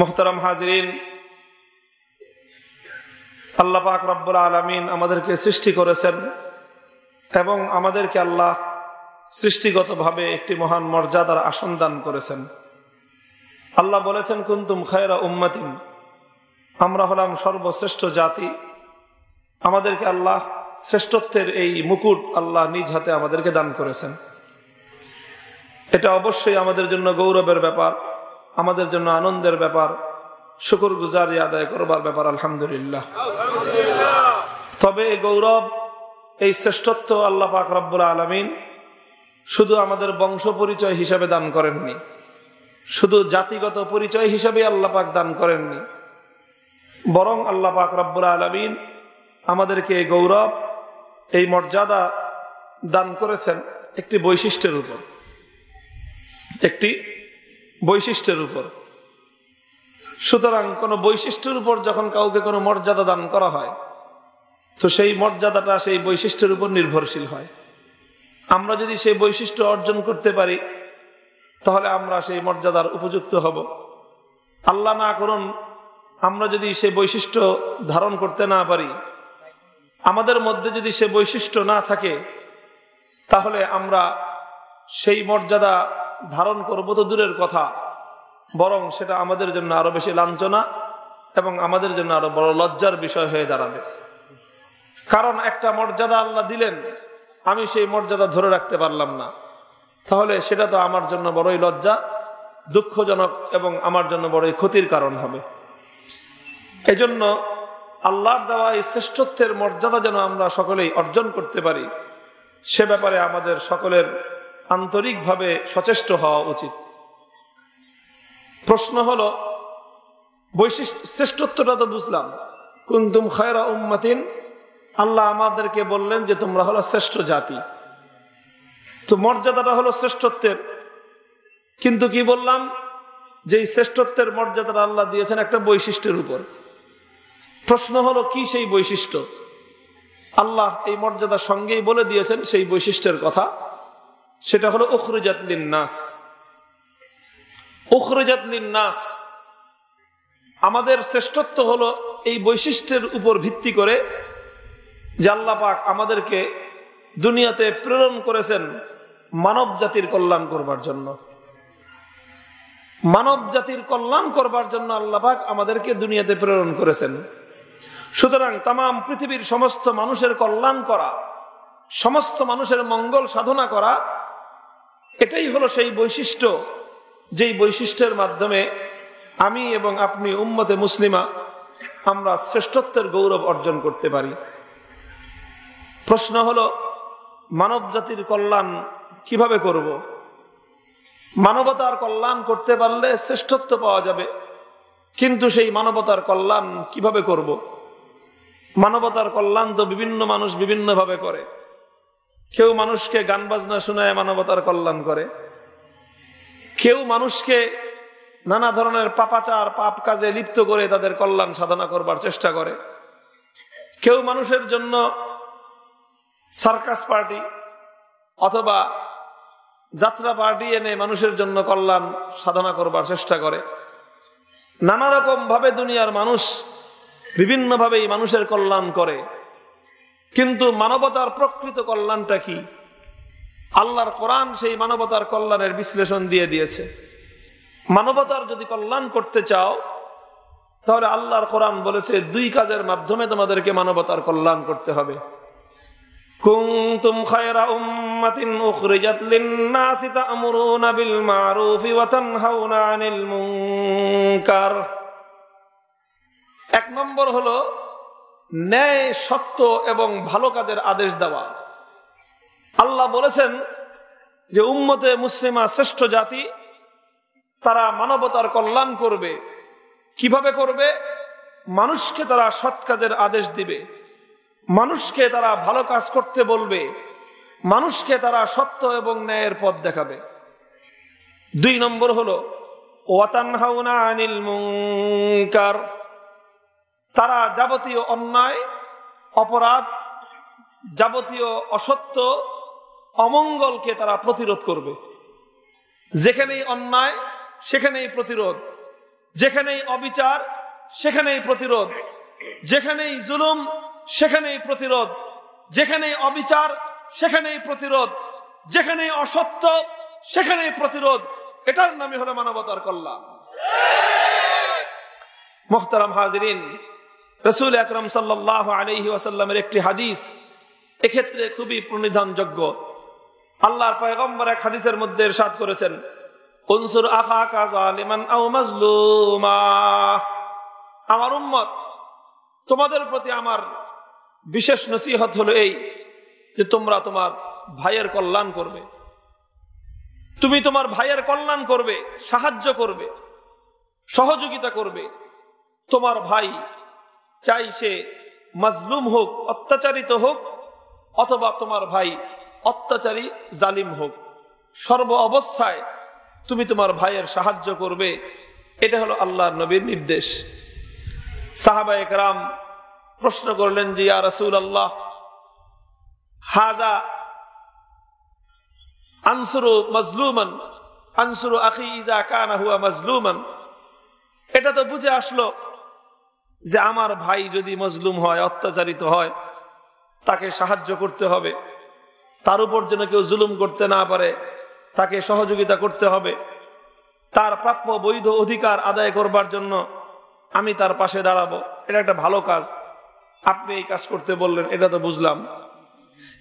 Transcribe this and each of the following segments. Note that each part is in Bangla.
মোহতারাম হাজরিন, আল্লাহ পাক রব্বুল আলমিন আমাদেরকে সৃষ্টি করেছেন এবং আমাদেরকে আল্লাহ সৃষ্টিগতভাবে একটি মহান মর্যাদার আসন দান করেছেন। আল্লাহ বলেছেন, কুন্তুম খায়রা উম্মাতিন আমরা হলাম সর্বশ্রেষ্ঠ জাতি। আমাদেরকে আল্লাহ শ্রেষ্ঠত্বের এই মুকুট আল্লাহ নিজ হাতে আমাদেরকে দান করেছেন। এটা অবশ্যই আমাদের জন্য গৌরবের ব্যাপার। আমাদের জন্য আনন্দের ব্যাপার শুকুর গুজারি আদায় করবার ব্যাপার, আলহামদুলিল্লাহ। তবে এই গৌরব, এই শ্রেষ্ঠত্ব আল্লাহ পাক রব্বুল আলমিন শুধু আমাদের বংশ পরিচয় হিসাবে দান করেননি, শুধু জাতিগত পরিচয় হিসাবে আল্লাহ পাক দান করেননি, বরং আল্লাহ পাক রব্বুল আলমিন আমাদেরকে এই গৌরব, এই মর্যাদা দান করেছেন একটি বৈশিষ্ট্যের উপর। একটি বৈশিষ্ট্যের উপর। সুতরাং কোন বৈশিষ্ট্যের উপর যখন কাউকে কোনো মর্যাদা দান করা হয়, তো সেই মর্যাদাটা সেই বৈশিষ্ট্যের উপর নির্ভরশীল হয়। আমরা যদি সেই বৈশিষ্ট্য অর্জন করতে পারি, তাহলে আমরা সেই মর্যাদার উপযুক্ত হব। আল্লাহ না করুন, আমরা যদি সে বৈশিষ্ট্য ধারণ করতে না পারি, আমাদের মধ্যে যদি সে বৈশিষ্ট্য না থাকে, তাহলে আমরা সেই মর্যাদা ধারণ করব তো দূরের কথা। বরং সেটা আমাদের জন্য আরও বেশি লাঞ্ছনা এবং আমাদের জন্য আরও বড় লজ্জার বিষয় হয়ে দাঁড়াবে। কারণ একটা মর্যাদা আল্লাহ দিলেন, আমি সেই মর্যাদা ধরে রাখতে পারলাম না। তাহলে সেটা তো আমার জন্য বড়ই লজ্জা, দুঃখজনক এবং আমার জন্য বড়ই ক্ষতির কারণ হবে। এজন্য আল্লাহর দেওয়া এই শ্রেষ্ঠত্বের মর্যাদা যেন আমরা সকলেই অর্জন করতে পারি, সে ব্যাপারে আমাদের সকলের আন্তরিকভাবে সচেষ্ট হওয়া উচিত। প্রশ্ন হলো বৈশিষ্ট্য শ্রেষ্ঠত্বটা তো বুঝলাম। কুন্তুম খায়রা উম্মাতিন, আল্লাহ আমাদেরকে বললেন যে তোমরা হলো শ্রেষ্ঠ জাতি। তো মর্যাদাটা হলো শ্রেষ্ঠত্বের। কিন্তু কি বললাম? যে শ্রেষ্ঠত্বের মর্যাদাটা আল্লাহ দিয়েছেন একটা বৈশিষ্ট্যের উপর। প্রশ্ন হলো, কি সেই বৈশিষ্ট্য? আল্লাহ এই মর্যাদার সঙ্গেই বলে দিয়েছেন সেই বৈশিষ্ট্যের কথা। সেটা হলো উখরুজাতলিন নাস উখরুজাতলিন নাস আমাদের শ্রেষ্ঠত্ব হলো এই বৈশিষ্ট্যের উপর ভিত্তি করে যে পাক আমাদেরকে দুনিয়াতে প্রেরণ করেছেন মানব জাতির কল্যাণ করবার জন্য। মানব জাতির কল্যাণ করবার জন্য আল্লাহ পাক আমাদেরকে দুনিয়াতে প্রেরণ করেছেন। সুতরাং তাম পৃথিবীর সমস্ত মানুষের কল্যাণ করা, সমস্ত মানুষের মঙ্গল সাধনা করা এটাই হলো সেই বৈশিষ্ট্য, যেই বৈশিষ্ট্যের মাধ্যমে আমি এবং আপনি উম্মতে মুসলিমা আমরা শ্রেষ্ঠত্বের গৌরব অর্জন করতে পারি প্রশ্ন হলো মানব জাতির কল্যাণ কীভাবে করব। মানবতার কল্যাণ করতে পারলে শ্রেষ্ঠত্ব পাওয়া যাবে, কিন্তু সেই মানবতার কল্যাণ কীভাবে করব। মানবতার কল্যাণ তো বিভিন্ন মানুষ বিভিন্নভাবে করে কেউ মানুষকে গান বাজনা শোনায় মানবতার কল্যাণ করে। কেউ মানুষকে নানা ধরনের পাপাচার, পাপ কাজে লিপ্ত করে তাদের কল্যাণ সাধনা করবার চেষ্টা করে। কেউ মানুষের জন্য সার্কাস পার্টি অথবা যাত্রা পার্টি এনে মানুষের জন্য কল্যাণ সাধনা করবার চেষ্টা করে। নানা রকম ভাবে দুনিয়ার মানুষ বিভিন্নভাবেই মানুষের কল্যাণ করে। কিন্তু মানবতার প্রকৃত কল্যাণটা কি? আল্লাহর কোরআন সেই মানবতার কল্যাণের বিশ্লেষণ দিয়ে দিয়েছে। মানবতার যদি কল্যাণ করতে চাও, তাহলে আল্লাহর কোরআন বলেছে, দুই কাজের মাধ্যমে তোমাদেরকে মানবতার কল্যাণ করতে হবে। আনিল এক নম্বর হলো ন্যায়, সত্য এবং ভালো কাজের আদেশ দেওয়া। আল্লাহ বলেছেন যে, উম্মতে মুসলিমা শ্রেষ্ঠ জাতি, তারা মানবতার কল্যাণ করবে। কীভাবে করবে? মানুষকে তারা সৎ কাজের আদেশ দিবে। মানুষকে তারা ভালো কাজ করতে বলবে। মানুষকে তারা সত্য এবং ন্যায়ের পথ দেখাবে। দুই নম্বর হলো, ওয়াতানহাউনা আনিল মুনকার। তারা যাবতীয় অন্যায়, অপরাধ, যাবতীয় অসত্য, অমঙ্গলকে তারা প্রতিরোধ করবে। যেখানেই অন্যায়, সেখানেই প্রতিরোধ। যেখানেই অবিচার, সেখানেই প্রতিরোধ। যেখানেই জুলুম, সেখানেই প্রতিরোধ। যেখানেই অবিচার, সেখানেই প্রতিরোধ। যেখানেই অসত্য, সেখানেই প্রতিরোধ। এটার নামই হলো মানবতার কল্যাণ। মোহতারাম হাজরিন রসুল আকরম সাল্লাহ আলহি ওয়াসাল্লামের একটি হাদিস, এক্ষেত্রে খুবই প্রণিধানযোগ্য। আল্লাহর পয়গম্বর এক হাদিসের মধ্যে এরশাদ করেছেন, উনসুর আখা কাজালিমান আও মাজলুমা। আমার উম্মত, তোমাদের প্রতি আমার বিশেষ নসিহত হলো এই, যে তোমরা তোমার ভাইয়ের কল্যাণ করবে। তুমি তোমার ভাইয়ের কল্যাণ করবে, সাহায্য করবে, সহযোগিতা করবে, তোমার ভাই চাই সে মাজলুম হোক, অত্যাচারিত হোক, অথবা তোমার ভাই অত্যাচারী, জালিম হোক। সর্ব অবস্থায় তুমি তোমার ভাইয়ের সাহায্য করবে। এটা হলো আল্লাহ নবীর নির্দেশ। সাহাবা একরাম প্রশ্ন করলেন যে, ইয়া রসুল আল্লাহ হাজা আনসুরু মজলুমান, আনসুরু আখি ইজা কানা হুয়া মজলুমান। এটা তো বুঝে আসলো যে আমার ভাই যদি মজলুম হয়, অত্যাচারিত হয়, তাকে সাহায্য করতে হবে। তার উপর যেন কেউ জুলুম করতে না পারে, তাকে সহযোগিতা করতে হবে। তার প্রাপ্য বৈধ অধিকার আদায় করবার জন্য আমি তার পাশে দাঁড়াবো। এটা একটা ভালো কাজ। আপনি এই কাজ করতে বললেন, এটা তো বুঝলাম।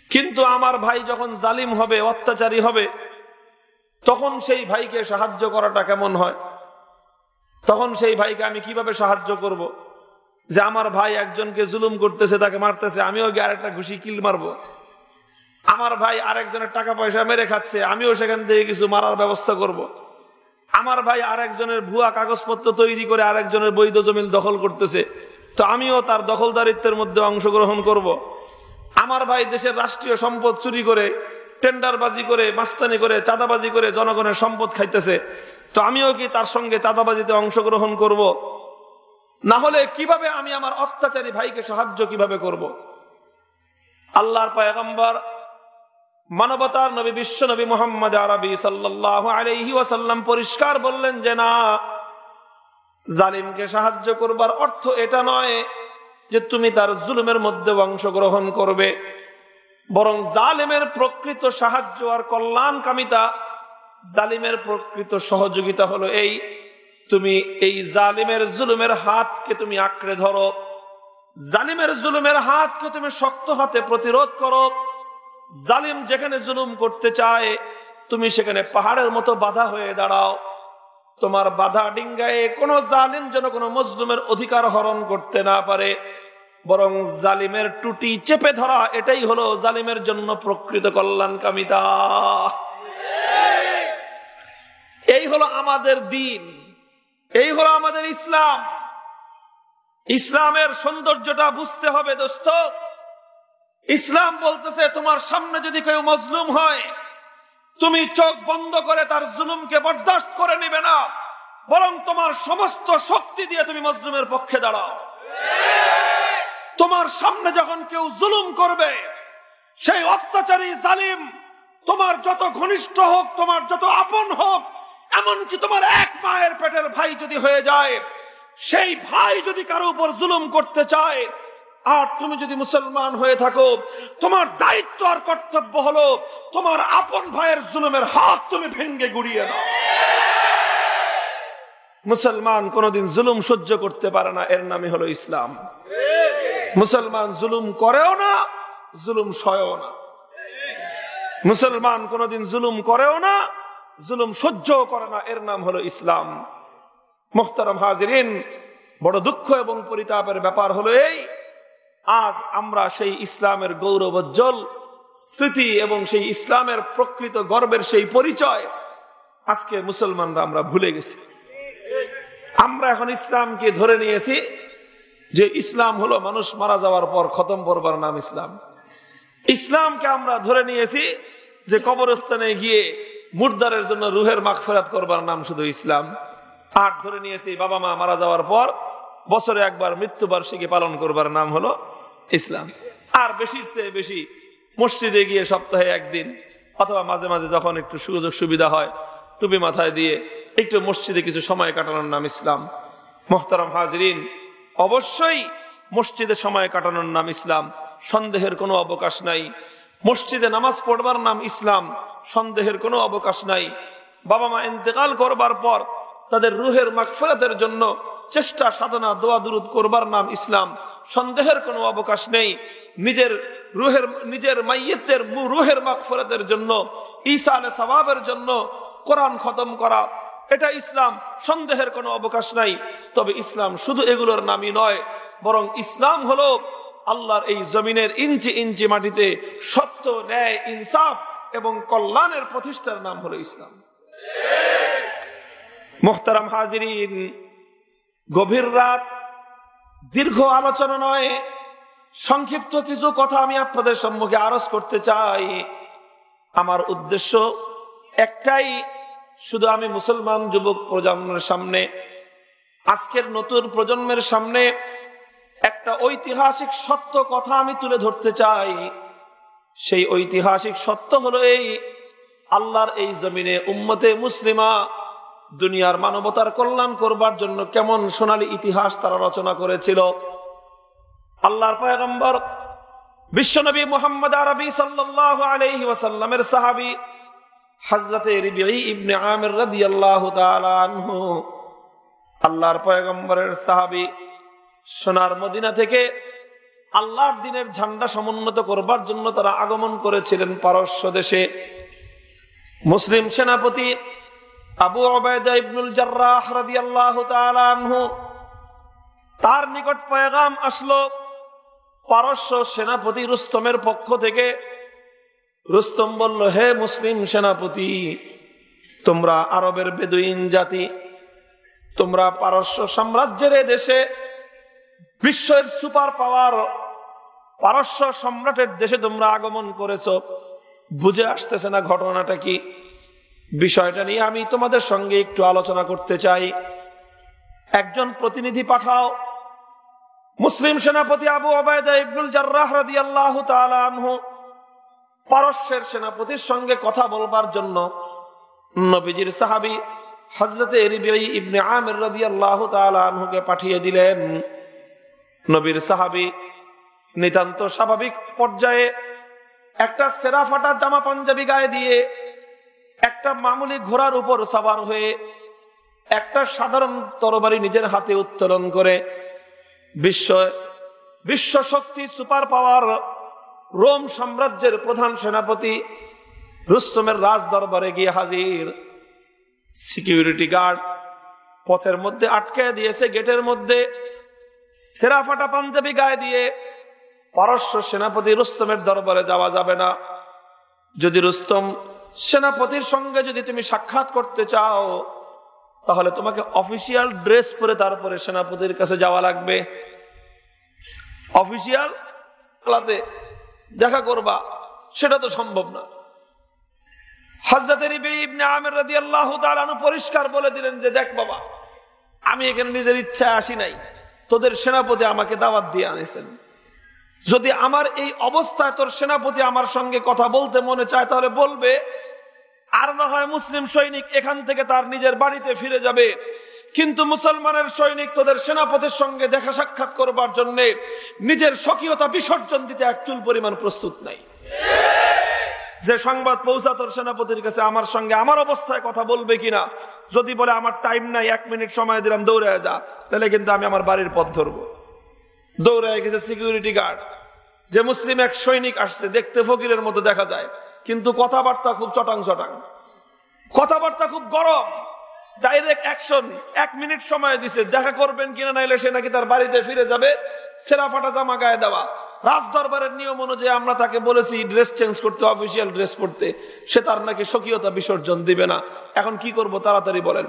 কিন্তু আমার ভাই যখন জালিম হবে, অত্যাচারী হবে, তখন সেই ভাইকে সাহায্য করাটা কেমন হয়? তখন সেই ভাইকে আমি কীভাবে সাহায্য করব। যে আমার ভাই একজনকে জুলুম করতেছে, তাকে মারতেছে, আমিও গিয়ে আরেকটা ঘুষি কিল মারবো আমার ভাই আরেকজনের টাকা পয়সা মেরে খাচ্ছে, আমিও সেখান থেকে কিছু মারার ব্যবস্থা করব। আমার ভাই আরেকজনের ভুয়া কাগজপত্র তৈরি করে আরেকজনের বৈধ জমিন দখল করতেছে, তো আমিও তার দখলদারিত্বের মধ্যে অংশগ্রহণ করব। আমার ভাই দেশের রাষ্ট্রীয় সম্পদ চুরি করে, টেন্ডারবাজি করে, মাস্তানি করে, চাঁদাবাজি করে জনগণের সম্পদ খাইতেছে, তো আমিও কি তার সঙ্গে চাঁদাবাজিতে অংশগ্রহণ করব। না হলে কীভাবে আমি আমার অত্যাচারী ভাইকে সাহায্য কীভাবে করব। আল্লাহর পায়গম্বর, মানবতার নবী, বিশ্ব নবী মোহাম্মদ আরবি সাল্লাহ আলহি পরিষ্কার বললেন যে না, জালিমকে সাহায্য করবার অর্থ এটা নয় যে তুমি তার জুলুমের মধ্যে অংশগ্রহণ করবে বরং জালিমের প্রকৃত সাহায্য আর কল্যাণ কামিতা জালিমের প্রকৃত সহযোগিতা হলো এই তুমি এই জালিমের জুলুমের হাতকে তুমি আঁকড়ে ধরো। জালিমের জুলুমের হাতকে তুমি শক্ত হাতে প্রতিরোধ করো। জালিম যেখানে জুলুম করতে চায়, তুমি সেখানে পাহাড়ের মতো বাধা হয়ে দাঁড়াও। তোমার বাধা ডিঙ্গায়ে কোনো জালিম যেন কোনো মজলুমের অধিকার হরণ করতে না পারে। বরং জালিমের টুটি চেপে ধরা, এটাই হলো জালিমের জন্য প্রকৃত কল্যাণ কামিতা এই হলো আমাদের দিন। এই হলো আমাদের ইসলাম। ইসলামের সৌন্দর্যটা বুঝতে হবে, দোস্ত। ইসলাম বলতেছে, তোমার সামনে যদি কেউ মজলুম হয়, তুমি চোখ বন্ধ করে তার জুলুমকে বরদাস্ত করে নিবে না, বরং তোমার সমস্ত শক্তি দিয়ে তুমি মজলুমের পক্ষে দাঁড়াও। তোমার সামনে যখন কেউ জুলুম করবে, সেই অত্যাচারী জালিম তোমার যত ঘনিষ্ঠ হোক, তোমার যত আপন হোক এমনকি তোমার এক মায়ের পেটের ভাই যদি হয়ে যায়, সেই ভাই যদি কারও উপর জুলুম করতে চায়, আর তুমি যদি মুসলমান হয়ে থাকো, তোমার দায়িত্ব আর কর্তব্য হলো তোমার আপন ভাইয়ের জুলুমের হাত তুমি ভেঙ্গে গুড়িয়ে নাও মুসলমান কোনদিন জুলুম সহ্য করতে পারে না, এর নামই হলো ইসলাম। মুসলমান জুলুম করেও না, জুলুম সয়ও না। মুসলমান কোনদিন জুলুম করেও না জুলুম সহ্য করে না, এর নাম হলো ইসলাম। মোহতারাম হাজরিন, বড় দুঃখ এবং পরিতাপের ব্যাপার হলো এই, আজ আমরা সেই ইসলামের গৌরবোজ্জ্বল স্মৃতি এবং সেই ইসলামের প্রকৃত গর্বের সেই পরিচয় আজকে মুসলমানরা আমরা ভুলে গেছি। আমরা এখন ইসলামকে ধরে নিয়েছি যে ইসলাম হলো মানুষ মারা যাওয়ার পর খতম করবার নাম ইসলাম। ইসলামকে আমরা ধরে নিয়েছি যে কবরস্থানে গিয়ে মুর্দারের জন্য রুহের মাগফেরাত করবার নাম শুধু ইসলাম। আর ধরে নিয়েছি বাবা মা মারা যাওয়ার পর বছরে একবার মৃত্যুবার্ষিকী পালন করবার নাম হলো ইসলাম। আর বেশির চেয়ে বেশি মসজিদে গিয়ে সপ্তাহে একদিন অথবা মাঝে মাঝে যখন একটু সুযোগ সুবিধা হয় টুপি মাথায় দিয়ে একটু মসজিদে কিছু সময় কাটানোর নাম ইসলাম। মোহতারাম হাজরিন, অবশ্যই মসজিদে সময় কাটানোর নাম ইসলাম। সন্দেহের কোনো অবকাশ নাই। মসজিদে নামাজ পড়বার নাম ইসলাম, সন্দেহের কোনো অবকাশ নাই। বাবা মা ইন্তেকাল করবার পর তাদের রুহের মাকফেরাতের জন্য চেষ্টা, সাধনা, দোয়া, দুরুদ করবার নাম ইসলাম। সন্দেহের কোনো অবকাশ নেই। নিজের রুহের, নিজের মাইয়েতের রুহের মাকফেরাতের জন্য, ঈসা আলে সবাবের জন্য কোরআন খতম করা, এটা ইসলাম। সন্দেহের কোনো অবকাশ নাই। তবে ইসলাম শুধু এগুলোর নামই নয়, বরং ইসলাম হলো আল্লাহর এই জমিনের ইঞ্চি ইঞ্চি মাটিতে সত্য, ন্যায়, ইনসাফ এবং কল্যাণের প্রতিষ্ঠার নাম হলো ইসলাম। মোহতারাম হাজিরিন, গভীর রাত, দীর্ঘ আলোচনা নয়, সংক্ষিপ্ত কিছু কথা আমি আপনাদের সম্মুখে আরজ করতে চাই। আমার উদ্দেশ্য একটাই, শুধু আমি মুসলমান যুবক প্রজন্মের সামনে, আজকের নতুন প্রজন্মের সামনে একটা ঐতিহাসিক সত্য কথা আমি তুলে ধরতে চাই। সেই ঐতিহাসিক সত্য হলো এই, আল্লাহর এই জমিনে উম্মতে মুসলিমা দুনিয়ার মানবতার কল্যাণ করবার জন্য কেমন সোনালী ইতিহাস তারা রচনা করেছিল। আল্লাহর পয়গম্বর বিশ্বনবী মোহাম্মদ আরবি ওয়াসাল্লামের সাহাবি হজরতে ইবনে আল্লাহর পয়গম্বরের সাহাবি সোনার মদিনা থেকে আল্লাহর দিনের ঝান্ডা সমুন্নত করবার জন্য তারা আগমন করেছিলেন পারস্য দেশে। মুসলিম সেনাপতি আবু ওবায়দা ইবনুল আনহু তার নিকট পয়গাম আসলো। পারস্য সেনাপতি রুস্তমের পক্ষ থেকে রুস্তম বলল, হে মুসলিম সেনাপতি, তোমরা আরবের বেদুইন জাতি, তোমরা পারস্য সাম্রাজ্যের দেশে বিশ্বের সুপার পাওয়ার পারস্য সম্রাটের দেশে তোমরা আগমন করেছ। বুঝে আসতেছে না ঘটনাটা কি? বিষয়টা নিয়ে আমি তোমাদের সঙ্গে একটু আলোচনা করতে চাই। একজন প্রতিনিধি পাঠাও। মুসলিম সেনাপতি আবু আবায়দা ইবনুল আনহু পারস্যের সেনাপতির সঙ্গে কথা বলবার জন্য নবীজির সাহাবি হজরতে ইবনে আমির রাদিয়াল্লাহু তাআলা আনহুকে পাঠিয়ে দিলেন। নবীর সাহাবি নিতান্ত স্বাভাবিক পর্যায়ে একটা সেরা ফাটা জামা পাঞ্জাবি গায়ে দিয়ে একটা মামুলি ঘোড়ার উপর সাবার হয়ে একটা সাধারণ তরবারি নিজের হাতে উত্তোলন করে বিশ্ব বিশ্ব শক্তি সুপার পাওয়ার রোম সাম্রাজ্যের প্রধান সেনাপতি রুস্তমের রাজ দরবারে গিয়ে হাজির। সিকিউরিটি গার্ড পথের মধ্যে আটকে দিয়েছে, গেটের মধ্যে সেরা ফাটা পাঞ্জাবি গায়ে দিয়ে পারস্য সেনাপতি রুস্তমের দরবারে যাওয়া যাবে না। যদি রুস্তম সেনাপতির সঙ্গে যদি তুমি সাক্ষাৎ করতে চাও, তাহলে তোমাকে অফিসিয়াল ড্রেস পরে তারপরে সেনাপতির কাছে যাওয়া লাগবে। অফিসিয়াল দেখা করবা, সেটা তো সম্ভব না। পরিষ্কার বলে দিলেন যে, দেখ বাবা, আমি এখানে নিজের ইচ্ছায় আসি নাই। তোদের সেনাপতি আমাকে দাওয়াত দিয়ে আনেছেন। যদি আমার এই অবস্থায় তোর সেনাপতি আমার সঙ্গে কথা বলতে মনে চায়, তাহলে বলবে, আর না হয় মুসলিম সৈনিক এখান থেকে তার নিজের বাড়িতে ফিরে যাবে। কিন্তু মুসলমানের সৈনিক তোদের সেনাপতির সঙ্গে দেখা সাক্ষাৎ করবার জন্য নিজের স্বকীয়তা বিসর্জন দিতে এক চুল পরিমাণ প্রস্তুত নাই। যে সংবাদ পৌঁছাতোর সেনাপতির কাছে আমার সঙ্গে আমার অবস্থায় কথা বলবে কিনা? যদি বলে আমার টাইম নাই, এক মিনিট সময় দিলাম দৌড়ে যা। তাহলে কিন্তু আমি আমার বাড়ির পথ ধরবো। দৌড়ে গেছে সিকিউরিটি গার্ড যে মুসলিম এক সৈনিক আসছে, দেখতে ফকিরের মতো দেখা যায়। কিন্তু কথাবার্তা খুব চটাং চটাং। কথাবার্তা খুব গরম। ডাইরেক্ট অ্যাকশন এক মিনিট সময় দিছে। দেখা করবেন কিনা নাইলে সে নাকি তার বাড়িতে ফিরে যাবে। সেরা ফাটা জামা গায়ে দেওয়া। রাজ দরবারের নিয়ম অনুযায়ী আমরা তাকে বলেছি ড্রেস চেঞ্জ করতে অফিসিয়াল ড্রেস পড়তে সে তার নাকি স্বকীয়তা বিসর্জন দিবে না। এখন কি করব তাড়াতাড়ি বলেন।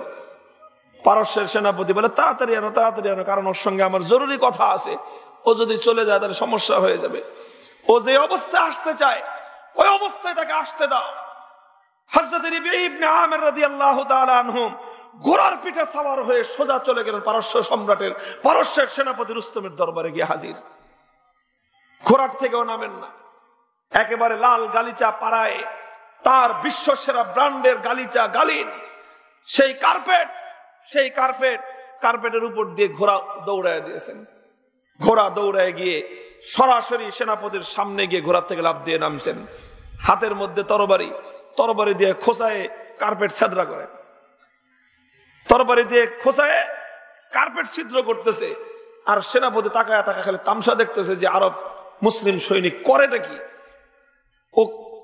পারস্যের সেনাপতি বলে, তাড়াতাড়ি আনো তাড়াতাড়ি আনো, কারণ ওর সঙ্গে আমার জরুরি কথা আছে। ও যদি চলে যায়, তাহলে সমস্যা হয়ে যাবে। ও যে অবস্থায় আসতে চায়, ওই অবস্থায় তাকে আসতে দাও। ঘোড়ার পিঠে হয়ে সোজা চলে গেলেন পারস্য সম্রাটের। পারস্যের সেনাপতি রুস্তমের দরবারে গিয়ে হাজির। ঘোড়ার থেকেও নামেন না। একেবারে লাল গালিচা পাড়ায় তার বিশ্ব সেরা ব্র্যান্ডের গালিচা গালিন। সেই কার্পেট সেই কার্পেট, কার্পেটের উপর দিয়ে ঘোড়া দৌড়ায় দিয়েছেন। ঘোড়া দৌড়ায় গিয়ে সরাসরি সেনাপতির সামনে গিয়ে ঘোড়ার থেকে লাভ দিয়ে নামছেন। হাতের মধ্যে তরবারি তরবারি দিয়ে খোসায় কার্পেট ছেদরা করে। তরবারি দিয়ে খোসায় কার্পেট ছিদ্র করতেছে। আর সেনাপতি তাকায় তাকা খালি তামসা দেখতেছে যে আরব মুসলিম সৈনিক করেটা কি ও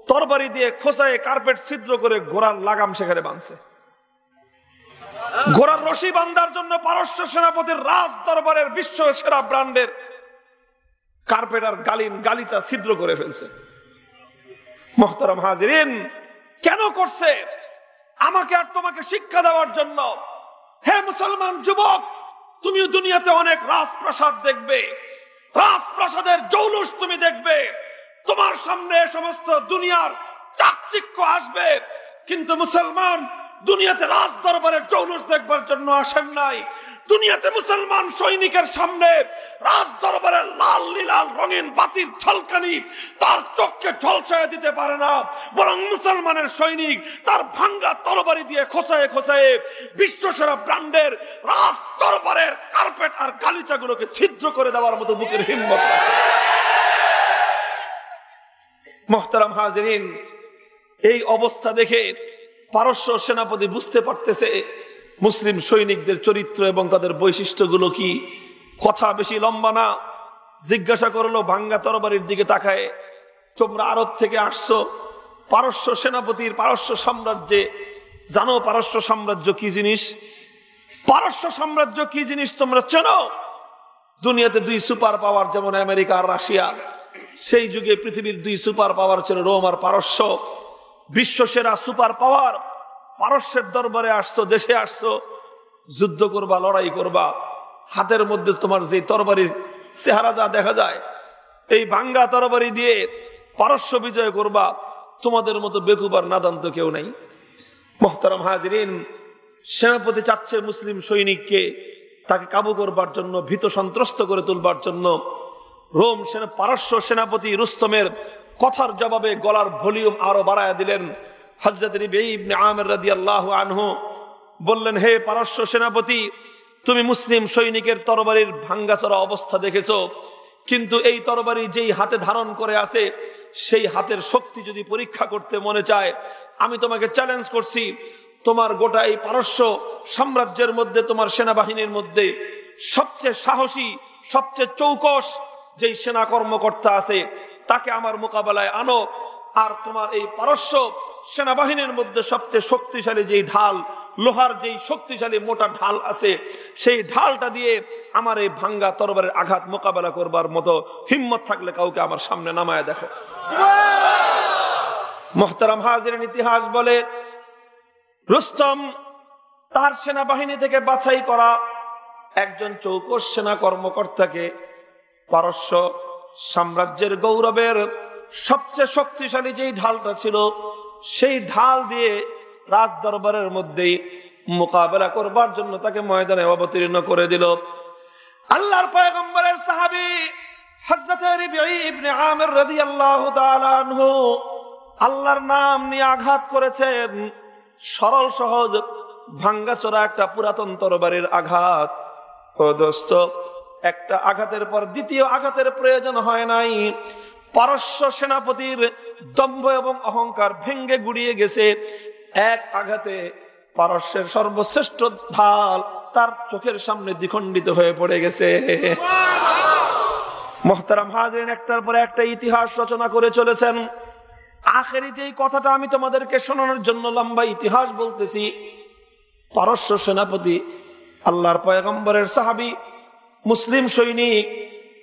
তরবারি দিয়ে খোসায় কার্পেট ছিদ্র করে ঘোড়ার লাগাম সেখানে বাঁধছে। ঘোড়ার রশি বান্ধার জন্য পারস্য সেনাপতির রাজ দরবারের বিশ্ব সেরা ব্র্যান্ডের কার্পেট আর গালিন গালিচা ছিদ্র করে ফেলছে। মোহতারাম হাজিরিন, কেন করছে? আমাকে আর তোমাকে শিক্ষা দেওয়ার জন্য। হে মুসলমান যুবক, তুমিও দুনিয়াতে অনেক রাজপ্রাসাদ দেখবে। রাজপ্রাসাদের জৌলুস তুমি দেখবে। তোমার সামনে সমস্ত দুনিয়ার চাকচিক্য আসবে। কিন্তু মুসলমান দুনিয়াতে রাজ দরবারের জৌলুস দেখবার জন্য আসেন নাই। দুনিয়াতে মুসলমান সৈনিকের সামনে রাজ দরবারের লাল লীলাল রঙিন বাতির ঝলকানি, তার চোখকে ঝলসায় দিতে পারে না। বরং মুসলমানের সৈনিক তার ভাঙ্গা তরবারি দিয়ে খোঁচায় খোঁচায় বিশ্বসেরা ব্রান্ডের রাজ দরবারের কার্পেট আর গালিচাগুলোকে ছিদ্র করে দেওয়ার মতো বুকের হিম্মত মোহতারাম হাজরিন, এই অবস্থা দেখে পারস্য সেনাপতি বুঝতে পারতেছে মুসলিম সৈনিকদের চরিত্র এবং তাদের বৈশিষ্ট্যগুলো কি? কথা বেশি লম্বা না। জিজ্ঞাসা করল, ভাঙ্গা তরবারির দিকে তাকায়। তোমরা আরব থেকে আসছো। পারস্য সেনাপতির পারস্য সাম্রাজ্যে। জানো পারস্য সাম্রাজ্য কি জিনিস? পারস্য সাম্রাজ্য কি জিনিস তোমরা চেনো? দুনিয়াতে দুই সুপার পাওয়ার যেমন আমেরিকা আর রাশিয়া, সেই যুগে পৃথিবীর দুই সুপার পাওয়ার ছিল রোম আর পারস্য। বিশ্ব সেরা সুপার পাওয়ার পারস্যের দরবারে আসছো, দেশে আসছো, যুদ্ধ করবা, লড়াই করবা, হাতের মধ্যে তোমার যে তরবারির চেহারা যা দেখা যায়, এই ভাঙ্গা তরবারি দিয়ে পারস্য বিজয় করবা, তোমাদের মতো বেকুবার নাদান্ত কেউ নাই। মোহতারাম হাজরিন, সেনাপতি চাচ্ছে মুসলিম সৈনিককে তাকে কাবু করবার জন্য, ভীত সন্ত্রস্ত করে তুলবার জন্য। রোম সেনা, পারস্য সেনাপতি রুস্তমের কথার জবাবে গলার ভলিউম আরও বাড়ায় দিলেন। হজরত আমের রাদি আল্লাহ আনহু বললেন, হে পারস্য সেনাপতি, তুমি মুসলিম সৈনিকের তরবারির ভাঙ্গাচরা অবস্থা দেখেছ, কিন্তু এই তরবারি যেই হাতে ধারণ করে আছে, সেই হাতের শক্তি যদি পরীক্ষা করতে মনে চায়, আমি তোমাকে চ্যালেঞ্জ করছি, তোমার গোটা এই পারস্য সাম্রাজ্যের মধ্যে, তোমার সেনাবাহিনীর মধ্যে সবচেয়ে সাহসী, সবচেয়ে চৌকস যেই সেনা কর্মকর্তা আছে, তাকে আমার মোকাবেলায় আনো, আর তোমার এই পারস্য সেনাবাহিনীর মধ্যে সবচেয়ে শক্তিশালী যেই ঢাল, লোহার যেই শক্তিশালী মোটা ঢাল আছে, সেই ঢালটা দিয়ে আমার এই ভাঙ্গা তরবারের আঘাত মোকাবেলা করবার মতো হিম্মত থাকলে কাউকে আমার সামনে নামায় দেখো। মোহতারাম হাজির ইতিহাস বলে, রুস্তম তার সেনাবাহিনী থেকে বাছাই করা একজন চৌকস সেনা কর্মকর্তাকে পারস্য সাম্রাজ্যের গৌরবের সবচেয়ে শক্তিশালী যেই ঢালটা ছিল সেই ঢাল দিয়ে রাজ দরবারের মধ্যেই মোকাবেলা করবার জন্য তাকে ময়দানে অবতীর্ণ করে দিল। আল্লাহর পয়গম্বরের সাহাবি আল্লাহর নাম নিয়ে আঘাত করেছেন। সরল, সহজ, ভাঙ্গাচোরা একটা পুরাতন একটা আঘাতের পর দ্বিতীয় আঘাতের প্রয়োজন হয় নাই। পারস্য সেনাপতির দম্ভ এবং অহংকার ভেঙ্গে গুড়িয়ে গেছে। এক আঘাতে পারস্যের সর্বশ্রেষ্ঠ ঢাল তার চোখের সামনে দ্বিখণ্ডিত হয়ে পড়ে গেছে। মোহতারাম হাজরিন একটার পরে একটা ইতিহাস রচনা করে চলেছেন। আখেরি যেই কথাটা আমি তোমাদেরকে শোনানোর জন্য লম্বা ইতিহাস বলতেছি, পারস্য সেনাপতি, আল্লাহর পয়গম্বরের সাহাবি, মুসলিম সৈনিক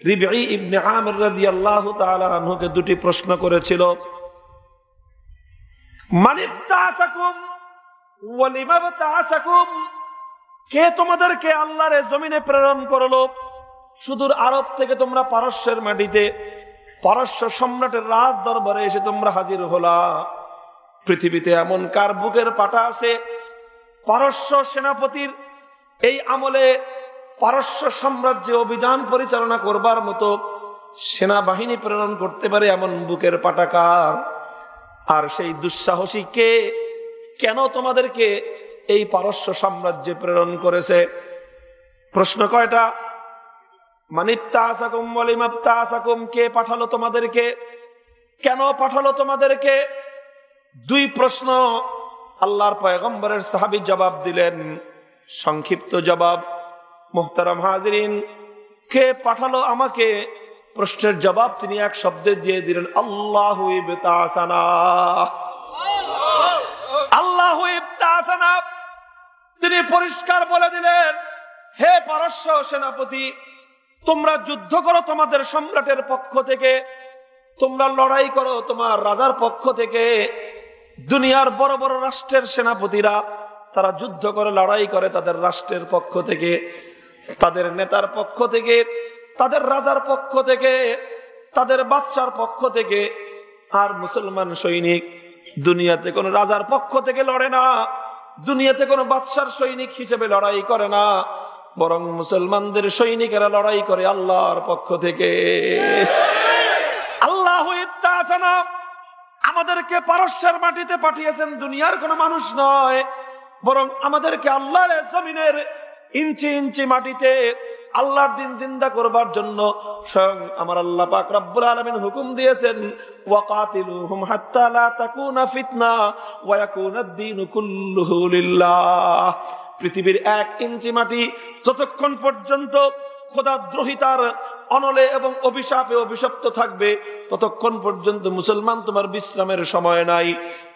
রিবি ইবনে আমির রাদিয়াল্লাহু তাআলা আনহুকে দুটি প্রশ্ন করেছিল। মানিবতাসাকুম ওয়ালিমাবতাসাকুম কে তোমাদেরকে আল্লাহর জমিনে প্রেরণ করল? সুদূর আরব থেকে তোমরা পারস্যের মাটিতে, পারস্য সম্রাটের রাজ দরবারে এসে তোমরা হাজির হলা। পৃথিবীতে এমন কার বুকের পাটা আছে? পারস্য সেনাপতির এই আমলে পারস্য সাম্রাজ্যে অভিযান পরিচালনা করবার মতো সেনাবাহিনী প্রেরণ করতে পারে এমন বুকের পাটাকার। আর সেই দুঃসাহসী কে? কেন তোমাদেরকে এই পারস্য সাম্রাজ্যে প্রেরণ করেছে? প্রশ্ন কয়টা? মানিপ্তাসাকুম বলিমাপ্তাসাকুম কে পাঠালো তোমাদেরকে? কেন পাঠালো তোমাদেরকে? দুই প্রশ্ন। আল্লাহর পয়গম্বরের সাহাবি জবাব দিলেন, সংক্ষিপ্ত জবাব। মোহতারাম হাজরিন, কে পাঠালো আমাকে? প্রশ্নের জবাব তিনি এক শব্দে দিয়ে দিলেন, আল্লাহ আল্লাহ তিনি পরিষ্কার বলে দিলেন, হে পারস্য সেনাপতি, তোমরা যুদ্ধ করো তোমাদের সম্রাটের পক্ষ থেকে, তোমরা লড়াই করো তোমার রাজার পক্ষ থেকে। দুনিয়ার বড় বড় রাষ্ট্রের সেনাপতিরা, তারা যুদ্ধ করে, লড়াই করে তাদের রাষ্ট্রের পক্ষ থেকে। তাদের নেতার পক্ষ থেকে, তাদের রাজার পক্ষ থেকে, তাদের বাচ্চার পক্ষ থেকে, আর মুসলমান সৈনিক দুনিয়াতে কোন রাজার পক্ষ থেকে লড়ে না, দুনিয়াতে কোন বাদশার সৈনিক হিসেবে লড়াই করে না, বরং মুসলমানদের সৈনিকেরা লড়াই করে আল্লাহর পক্ষ থেকে। আল্লাহ আমাদেরকে পারস্যের মাটিতে পাঠিয়েছেন দুনিয়ার কোন মানুষ নয়, বরং আমাদেরকে আল্লাহর জমিনের ইঞ্চি ইঞ্চি মাটিতে আল্লাহর দিন জিন্দা করবার জন্য স্বয়ং আমার আল্লাহ পাক রব্বুল আলামিন হুকুম দিয়েছেন, ওয়াকাতিলুহুম হাত্তা লা তাকুনা ফিতনা ওয়া ইয়াকুনা আদ-দীনু কুল্লুহু লিল্লাহ। পৃথিবীর এক ইঞ্চি মাটি যতক্ষণ পর্যন্ত খোদাদ্রোহিতার অনলে এবং অভিশাপে অভিশপ্ত থাকবে, ততক্ষণ পর্যন্ত মুসলমান তোমার বিশ্রামের সময় নাই।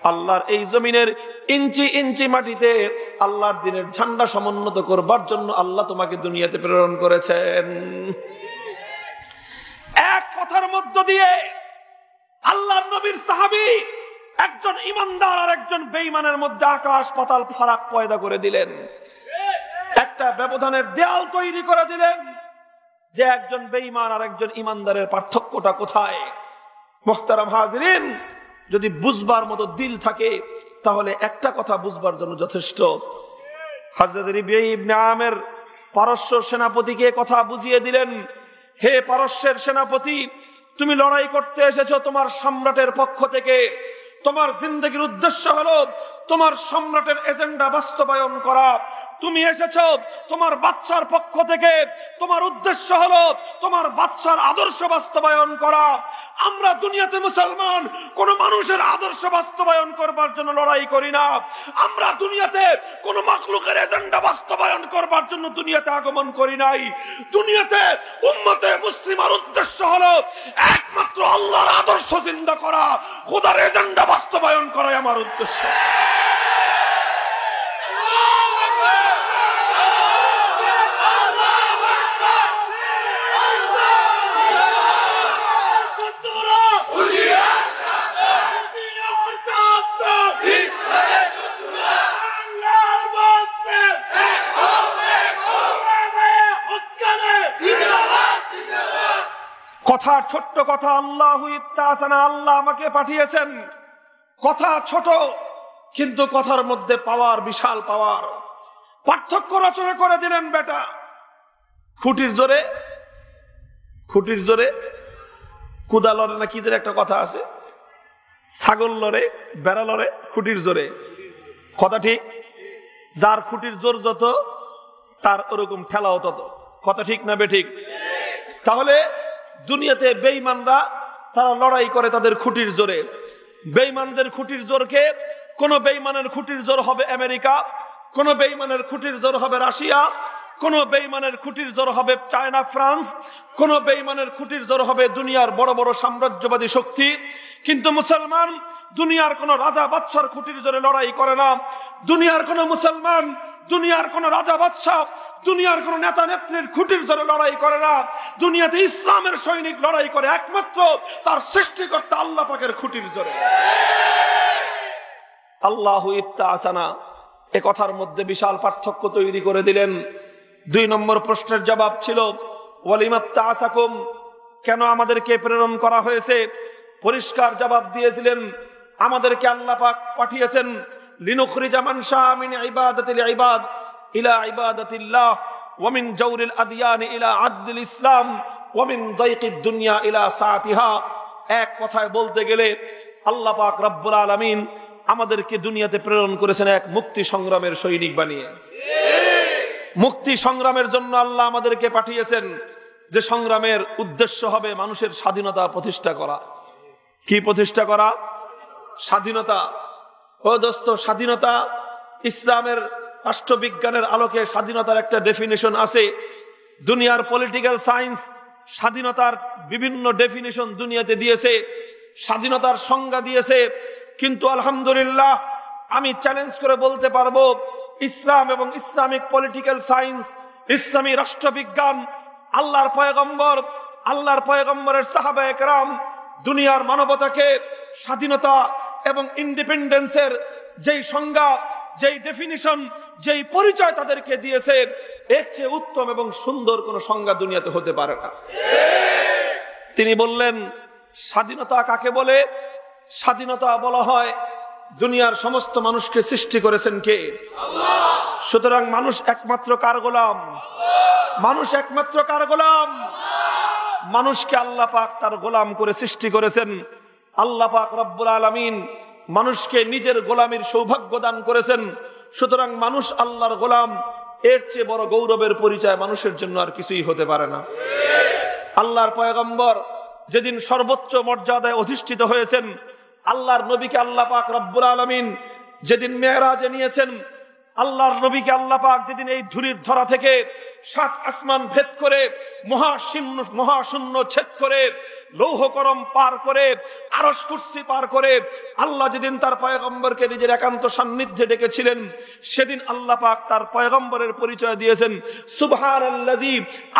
আল্লাহর এই জমিনের ইঞ্চি ইঞ্চি মাটিতে আল্লাহর দিনের ঝান্ডা সমুন্নত করবার জন্য আল্লাহ তোমাকে দুনিয়াতে প্রেরণ করেছেন। এক কথার মধ্য দিয়ে আল্লাহ নবীর সাহাবি একজন ইমানদার আর একজন বেইমানের মধ্যে আকাশ পাতাল ফারাক পয়দা করে দিলেন। একটা ব্যবধানের দেয়াল তৈরি করে দিলেন। যে একজন বেইমান আর একজন ইমানদারের পার্থক্যটা কোথায়? মোখতারাম হাজরিন, যদি বুঝবার মতো দিল থাকে, তাহলে একটা কথা বুঝবার জন্য যথেষ্ট। পারস্য সেনাপতিকে কথা বুঝিয়ে দিলেন, হে পারস্যের সেনাপতি, তুমি লড়াই করতে এসেছ তোমার সম্রাটের পক্ষ থেকে। তোমার জিন্দগির উদ্দেশ্য হলো তোমার সম্রাটের এজেন্ডা বাস্তবায়ন করা। তুমি এসেছ তোমার বাচ্চার পক্ষ থেকে। তোমার উদ্দেশ্য হলো তোমার বাচ্চার আদর্শ বাস্তবায়ন করা। আমরা দুনিয়াতে মুসলমান, কোন মানুষের আদর্শ বাস্তবায়ন করবার জন্য লড়াই করি না। আমরা দুনিয়াতে কোন মাকলুকের এজেন্ডা বাস্তবায়ন করবার জন্য দুনিয়াতে আগমন করি নাই। দুনিয়াতে উম্মতে মুসলিমার উদ্দেশ্য হলো একমাত্র আল্লাহর আদর্শ চিন্তা করা। খোদার এজেন্ডা বাস্তবায়ন করাই আমার উদ্দেশ্য। কথা, ছোট্ট কথা, আল্লাহ আল্লাহ আমাকে পাঠিয়েছেন। কথা ছোট, কিন্তু কথার মধ্যে পাওয়ার, বিশাল পাওয়ার। পার্থক্য রচনা করে দিলেন বেটা। খুঁটির জোরে খুঁটির জোরে কুদা লড়ে না কিদের একটা কথা আছে? ছাগল লড়ে, বেড়া লড়ে, খুঁটির জোরে। কথা ঠিক? যার খুঁটির জোর যত, তার ওরকম ঠেলাও তত। কথা ঠিক না বে ঠিক? তাহলে দুনিয়াতে বেইমানরা তারা লড়াই করে তাদের খুঁটির জোরে। বেইমানদের খুঁটির জোরকে কোন বেইমানের খুঁটির জোর হবে আমেরিকা, কোন বেইমানের খুঁটির জোর হবে রাশিয়া, কোন বেইমানের খুঁটির জোর হবে চায়না, ফ্রান্স, কোন বেইমানের খুঁটির জোর হবে দুনিয়ার বড় বড় সাম্রাজ্যবাদী শক্তি। কিন্তু মুসলমান দুনিয়ার কোন রাজা বাচ্চার খুঁটির জোরে লড়াই করে না। দুনিয়ার কোন মুসলমান দুনিয়ার কোন রাজা বাচ্চা দুনিয়ার কোন নেতা নেত্রীর খুঁটির ধরে লড়াই করে না। দুনিয়াতে ইসলামের সৈনিক লড়াই করে একমাত্র তার সৃষ্টিকর্তা আল্লাহ পাকের খুঁটির জোরে। আল্লাহ ইফতা আসানা এ কথার মধ্যে বিশাল পার্থক্য তৈরি করে দিলেন। দুই নম্বর প্রশ্নের জবাব ছিল আসাকুম কেন আমাদেরকে প্রেরণ করা হয়েছে? পরিষ্কার জবাব দিয়েছিলেন, আমাদেরকে আল্লাহ পাক পাঠিয়েছেন, লিনুখরিজা মান শাআ মিন ইবাদাতিল ইবাদ। ইলা ইবাদাতিল্লাহ, ওয়া মিন জাওরিল আদিয়ান ইলা আদলিল ইসলাম, ওয়া মিন দাইকিদ দুনিয়া ইলা সাআতিহা। এক কথায় বলতে গেলে আল্লাহ পাক রব্বুল আলামিন আমাদেরকে দুনিয়াতে প্রেরণ করেছেন এক মুক্তি সংগ্রামের সৈনিক বানিয়ে। মুক্তি সংগ্রামের জন্য আল্লাহ আমাদেরকে পাঠিয়েছেন যে সংগ্রামের উদ্দেশ্য হবে মানুষের স্বাধীনতা প্রতিষ্ঠা করা। কি প্রতিষ্ঠা করা? স্বাধীনতা। ও দোস্ত, স্বাধীনতা ইসলামের রাষ্ট্রবিজ্ঞানের আলোকে স্বাধীনতার একটা ডেফিনেশন আছে। দুনিয়ার পলিটিক্যাল সায়েন্স স্বাধীনতার বিভিন্ন ডেফিনেশন দুনিয়াতে দিয়েছে, স্বাধীনতার সংজ্ঞা দিয়েছে। কিন্তু আলহামদুলিল্লাহ, আমি চ্যালেঞ্জ করে বলতে পারব, ইসলাম এবং ইসলামিক পলিটিক্যাল সায়েন্স ইসলামী রাষ্ট্রবিজ্ঞান, আল্লাহর পয়গম্বর, আল্লাহর পয়গম্বরের সাহাবা একরাম, দুনিয়ার মানবতাকে স্বাধীনতা এবং ইন্ডিপেন্ডেন্সের যেই সংজ্ঞা যেই ডেফিনিশন যেই পরিচয় তাদেরকে দিয়েছে, এর চেয়ে উত্তম এবং সুন্দর কোন সংজ্ঞা দুনিয়াতে হতে পারে না। তিনি বললেন, স্বাধীনতা কাকে বলে? স্বাধীনতা বলা হয়, দুনিয়ার সমস্ত মানুষকে সৃষ্টি করেছেন কে? সুতরাং মানুষ একমাত্র কার গোলাম? মানুষ একমাত্র কার গোলাম? মানুষকে আল্লাহ পাক তার গোলাম করে সৃষ্টি করেছেন। আল্লাহ পাক রব্বুল আলমিন মানুষকে নিজের গোলামীর সৌভাগ্য দান করেছেন। সুতরাং মানুষ আল্লাহর গোলাম, এর চেয়ে বড় গৌরবের পরিচয় মানুষের জন্য আর কিছুই হতে পারে না। আল্লাহর পয়গম্বর যেদিন সর্বোচ্চ মর্যাদায় অধিষ্ঠিত হয়েছেন, আল্লাহর নবীকে আল্লাহ পাক রব্বুল আলমিন যেদিন মেয়েরাজে নিয়েছেন আল্লাহর নবীকে আল্লাহ পাক যেদিন এই ধুলির ধরা থেকে সাত আসমান ভেদ করে মহাশূন্য মহাশূন্য ছেদ করে লৌহ করম পার করে আরস কুর্সি পার করে আল্লাহ যেদিন তার পয়গম্বরকে নিজের একান্ত সান্নিধ্যে ডেকেছিলেন, সেদিন আল্লাহ পাক তার পয়গম্বরের পরিচয় দিয়েছেন। সুবহান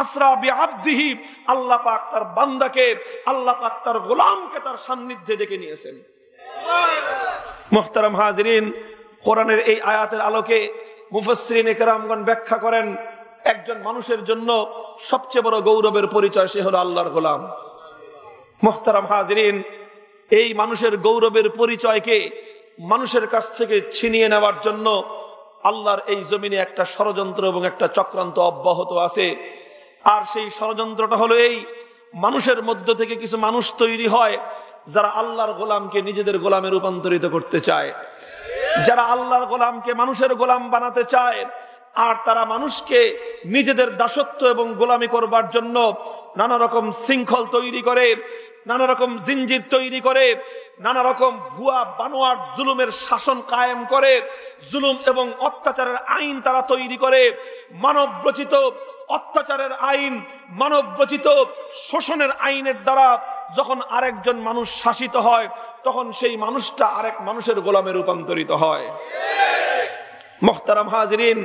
আসরা বিআবদিহি, আল্লাহ পাক তার বান্দাকে, আল্লাহ পাক তার গোলামকে তার সান্নিধ্যে ডেকে নিয়েছেন। মোহতারাম হাজরিন কোরআনের এই আয়াতের আলোকে মুফসরিন একরামগণ ব্যাখ্যা করেন, একজন মানুষের জন্য সবচেয়ে বড় গৌরবের পরিচয় সে হলো আল্লাহর গোলাম। মোহতারাম হাজরিন, এই মানুষের গৌরবের পরিচয়কে মানুষের কাছ থেকে ছিনিয়ে নেওয়ার জন্য আল্লাহর এই জমিনে একটা ষড়যন্ত্র এবং একটা চক্রান্ত অব্যাহত আছে। আর সেই ষড়যন্ত্রটা হলো এই, মানুষের মধ্য থেকে কিছু মানুষ তৈরি হয় যারা আল্লাহর গোলামকে নিজেদের গোলামে রূপান্তরিত করতে চায়। যারা আল্লাহর গোলামকে মানুষের গোলাম বানাতে চায়, আর তারা মানুষকে নিজেদের দাসত্ব এবং গোলামি করবার জন্য নানা রকম শৃঙ্খল তৈরি করে, নানা রকম জিঞ্জির তৈরি করে, নানা রকম ভুয়া বানোয়ার জুলুমের শাসন কায়েম করে, জুলুম এবং অত্যাচারের আইন তারা তৈরি করে। মানব রচিত অত্যাচারের আইন মানব রচিত শোষণের আইনের দ্বারা যখন আরেকজন মানুষ শাসিত হয় তখন সেই মানুষটা আরেক মানুষের গোলামে রূপান্তরিত হয়। মোহতারাম হাজরিন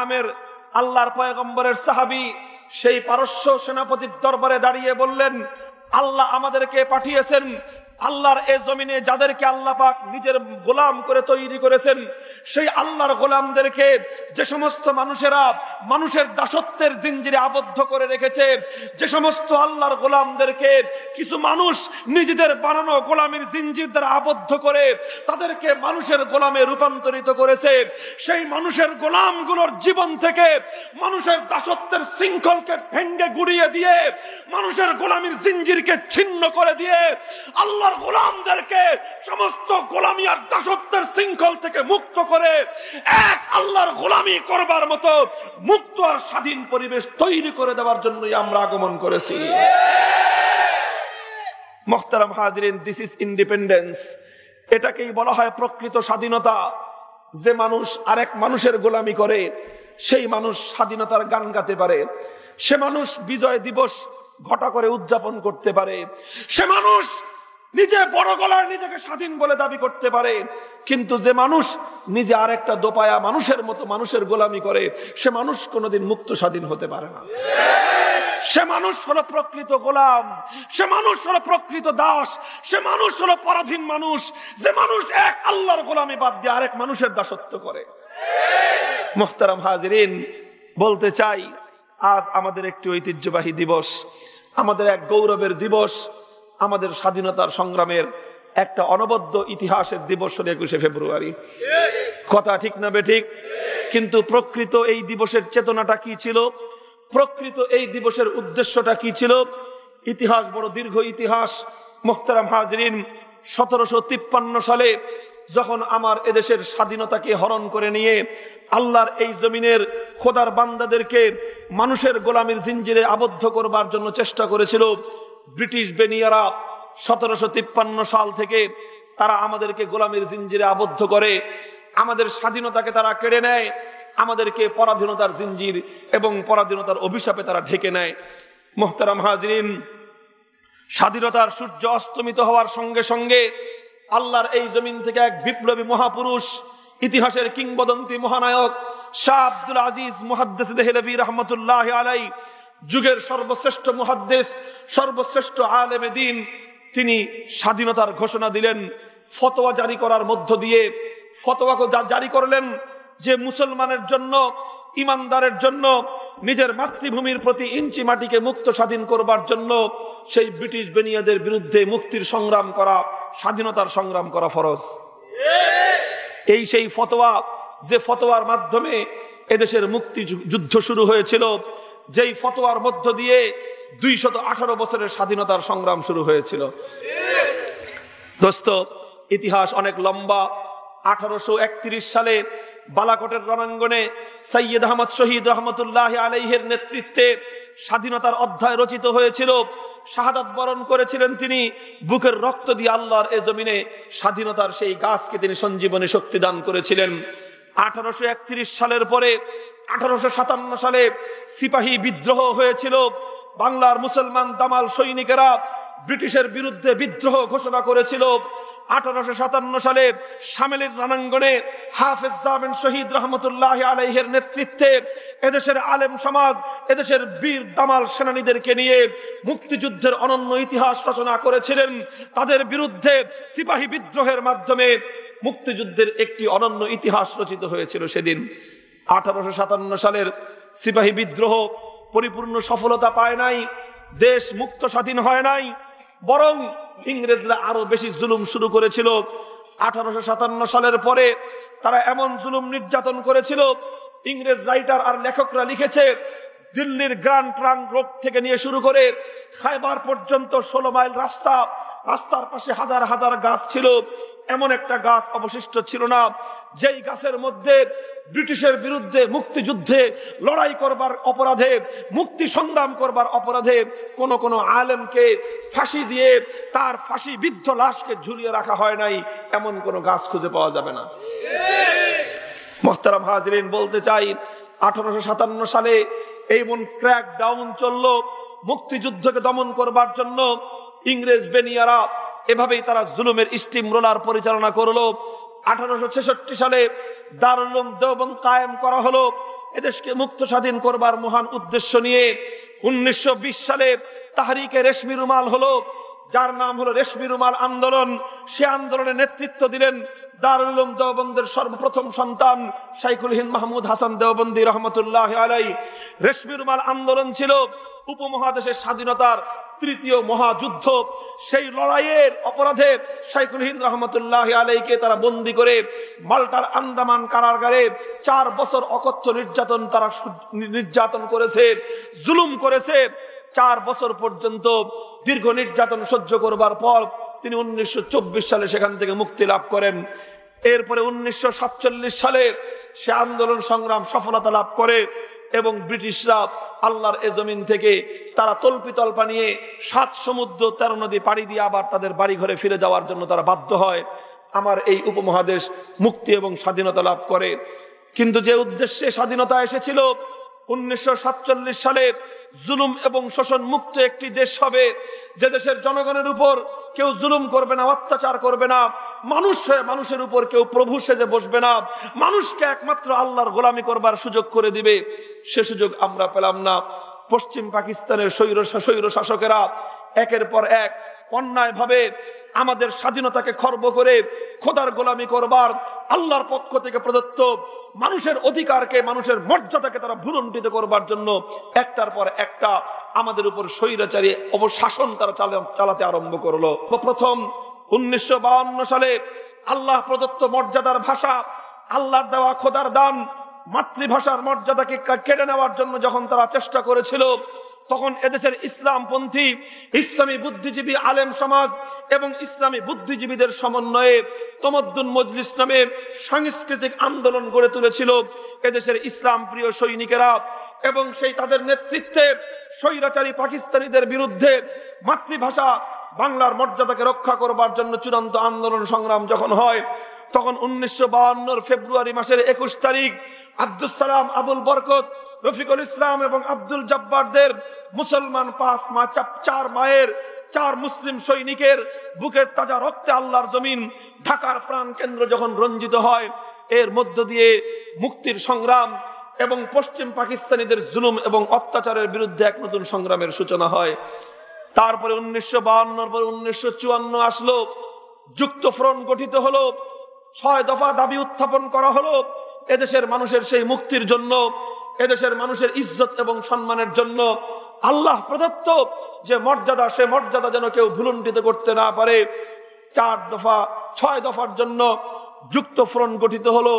আমের, আল্লাহর পয়গম্বরের সাহাবি সেই পারস্য সেনাপতির দরবারে দাঁড়িয়ে বললেন, আল্লাহ আমাদেরকে পাঠিয়েছেন আল্লাহর এ জমিনে যাদেরকে আল্লাহ পাক নিজের গোলাম করে তৈরি করেছেন, সেই আল্লাহর গোলামদেরকে যে সমস্ত মানুষেরা মানুষের দাসত্বের জিঞ্জিরে আবদ্ধ করে রেখেছে, যে সমস্ত আল্লাহর গোলামদেরকে কিছু মানুষ নিজেদের বানানো গোলামের জিঞ্জির দ্বারা আবদ্ধ করে তাদেরকে মানুষের গোলামে রূপান্তরিত করেছে, সেই মানুষের গোলামগুলোর জীবন থেকে মানুষের দাসত্বের শৃঙ্খলকে ভেঙ্গে গুড়িয়ে দিয়ে, মানুষের গোলামীর জিঞ্জিরকে ছিন্ন করে দিয়ে আল্লাহ আল্লাহর গোলামদেরকে সমস্ত গোলামি আর দাসত্বের শৃঙ্খল থেকে মুক্ত করে এক আল্লাহর গোলামি করবার মতো মুক্ত আর স্বাধীন পরিবেশ তৈরি করে দেওয়ার জন্যই আমরা আগমন করেছি। মোহতারাম হাজরিন দিস ইজ ইন্ডিপেন্ডেন্স এটাকেই বলা হয় প্রকৃত স্বাধীনতা। যে মানুষ আরেক মানুষের গোলামি করে, সেই মানুষ স্বাধীনতার গান গাতে পারে। সে মানুষ বিজয় দিবস ঘটা করে উদযাপন করতে পারে। সে মানুষ নিজে বড় গলার নিজেকে স্বাধীন বলে দাবি করতে পারে। কিন্তু যে মানুষ নিজে আরেকটা দোপায়া মানুষের মতো মানুষের গোলামি করে, সে মানুষ কোনোদিন মুক্ত স্বাধীন হতে পারে না। সে মানুষ হলো প্রকৃত গোলাম, সে মানুষ হলো প্রকৃত দাস, সে মানুষ হলো পরাধীন মানুষ। যে মানুষ এক আল্লাহর গোলামি বাদ দিয়ে আরেক মানুষের দাসত্ব করে। মোহতারাম হাজরিন, বলতে চাই, আজ আমাদের একটি ঐতিহ্যবাহী দিবস, আমাদের এক গৌরবের দিবস। আমাদের স্বাধীনতার সংগ্রামের একটা অনবদ্য ইতিহাসের দিবস হল একুশে ফেব্রুয়ারি। কথা ঠিক না বেঠিক কিন্তু প্রকৃত এই দিবসের চেতনাটা কি ছিল? প্রকৃত এই দিবসের উদ্দেশ্যটা কি ছিল? ইতিহাস বড় দীর্ঘ ইতিহাস। মোহতারাম হাজরিন, সতেরোশো তিপ্পান্ন সালে যখন আমার এদেশের স্বাধীনতাকে হরণ করে নিয়ে আল্লাহর এই জমিনের খোদার বান্দাদেরকে মানুষের গোলামীর জিঞ্জিরে আবদ্ধ করবার জন্য চেষ্টা করেছিল ব্রিটিশ বেনিয়ারা সতেরোশো তিপ্পান্ন সাল থেকে তারা আমাদেরকে গোলামীর জিঞ্জিরে আবদ্ধ করে, আমাদের স্বাধীনতাকে তারা কেড়ে নেয়, আমাদেরকে পরাধীনতার জিঞ্জির এবং পরাধীনতার অভিশাপে তারা ঢেকে নেয়। মোহতারাম হাজরিন, স্বাধীনতার সূর্য অস্তমিত হওয়ার সঙ্গে সঙ্গে আল্লাহর এই জমিন থেকে এক বিপ্লবী মহাপুরুষ, ইতিহাসের কিংবদন্তি মহানায়ক শাহ আব্দুল আজিজ মুহাদ্দেস দেহলভি রহমতুল্লাহ আলাই যুগের সর্বশ্রেষ্ঠ মুহাদ্দেস, সর্বশ্রেষ্ঠ আলেমে দিন। তিনি স্বাধীনতার ঘোষণা দিলেন, ফতোয়া জারি করার মধ্য দিয়ে। ফতোয়াকে জারি করলেন যে মুসলমানের জন্য, ইমানদারের জন্য, নিজের মাতৃভূমির প্রতি ইঞ্চি মাটিকে মুক্ত স্বাধীন করবার জন্য সেই ব্রিটিশ বেনিয়াদের বিরুদ্ধে মুক্তির সংগ্রাম করা, স্বাধীনতার সংগ্রাম করা ফরজ। এই সেই ফতোয়া, যে ফতোয়ার মাধ্যমে এদেশের মুক্তি যুদ্ধ শুরু হয়েছিল যেই ফতোয়ার মধ্য দিয়ে দুইশত আঠারো বছরের স্বাধীনতার সংগ্রাম শুরু হয়েছিল। দোস্ত, ইতিহাস অনেক লম্বা। আঠারোশো একত্রিশ সালে বালাকোটের রণাঙ্গনে সৈয়দ আহমদ শহীদ রহমতুল্লাহ আলাইহের নেতৃত্বে স্বাধীনতার অধ্যায় রচিত হয়েছিল। শাহাদাত বরণ করেছিলেন তিনি। বুকের রক্ত দিয়ে আল্লাহর এ জমিনে স্বাধীনতার সেই গাছকে তিনি সঞ্জীবনী শক্তি দান করেছিলেন। আঠারোশো একত্রিশ সালের পরে আঠারোশো সাতান্ন সালে সিপাহী বিদ্রোহ হয়েছিল। বাংলার মুসলমান দামাল সৈনিকেরা ব্রিটিশের বিরুদ্ধে বিদ্রোহ ঘোষণা করেছিল। আঠারোশো সাতান্ন সালে সামেলের রণাঙ্গনে হাফেজ জামেন শহীদ রহমতুল্লাহ আলাইহের নেতৃত্বে এদেশের আলেম সমাজ, এদেশের বীর দামাল সেনানীদেরকে নিয়ে মুক্তিযুদ্ধের অনন্য ইতিহাস রচনা করেছিলেন। তাদের বিরুদ্ধে সিপাহী বিদ্রোহের মাধ্যমে মুক্তিযুদ্ধের একটি অনন্য ইতিহাস রচিত হয়েছিল সেদিন। আঠারোশো সাতান্ন সালের সিপাহী বিদ্রোহ পরিপূর্ণ সফলতা পায় নাই, দেশ মুক্ত স্বাধীন হয় নাই, বরং ইংরেজরা আরও বেশি জুলুম শুরু করেছিল। আঠারোশো সাতান্ন সালের পরে তারা এমন জুলুম নির্যাতন করেছিল, ইংরেজ রাইটার আর লেখকরা লিখেছে, দিল্লির গ্রান্ড ট্রাঙ্ক রোড থেকে নিয়ে শুরু করে খাইবার পর্যন্ত ষোলো মাইল রাস্তা, রাস্তার পাশে হাজার হাজার গাছ ছিল, এমন একটা গাছ অবশিষ্ট ছিল না। যেই গাছের মধ্যে ব্রিটিশের বিরুদ্ধে মুক্তিযুদ্ধে লড়াই করবার অপরাধে, মুক্তি সংগ্রাম করবার অপরাধে কোন কোন আলেমকে ফাঁসি দিয়ে তার ফাঁসি বিদ্ধ লাশকে ঝুলিয়ে রাখা হয় নাই, এমন কোন গাছ খুঁজে পাওয়া যাবে না। মোহতারাম হাজরিন বলতে চাই, আঠারোশো সাতান্ন সালে এই মন ক্র্যাক ডাউন চলল, মুক্তিযুদ্ধকে দমন করবার জন্য ইংরেজ বেনিয়ারা এভাবেই তারা জুলুমের স্টিম রোলার পরিচালনা করল। আঠারোশো ছেষট্টি সালে দারুল দেওবন কায়েম করা হলো। এদেশকে মুক্ত স্বাধীন করবার মহান উদ্দেশ্য নিয়ে উনিশশো বিশ সালে তাহারিকে রেশমি রুমাল হলো। যার নাম হলো রেশমি রুমাল আন্দোলন। সে আন্দোলনে নেতৃত্ব দিলেন দারুল উলুম দেওবন্দের সর্বপ্রথম সন্তান শাইখুল হিন্দ মাহমুদ হাসান দেওবন্দি রহমতুল্লাহ আলাই রেশমি রুমাল আন্দোলন ছিল উপমহাদেশের স্বাধীনতার তৃতীয় মহাযুদ্ধ। সেই লড়াইয়ের অপরাধে শাইকুল হিন্দ রহমতুল্লাহ আলাইকে তারা বন্দি করে মাল্টার আন্দামান কারাগারে চার বছর অকথ্য নির্যাতন তারা নির্যাতন করেছে, জুলুম করেছে। চার বছর পর্যন্ত দীর্ঘ নির্যাতন সহ্য করবার পর তিনি উনিশশো চব্বিশ সালে সেখান থেকে মুক্তি লাভ করেন। এরপরে উনিশশো সাতচল্লিশ সালে সে আন্দোলন সংগ্রাম সফলতা লাভ করে। এবং ব্রিটিশরা আল্লাহর এ জমিন থেকে তারা তল্পিতল্পা নিয়ে সাত সমুদ্র, তেরো নদী পাড়ি দিয়ে আবার তাদের বাড়ি ঘরে ফিরে যাওয়ার জন্য তারা বাধ্য হয়। আমার এই উপমহাদেশ মুক্তি এবং স্বাধীনতা লাভ করে। কিন্তু যে উদ্দেশ্যে স্বাধীনতা এসেছিল, উনিশশো সাতচল্লিশ সালে জুলুম এবং শোষণ মুক্ত একটি দেশ হবে। যে দেশের জনগণের উপর কেউ জুলুম করবে না, অত্যাচার করবে না। মানুষ মানুষের উপর কেউ প্রভু সেজে বসবে না। মানুষকে একমাত্র আল্লাহর গোলামি করবার সুযোগ করে দিবে। সে সুযোগ আমরা পেলাম না। পশ্চিম পাকিস্তানের স্বৈর স্বৈর শাসকেরা একের পর এক অন্যায় ভাবে আমাদের স্বাধীনতাকে খর্ব করে খোদার গোলামি করবার আল্লাহর পক্ষ থেকে প্রদত্ত মানুষের অধিকারকে, মানুষের মর্যাদাকে তারা ভুলন্টিত করবার জন্য একটার পর একটা আমাদের উপর স্বৈরাচারী অবশাসন তারা চালাতে আরম্ভ করল। প্রথম উনিশশো সালে আল্লাহ প্রদত্ত মর্যাদার ভাষা, আল্লাহর দেওয়া খোদার দান মাতৃভাষার মর্যাদাকে কেড়ে নেওয়ার জন্য যখন তারা চেষ্টা করেছিল তখন এদেশের ইসলামপন্থী, ইসলামী বুদ্ধিজীবী আলেম সমাজ এবং ইসলামী বুদ্ধিজীবীদের সমন্বয়ে তমদ্দুন মজলিস নামে সাংস্কৃতিক আন্দোলন গড়ে তুলেছিল এদেশের ইসলাম প্রিয় সৈনিকেরা এবং সেই তাদের নেতৃত্বে স্বৈরাচারী পাকিস্তানিদের বিরুদ্ধে মাতৃভাষা বাংলার মর্যাদাকে রক্ষা করবার জন্য চূড়ান্ত আন্দোলন সংগ্রাম যখন হয়, তখন উনিশশো ফেব্রুয়ারি মাসের একুশ তারিখ আব্দুল সালাম আবুল বরকত রফিকুল ইসলাম এবং আব্দুল জব্বারদের মুসলমান পাঁচ মা চার মায়ের, চার মুসলিম সৈনিকের বুকের তাজা রক্তে আল্লাহর জমিন, ঢাকার প্রাণ কেন্দ্র যখন রঞ্জিত হয়, এর মধ্য দিয়ে মুক্তির সংগ্রাম এবং পশ্চিম পাকিস্তানিদের জুলুম এবং অত্যাচারের বিরুদ্ধে এক নতুন সংগ্রামের সূচনা হয়। তারপরে উনিশশো বাহান্নর পরে উনিশশো চুয়ান্ন আসলো যুক্ত ফ্রন্ট গঠিত হলো, ছয় দফা দাবি উত্থাপন করা হলো, এদেশের মানুষের সেই মুক্তির জন্য এদেশের মানুষের ইজ্জত এবং সম্মানের জন্য আল্লাহ প্রদত্ত যে মর্যাদা, সে মর্যাদা যেন কেউ ভুলুণ্ঠিত করতে না পারে। চার দফা, ছয় দফার জন্য যুক্ত ফ্রন্ট গঠিত হলো।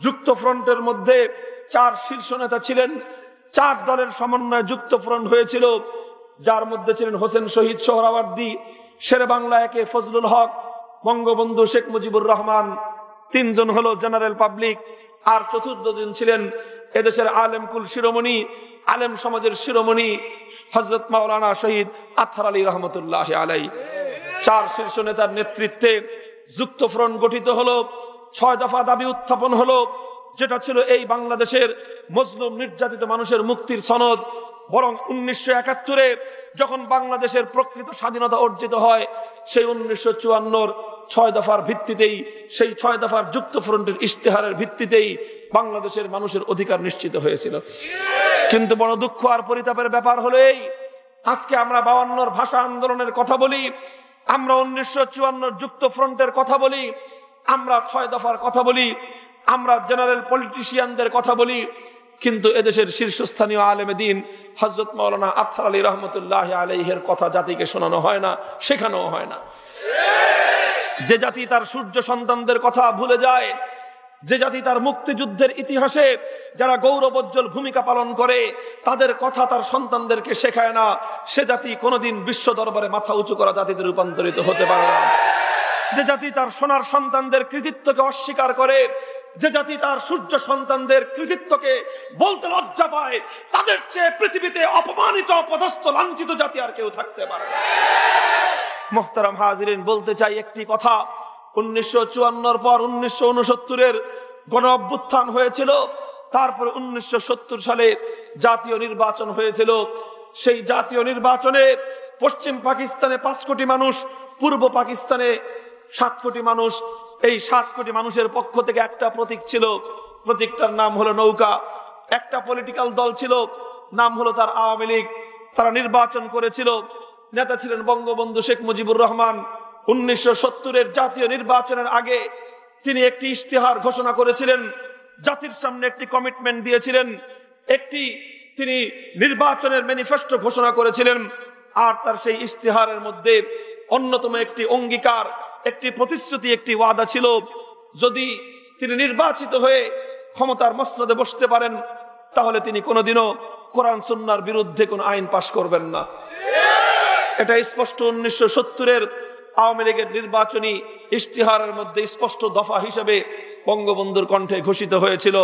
যুক্ত ফ্রন্টের মধ্যে চার শীর্ষ নেতা ছিলেন। চার দলের সমন্বয়ে যুক্ত ফ্রন্ট হয়েছিল। যার মধ্যে ছিলেন হোসেন শহীদ সোহরাবার্দি শেরে বাংলা একে ফজলুল হক, বঙ্গবন্ধু শেখ মুজিবুর রহমান। তিনজন হলো জেনারেল পাবলিক। আর চতুর্থ জন ছিলেন এদেশের আলেমকুল শিরোমণি, আলেম সমাজের শিরোমণি হজরত মাওলানা শহীদ আথার আলী রহমতুল্লাহ আলাই চার শীর্ষ নেতার নেতৃত্বে যুক্ত ফ্রন্ট গঠিত হলো, ছয় দফা দাবি উত্থাপন হলো, যেটা ছিল এই বাংলাদেশের মজলুম নির্যাতিত মানুষের মুক্তির সনদ। বরং উনিশশো একাত্তরে যখন বাংলাদেশের প্রকৃত স্বাধীনতা অর্জিত হয়, সেই উনিশশো চুয়ান্নর ছয় দফার ভিত্তিতেই, সেই ছয় দফার যুক্ত ফ্রন্টের ইশতেহারের ভিত্তিতেই বাংলাদেশের মানুষের অধিকার নিশ্চিত হয়েছিল। কিন্তু বড় দুঃখ আর পরিতাপের ব্যাপার হলো এই, আজকে আমরা বাউান্নর ভাষা আন্দোলনের কথা বলি, আমরা উনিশশো চুয়ান্নর যুক্ত ফ্রন্টের কথা বলি, আমরা ছয় দফার কথা বলি, আমরা জেনারেল পলিটিশিয়ানদের কথা বলি, কিন্তু এদেশের শীর্ষস্থানীয় আলেমে দিন হজরত মৌলানা আফতার আলী রহমতুল্লাহ আলহের কথা জাতিকে শোনানো হয় না শেখানো হয় না। যে জাতি তার সূর্য সন্তানদের কথা ভুলে যায় যে জাতি তার মুক্তিযুদ্ধের ইতিহাসে যারা গৌরবোজ্জ্বল ভূমিকা পালন করে, তাদের কথা তার সন্তানদেরকে শেখায় না। সে জাতি কোনোদিন বিশ্ব দরবারে মাথা উঁচু করা জাতিতে রূপান্তরিত হতে পারে না। যে জাতি তার সোনার সন্তানদের কৃতিত্বকে অস্বীকার করে, যে জাতি তার সূর্য সন্তানদের কৃতিত্বকে বলতে লজ্জা পায়, তাদের চেয়ে পৃথিবীতে অপমানিত, অপদস্থ, লাঞ্ছিত জাতি আর কেউ থাকতে পারে মোহতারাম হাজিরিন, বলতে চাই একটি কথা। উনিশশো চুয়ান্নর পর উনিশশো উনসত্তরের গণ অভ্যুত্থান হয়েছিল। তারপরে উনিশশো সালে জাতীয় নির্বাচন হয়েছিল। সেই জাতীয় নির্বাচনে পশ্চিম পাকিস্তানে পাঁচ কোটি মানুষ, পূর্ব পাকিস্তানে সাত কোটি মানুষ। এই সাত কোটি মানুষের পক্ষ থেকে একটা প্রতীক ছিল। প্রতীকটার নাম হলো নৌকা। একটা পলিটিক্যাল দল ছিল, নাম হলো তার আওয়ামী লীগ। তারা নির্বাচন করেছিল। নেতা ছিলেন বঙ্গবন্ধু শেখ মুজিবুর রহমান। উনিশশো সত্তরের জাতীয় নির্বাচনের আগে তিনি একটি ইশতেহার ঘোষণা করেছিলেন, জাতির সামনে একটি কমিটমেন্ট দিয়েছিলেন, একটি তিনি নির্বাচনের ম্যানিফেস্টো ঘোষণা করেছিলেন, আর তার সেই ইশতেহারের মধ্যে অন্যতম একটি অঙ্গীকার, একটি প্রতিশ্রুতি, একটি ওয়াদা ছিল, যদি তিনি নির্বাচিত হয়ে ক্ষমতার মসনদে বসতে পারেন, তাহলে তিনি কোনোদিনও কোরআন সুন্নার বিরুদ্ধে কোন আইন পাশ করবেন না। এটা স্পষ্ট উনিশশো সত্তরের আওয়ামী লীগের নির্বাচনী ইশতেহারের মধ্যে স্পষ্ট দফা হিসেবে বঙ্গবন্ধুর কণ্ঠে ঘোষিত হয়েছিল।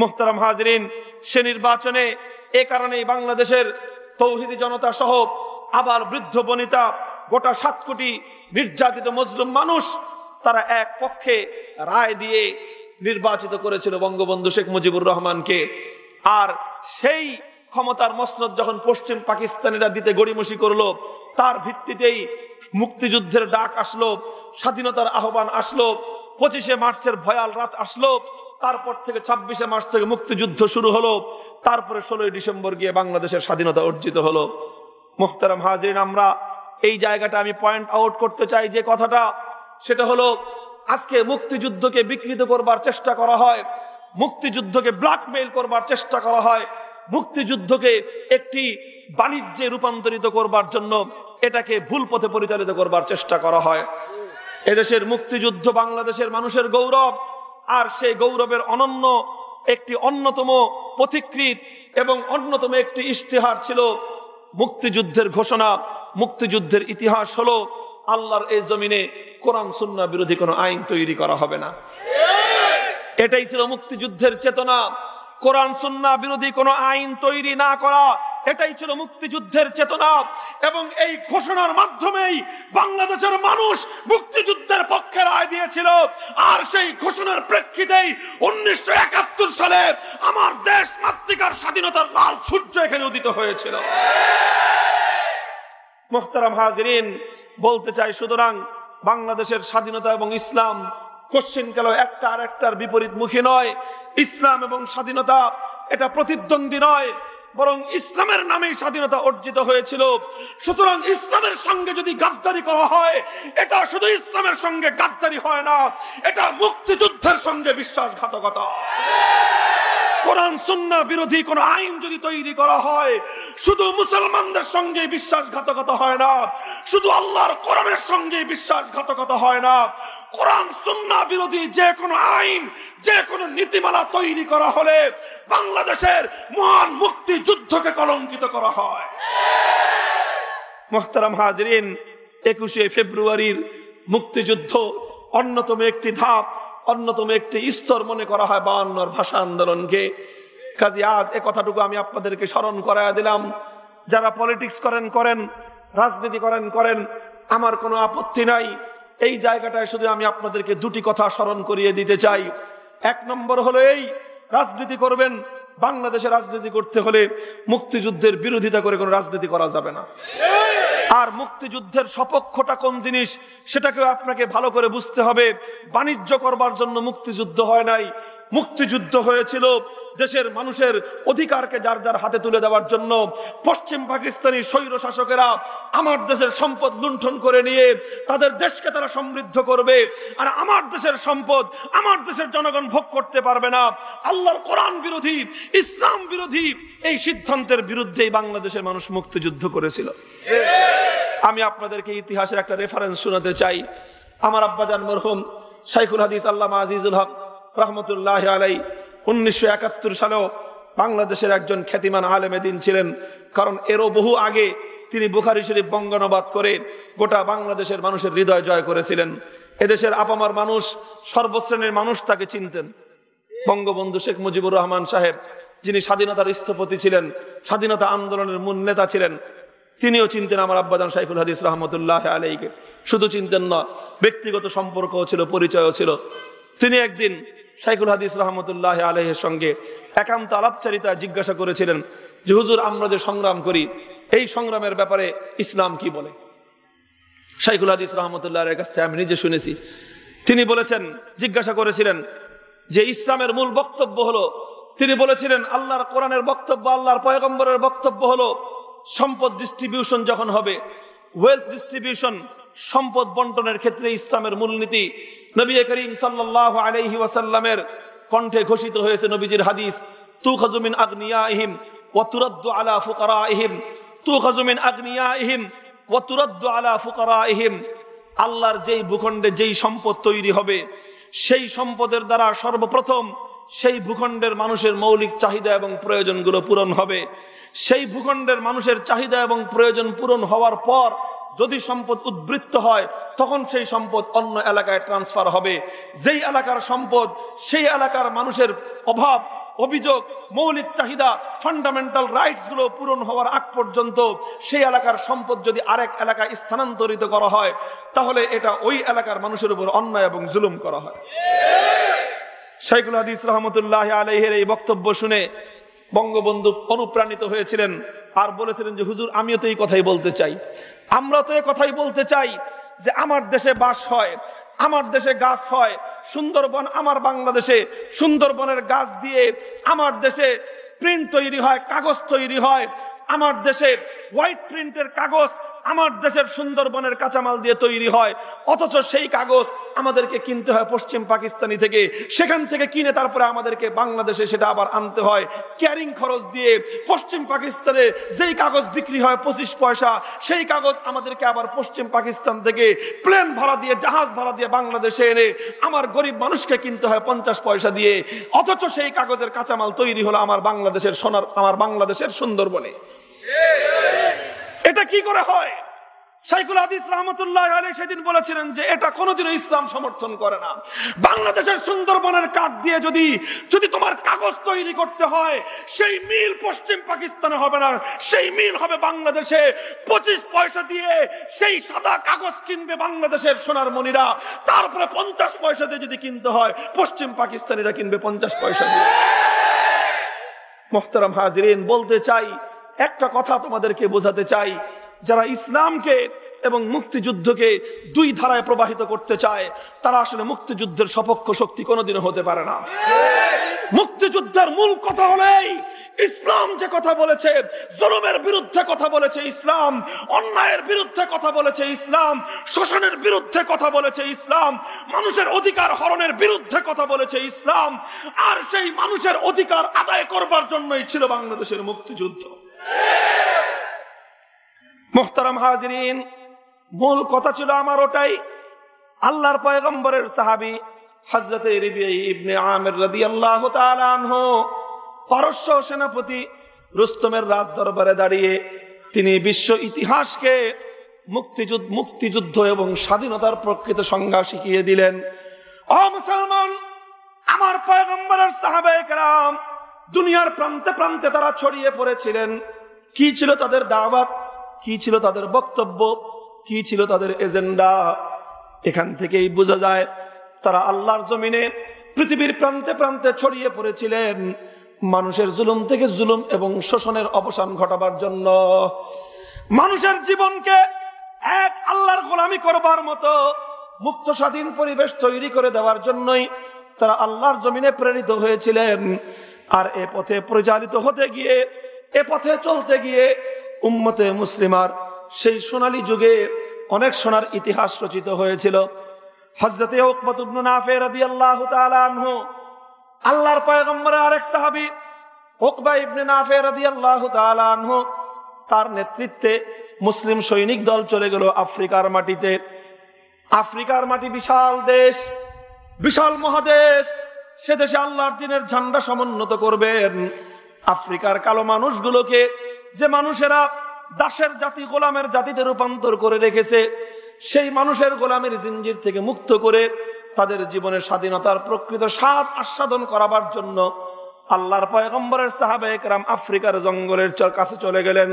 মোহতারাম হাজরিন, সে নির্বাচনে এ কারণেই বাংলাদেশের তৌহিদি জনতা সহ আবার বৃদ্ধ বনিতা গোটা সাত কোটি নির্যাতিত মজলুম মানুষ তারা এক পক্ষে রায় দিয়ে নির্বাচিত করেছিল বঙ্গবন্ধু শেখ মুজিবুর রহমানকে। আর সেই ক্ষমতার মসনদ যখন পশ্চিম পাকিস্তানিরা দিতে গড়িমসি করল তার ভিত্তিতেই মুক্তিযুদ্ধের ডাক আসলো, স্বাধীনতার আহ্বান আসলো, পঁচিশে মার্চের ভয়াল রাত আসলো, তারপর থেকে ছাব্বিশে মার্চ থেকে মুক্তিযুদ্ধ শুরু হলো, তারপরে ষোলোই ডিসেম্বর গিয়ে বাংলাদেশের স্বাধীনতা অর্জিত হলো। মোহতারাম হাজরিন, আমরা এই জায়গাটা আমি পয়েন্ট আউট করতে চাই যে কথাটা, সেটা হলো, আজকে মুক্তিযুদ্ধকে বিকৃত করবার চেষ্টা করা হয়, মুক্তিযুদ্ধকে ব্ল্যাকমেইল করবার চেষ্টা করা হয়, মুক্তিযুদ্ধকে একটি বাণিজ্যে রূপান্তরিত করবার জন্য এটাকে ভুল পথে পরিচালিত করবার চেষ্টা করা হয়। এদেশের মুক্তিযুদ্ধ বাংলাদেশের মানুষের গৌরব, আর সেই গৌরবের অনন্য একটি অন্যতম পথিকৃত এবং অন্যতম একটি ইশতেহার ছিল মুক্তিযুদ্ধের ঘোষণা। মুক্তিযুদ্ধের ইতিহাস হলো, আল্লাহর এই জমিনে কোরআন সুন্না বিরোধী কোনো আইন তৈরি করা হবে না। এটাই ছিল মুক্তিযুদ্ধের চেতনা। কোরআন সুন্না বিরোধী কোনো আইন তৈরি না করা এটাই ছিল মুক্তিযুদ্ধের চেতনা এবং এই ঘোষণার মাধ্যমেই বাংলাদেশের মানুষ মুক্তিযুদ্ধের পক্ষে রায় দিয়েছিল। আর সেই ঘোষণার প্রেক্ষিতেই উনিশশো একাত্তর সালে আমার দেশ মাতৃকার স্বাধীনতার লাল সূর্য এখানে উদিত হয়েছিল। মোহতারাম হাজরিন, বলতে চাই সুতরাং বাংলাদেশের স্বাধীনতা এবং ইসলাম কোশ্চিন কাল একটা আর একটার বিপরীত মুখী নয়? ইসলাম এবং স্বাধীনতা এটা প্রতিদ্বন্দ্বী নয়। বরং ইসলামের নামে স্বাধীনতা অর্জিত হয়েছিল। সুতরাং ইসলামের সঙ্গে যদি গাদ্দারি করা হয়, এটা শুধু ইসলামের সঙ্গে গাদ্দারি হয় না, এটা মুক্তিযুদ্ধের সঙ্গে বিশ্বাসঘাতকতা। কোরআন সুন্না বিরোধী কোন আইন যদি তৈরি করা হয়, শুধু মুসলমানদের সঙ্গে বিশ্বাসঘাতকতা হয় না, শুধু আল্লাহর কোরআনের সঙ্গে বিশ্বাসঘাতকতা হয় না, কোরআন সুন্না বিরোধী যে কোনো আইন, যে কোনো নীতিমালা তৈরি করা হলে বাংলাদেশের মহান মুক্তি যুদ্ধকে কলঙ্কিত করা হয়। মোহতারাম হাজরিন, একুশে ফেব্রুয়ারির মুক্তিযুদ্ধ অন্যতম একটি ধাপ। অন্যতম একটি স্তর মনে করা হয় বায়ান্নর ভাষা আন্দোলনকে। কাজে আজ এ কথাটুকু আমি আপনাদেরকে স্মরণ করাইয়া দিলাম। যারা পলিটিক্স করেন করেন। রাজনীতি করেন করেন। আমার কোনো আপত্তি নাই। এই জায়গাটায় শুধু আমি আপনাদেরকে দুটি কথা স্মরণ করিয়ে দিতে চাই। এক নম্বর হলো এই, রাজনীতি করবেন, বাংলাদেশে রাজনীতি করতে হলে মুক্তিযুদ্ধের বিরোধিতা করে কোনো রাজনীতি করা যাবে না। আর মুক্তিযুদ্ধের সপক্ষটা কোন জিনিস, সেটাকেও আপনাকে ভালো করে বুঝতে হবে। বাণিজ্য করবার জন্য মুক্তিযুদ্ধ হয় নাই। মুক্তিযুদ্ধ হয়েছিল দেশের মানুষের অধিকারকে যার যার হাতে তুলে দেওয়ার জন্য। পশ্চিম পাকিস্তানি স্বৈর শাসকেরা আমার দেশের সম্পদ লুণ্ঠন করে নিয়ে তাদের দেশকে তারা সমৃদ্ধ করবে। আর আমার দেশের সম্পদ আমার দেশের জনগণ ভোগ করতে পারবে না। আল্লাহর কোরআন বিরোধী, ইসলাম বিরোধী এই সিদ্ধান্তের বিরুদ্ধেই বাংলাদেশের মানুষ মুক্তিযুদ্ধ করেছিল। আমি আপনাদেরকে ইতিহাসের একটা রেফারেন্স শোনাতে চাই। আমার আব্বাজান মরহুম, শাইখুল হাদিস আল্লাহ আজিজুল হক রহমতুল্লাহ আলাই উনিশশো একাত্তর সালেও বাংলাদেশের একজন খ্যাতিমান আলেমেদিন ছিলেন। কারণ এরও বহু আগে তিনি বুখারি শরীফ বঙ্গানুবাদ করে গোটা বাংলাদেশের মানুষের হৃদয় জয় করেছিলেন। এদেশের আপামার মানুষ, সর্বশ্রেণীর মানুষ তাকে চিনতেন। বঙ্গবন্ধু শেখ মুজিবুর রহমান সাহেব, যিনি স্বাধীনতার স্থপতি ছিলেন, স্বাধীনতা আন্দোলনের মূল নেতা ছিলেন, তিনিও চিনতেন আমার আব্বাজান সাইফুল হাদিস রহমতুল্লাহ আলাইকে শুধু চিনতেন না, ব্যক্তিগত সম্পর্ক ছিল, পরিচয়ও ছিল। তিনি একদিন সাইকুল হাদিস রহমতুল্লাহ আলহের সঙ্গে একান্ত আলাপচারিতা জিজ্ঞাসা করেছিলেন যে, হুজুর, আমরা যে সংগ্রাম করি, এই সংগ্রামের ব্যাপারে ইসলাম কি বলে? সাইকুল হাদিস রহমতুল্লাহ কাছ থেকে আমি নিজে শুনেছি। তিনি বলেছেন, জিজ্ঞাসা করেছিলেন যে, ইসলামের মূল বক্তব্য হলো তিনি বলেছিলেন, আল্লাহর কোরআনের বক্তব্য, আল্লাহর পয়গম্বরের বক্তব্য হলো, সম্পদ ডিস্ট্রিবিউশন যখন হবে ওয়েলথ ডিস্ট্রিবিউশন সম্পদ বন্টনের ক্ষেত্রে ইসলামের মূলনীতি নবী করিম সাল্লাহ আলহি ওয়াসাল্লামের কণ্ঠে ঘোষিত হয়েছে নবীজির হাদিস তু খাজুমিন আগ্নিয়া ইহিম ওয়াতুরাদ্দু আলা ফুকারা ইহিম তু খাজুমিন আগ্নিয়া ইহিম ওয়াতুরাদ্দু আলা ফুকারা ইহিম আল্লাহর যেই ভূখণ্ডে যেই সম্পদ তৈরি হবে, সেই সম্পদের দ্বারা সর্বপ্রথম সেই ভূখণ্ডের মানুষের মৌলিক চাহিদা এবং প্রয়োজনগুলো পূরণ হবে। সেই ভূখণ্ডের মানুষের চাহিদা এবং প্রয়োজন পূরণ হওয়ার পর যদি সম্পদ উদ্বৃত্ত হয়, তখন সেই সম্পদ অন্য এলাকায় ট্রান্সফার হবে। যেই এলাকার সম্পদ, সেই এলাকার মানুষের অভাব, অভিযোগ, মৌলিক চাহিদা ফান্ডামেন্টাল রাইটসগুলো পূরণ হওয়ার আগ পর্যন্ত সেই এলাকার সম্পদ যদি আরেক এলাকায় স্থানান্তরিত করা হয়, তাহলে এটা ওই এলাকার মানুষের উপর অন্যায় এবং জুলুম করা হয়। শাইকুল হাদিস রহমতুল্লাহ আলহের এই বক্তব্য শুনে বঙ্গবন্ধু অনুপ্রাণিত হয়েছিলেন আর বলেছিলেন যে, হুজুর, আমিও তো এই কথাই বলতে চাই। আমরা তো কথাই বলতে চাই যে আমার দেশে বাস হয়, আমার দেশে গাছ হয়, সুন্দরবন আমার বাংলাদেশে, সুন্দরবনের গাছ দিয়ে আমার দেশে প্রিন্ট তৈরি হয়, কাগজ তৈরি হয়, আমার দেশে হোয়াইট প্রিন্টের কাগজ আমার দেশের সুন্দরবনের কাঁচামাল দিয়ে তৈরি হয়। অথচ সেই কাগজ আমাদেরকে কিনতে হয় পশ্চিম পাকিস্তানি থেকে। সেখান থেকে কিনে তারপরে আমাদেরকে বাংলাদেশে সেটা আবার আনতে হয়। ক্যারিং খরচ দিয়ে পশ্চিম পাকিস্তানে যেই কাগজ বিক্রি হয় পঁচিশ পয়সা, সেই কাগজ আমাদেরকে আবার পশ্চিম পাকিস্তান থেকে প্লেন ভাড়া দিয়ে, জাহাজ ভাড়া দিয়ে বাংলাদেশে এনে আমার গরিব মানুষকে কিনতে হয় পঞ্চাশ পয়সা দিয়ে। অথচ সেই কাগজের কাঁচামাল তৈরি হলো আমার বাংলাদেশের সোনার আমার বাংলাদেশের সুন্দরবনে। এটা কি করে হয়? সাইকুল হাদিস রহমতুল্লাহ আলী সেদিন বলেছিলেন যে এটা কোনোদিনও ইসলাম সমর্থন করে না। বাংলাদেশের সুন্দরবনের কাঠ দিয়ে যদি যদি তোমার কাগজ তৈরি করতে হয়, সেই মিল পশ্চিম পাকিস্তানে হবে না। সেই মিল হবে বাংলাদেশে। পঁচিশ পয়সা দিয়ে সেই সাদা কাগজ কিনবে বাংলাদেশের সোনার মনিরা তারপরে পঞ্চাশ পয়সা দিয়ে যদি কিনতে হয়, পশ্চিম পাকিস্তানিরা কিনবে পঞ্চাশ পয়সা দিয়ে। মোহতারাম হাজরিন, বলতে চাই একটা কথা তোমাদেরকে বোঝাতে চাই। যারা ইসলামকে এবং মুক্তিযুদ্ধকে দুই ধারায় প্রবাহিত করতে চায়, তারা আসলে মুক্তিযুদ্ধের সপক্ষ শক্তি কোনোদিনও হতে পারে না। মুক্তিযুদ্ধের মূল কথা হলেই ইসলাম যে কথা বলেছে, জলমের বিরুদ্ধে কথা বলেছে ইসলাম, অন্যায়ের বিরুদ্ধে কথা বলেছে ইসলাম, শোষণের বিরুদ্ধে কথা বলেছে ইসলাম, মানুষের অধিকার হরণের বিরুদ্ধে কথা বলেছে ইসলাম, আর সেই মানুষের অধিকার আদায় করবার জন্যই ছিল বাংলাদেশের মুক্তিযুদ্ধ। মোহতারাম হাজরিন, মূল কথা ছিল আমার ওটাই, আল্লাহর পয়গম্বরের সাহাবি হজরত ইবনে আমের রাদি আল্লাহ পারস্য সেনাপতি রুস্তমের রাজ দরবারে দাঁড়িয়ে তিনি বিশ্ব ইতিহাসকে মুক্তিযুদ্ধ মুক্তিযুদ্ধ এবং স্বাধীনতার প্রকৃত সংজ্ঞা শিখিয়ে দিলেন। ও মুসলমান, আমার পয়গম্বরের সাহাবাহাম দুনিয়ার প্রান্তে প্রান্তে তারা ছড়িয়ে পড়েছিলেন। কি ছিল তাদের দাওয়াত? কি ছিল তাদের বক্তব্য? কি ছিল তাদের এজেন্ডা? এখান থেকেই বোঝা যায় তারা আল্লাহর জমিনে পৃথিবীর প্রান্তে প্রান্তে ছড়িয়ে পড়েছিলেন। মানুষের জুলুম থেকে জুলুম এবং শোষণের অবসান ঘটাবার জন্য। মানুষের জীবনকে এক আল্লাহর গোলামি করবার মতো মুক্ত স্বাধীন পরিবেশ তৈরি করে দেওয়ার জন্যই তারা আল্লাহর জমিনে প্রেরিত হয়েছিলেন। আর এ পথে পরিচালিত হতে গিয়ে, এ পথে চলতে গিয়ে উম্মতে মুসলিমার সেই সোনালী যুগে অনেক সোনার ইতিহাস রচিত হয়েছিল। হজরতে আল্লাহর পয়গম্বরে আরেক সাহাবি ওকবা ইবনে নাফে রাদি আল্লাহ তার নেতৃত্বে মুসলিম সৈনিক দল চলে গেল আফ্রিকার মাটিতে। আফ্রিকার মাটি বিশাল দেশ, বিশাল মহাদেশ, সে দেশে আল্লাহর দিনের ঝান্ডা সমুন্নত করবেন। আফ্রিকার কালো মানুষগুলোকে যে মানুষেরা দাসের জাতি, গোলামের জাতিতে রূপান্তর করে রেখেছে সেই মানুষের গোলামের জিঞ্জির থেকে মুক্ত করে তাদের জীবনের স্বাধীনতার প্রকৃত স্বাদ আস্বাদন করাবার জন্য আল্লাহর পয়গম্বরের সাহাবে একরাম আফ্রিকার জঙ্গলের কাছে চলে গেলেন।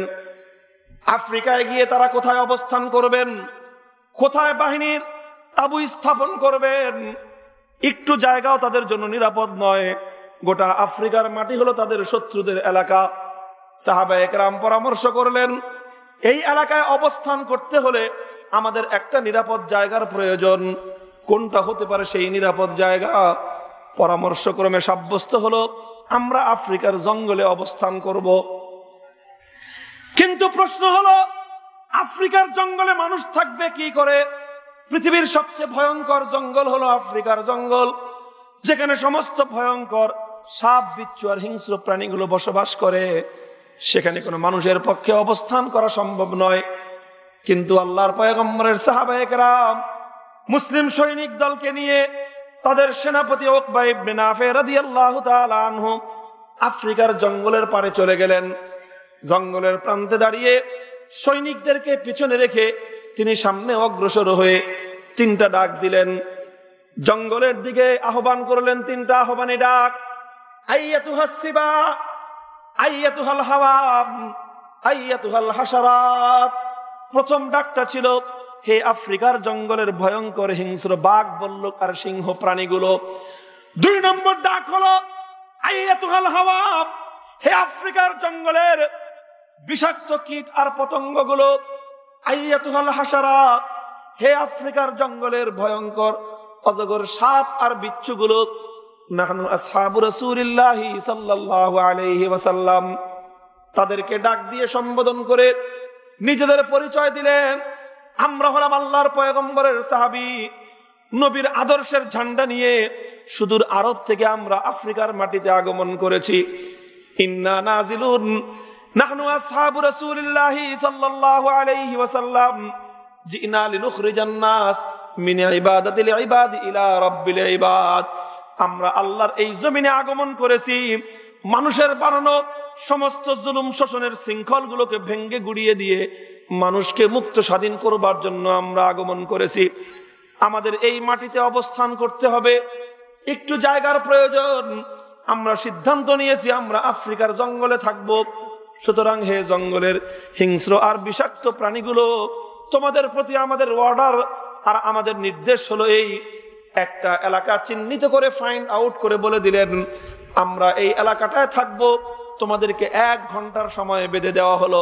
আফ্রিকায় গিয়ে তারা কোথায় অবস্থান করবেন? কোথায় বাহিনীর তাবু স্থাপন করবেন? একটু জায়গাও তাদের জন্য নিরাপদ নয়। গোটা আফ্রিকার মাটি হলো তাদের শত্রুদের এলাকা। সাহাবা একরাম পরামর্শ করলেন, এই এলাকায় অবস্থান করতে হলে আমাদের একটা নিরাপদ জায়গার প্রয়োজন। কোনটা হতে পারে সেই নিরাপদ জায়গা? পরামর্শক্রমে সাব্যস্ত হলো, আমরা আফ্রিকার জঙ্গলে অবস্থান করব। কিন্তু প্রশ্ন হলো, আফ্রিকার জঙ্গলে মানুষ থাকবে কি করে? পৃথিবীর সবচেয়ে ভয়ঙ্কর জঙ্গল হলো আফ্রিকার জঙ্গল, যেখানে সমস্ত ভয়ঙ্কর সাপ, বিচ্ছু আর হিংস্র প্রাণীগুলো বসবাস করে। সেখানে কোনো মানুষের পক্ষে অবস্থান করা সম্ভব নয়। কিন্তু আল্লাহর পয়গম্বরের সাহাবায়করাম মুসলিম সৈনিক দলকে নিয়ে তাদের সেনাপতি আফ্রিকার জঙ্গলের পারে চলে গেলেন। জঙ্গলের প্রান্তে দাঁড়িয়ে সৈনিকদেরকে পিছনে রেখে তিনি সামনে অগ্রসর হয়ে তিনটা ডাক দিলেন। জঙ্গলের দিকে আহ্বান করলেন তিনটা আহ্বানী ডাক। আইয়াতুহাসিবা আইয়াতুহাল হাওয়াম আইয়াতুহাল হাসারাত প্রথম ডাকটা ছিল, হে আফ্রিকার জঙ্গলের ভয়ঙ্কর হিংস্র বাঘ বল্লুক আর সিংহ প্রাণীগুলো। দুই নম্বর ডাক হলো হাওয়াম হে আফ্রিকার জঙ্গলের বিষাক্ত কীট আর পতঙ্গগুলো আইয়াতুহাল হাসারা হে আফ্রিকার জঙ্গলের ভয়ঙ্কর অজগর সাপ আর বিচ্ছুগুলো। নাহনু সাল্লাল্লাহু তাদেরকে ডাক দিয়ে সম্বোধন করে নিজেদের পরিচয় দিলেন। আমরা হলাম আল্লাহর পয়গম্বরের সাহাবি। নবীর আদর্শের ঝান্ডা নিয়ে সুদূর আরব থেকে আমরা আফ্রিকার মাটিতে আগমন করেছি। সাল্লাল্লাহু ইবাদ ইলা ইবাদ। আমরা আল্লাহর এই জমিনে আগমন করেছি। মানুষের বানানো সমস্ত জুলুম শোষণের শৃঙ্খলগুলোকে ভেঙ্গে গুড়িয়ে দিয়ে মানুষকে মুক্ত স্বাধীন করবার জন্য আমরা আগমন করেছি। আমাদের এই মাটিতে অবস্থান করতে হবে। একটু জায়গার প্রয়োজন। আমরা সিদ্ধান্ত নিয়েছি, আমরা আফ্রিকার জঙ্গলে থাকব। সুতরাং হে জঙ্গলের হিংস্র আর বিষাক্ত প্রাণীগুলো, তোমাদের প্রতি আমাদের অর্ডার আর আমাদের নির্দেশ হলো এই। একটা এলাকা চিহ্নিত করে ফাইন্ড আউট করে বলে দিলেন, আমরা এই এলাকাটায় থাকব। তোমাদেরকে এক ঘণ্টার সময় বেঁধে দেওয়া হলো।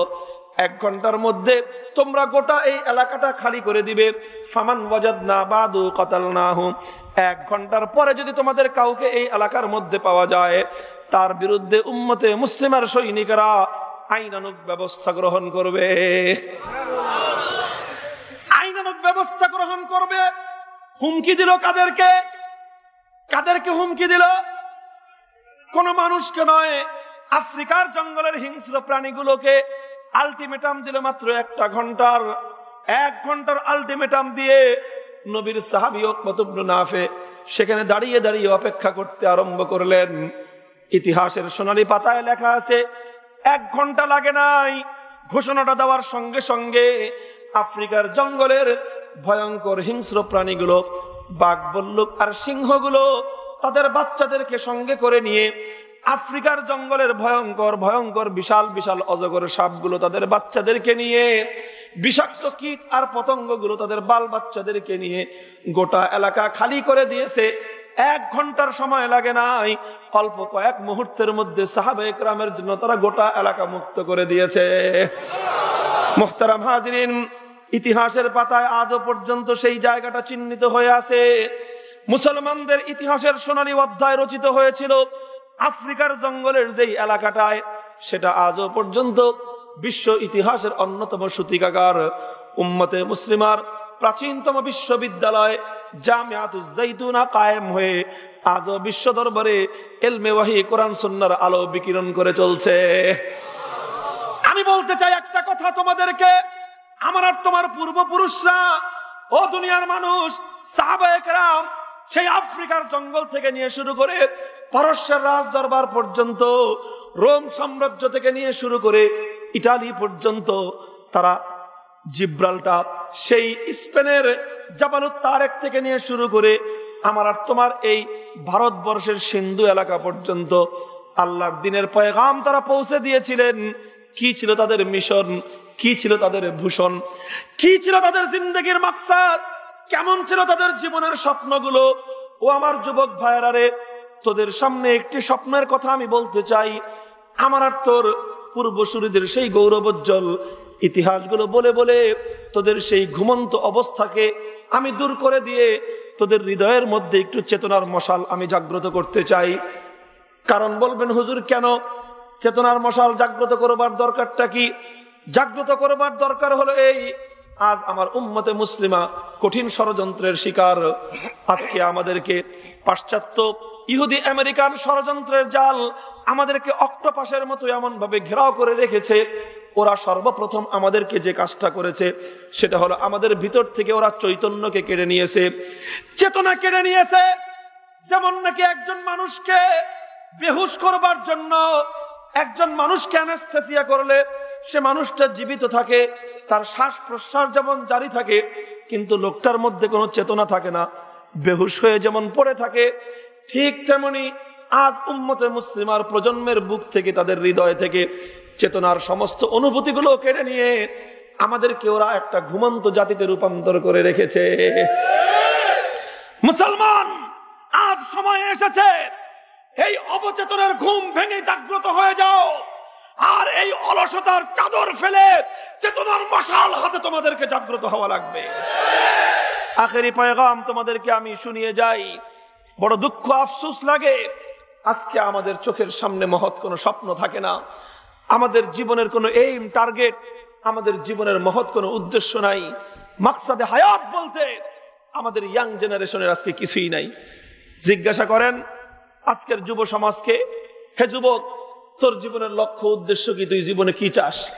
এক ঘণ্টার মধ্যে তোমরা গোটা এই এলাকাটা খালি করে দিবে। ফামান ওয়াজাদ না বাদু কতাল না হুম এক ঘণ্টার পরে যদি তোমাদের কাউকে এই এলাকার মধ্যে পাওয়া যায়, তার বিরুদ্ধে উম্মতে মুসলিমের সৈনিকরা আইনানুক ব্যবস্থা গ্রহণ করবে। আইনানুক ব্যবস্থা গ্রহণ করবে। হুমকি দিল কাদেরকে? কাদেরকে হুমকি দিল? কোন মানুষকে নয়। আফ্রিকার জঙ্গলের হিংস্র প্রাণীগুলোকে আলটিমেটাম দিল মাত্র একটা ঘণ্টার, এক ঘণ্টার আলটিমেটাম দিয়ে নবীর সাহাবি নাফে সেখানে দাঁড়িয়ে দাঁড়িয়ে অপেক্ষা করতে আরম্ভ করলেন। ইতিহাসের সোনালি পাতায় লেখা আছে, এক ঘণ্টা লাগে নাই। ঘোষণাটা দেওয়ার সঙ্গে সঙ্গে আফ্রিকার জঙ্গলের ভয়ঙ্কর হিংস্র প্রাণীগুলো, বাঘ বল্লুক আর সিংহগুলো তাদের বাচ্চাদেরকে সঙ্গে করে নিয়ে আফ্রিকার জঙ্গলের ভয়ঙ্কর ভয়ঙ্কর, বিশাল বিশাল অজগর সাপগুলো তাদের বাচ্চাদেরকে নিয়ে, বিষাক্ত কীট আর পতঙ্গগুলো তাদের বাল বাচ্চাদেরকে নিয়ে গোটা এলাকা খালি করে দিয়েছে। এক ঘণ্টার সময় লাগে নাই, অল্প কয়েক মুহূর্তের মধ্যে সাহাবে একরামের জন্য তারা গোটা এলাকা মুক্ত করে দিয়েছে। মোহতারাম হাজরিন, ইতিহাসের পাতায় আজও পর্যন্ত সেই জায়গাটা চিহ্নিত হয়ে আছে। মুসলমানদের ইতিহাসের সোনালী অধ্যায় রচিত হয়েছিল আফ্রিকার জঙ্গলের যেই এলাকাটায়, সেটা আজও পর্যন্ত বিশ্ব ইতিহাসের অন্যতম সূতিকাগার। উম্মতে মুসলিমার প্রাচীনতম বিশ্ববিদ্যালয় জামিয়াতুজাইতুনা কায়েম হয়ে আজও বিশ্ব দরবারে এলমে ওয়াহি, কোরআন, সুন্নার আলো বিকিরণ করে চলছে। আমি বলতে চাই একটা কথা তোমাদেরকে। আমার আর তোমার পূর্বপুরুষরা, ও দুনিয়ার মানুষ সাহাবাহাম সেই আফ্রিকার জঙ্গল থেকে নিয়ে শুরু করে পারস্যের রাজ দরবার পর্যন্ত, রোম সাম্রাজ্য থেকে নিয়ে শুরু করে ইটালি পর্যন্ত তারা জিব্রালটা, সেই স্পেনের জাবালুত তারেক থেকে নিয়ে শুরু করে আমার আর তোমার এই ভারতবর্ষের সিন্ধু এলাকা পর্যন্ত আল্লাহর দিনের পয়গাম তারা পৌঁছে দিয়েছিলেন। কি ছিল তাদের মিশন? কি ছিল তাদের ভূষণ? কি ছিল তাদের জিন্দগির মাকসাদ? কেমন ছিল তাদের জীবনের স্বপ্নগুলো? ও আমার যুবক ভাইয়ারে তোদের সামনে একটি স্বপ্নের কথা আমি বলতে চাই। আমার আর তোর পূর্বসূরীদের সেই গৌরবোজ্জ্বল ইতিহাসগুলো বলে বলে তোদের সেই ঘুমন্ত অবস্থাকে আমি দূর করে দিয়ে তোদের হৃদয়ের মধ্যে একটু চেতনার মশাল আমি জাগ্রত করতে চাই। কারণ বলবেন, হুজুর, কেন? চেতনার মশাল জাগ্রত করবার দরকারটা কি? জাগ্রত করবার দরকার হলো এই, আজ আমার উম্মতে মুসলিমা কঠিন ষড়যন্ত্রের শিকার। আজকে আমাদেরকে পাশ্চাত্য ইহুদি আমেরিকান ষড়যন্ত্রের জাল আমাদেরকে অক্টোপাসের মতো এমন ভাবে ঘেরাও করে রেখেছে, ওরা সর্বপ্রথম আমাদেরকে যে কাজটা করেছে, সেটা হলো আমাদের ভিতর থেকে ওরা চৈতন্যকে কেড়ে নিয়েছে। চেতনা কেড়ে নিয়েছে, যেমন নাকি একজন মানুষকে বেহুশ করবার জন্য একজন মানুষকে অ্যানেস্থেসিয়া করলে সে মানুষটা জীবিত থাকে, তার শ্বাস প্রশ্বাস যেমন জারি থাকে, কিন্তু লোকটার মধ্যে কোনো চেতনা থাকে না। বেহুশ হয়ে যেমন পড়ে থাকে ঠিক তেমনি আজ উম্মতে মুসলিমার প্রজন্মের বুক থেকে, তাদের হৃদয় থেকে চেতনার সমস্ত অনুভূতিগুলো কেড়ে নিয়ে আমাদেরকে ওরা একটা ঘুমন্ত জাতিতে রূপান্তর করে রেখেছে। মুসলমান, আজ সময় এসেছে। এই অবচেতনের ঘুম ভেঙে জাগ্রত হয়ে যাও। আর এই অলসতার চাদর ফেলে চেতনার মশাল হাতে তোমাদেরকে জাগ্রত হওয়া লাগবে। আখেরি পয়গাম তোমাদেরকে আমি শুনিয়ে যাই। বড় দুঃখ আফসুস লাগে। আজকে আমাদের চোখের সামনে মহৎ কোনো স্বপ্ন থাকে না। আমাদের জীবনের কোনো এইম টার্গেট আমাদের জীবনের মহৎ কোনো উদ্দেশ্য নাই। মাকসাদে হায়াত বলতে আমাদের ইয়াং জেনারেশনের আজকে কিছুই নাই। জিজ্ঞাসা করেন, আজকের যুব সমাজকে, হে যুবক, তোর জীবনের লক্ষ্য, উদ্দেশ্য কি? তুই জীবনে কি চাস?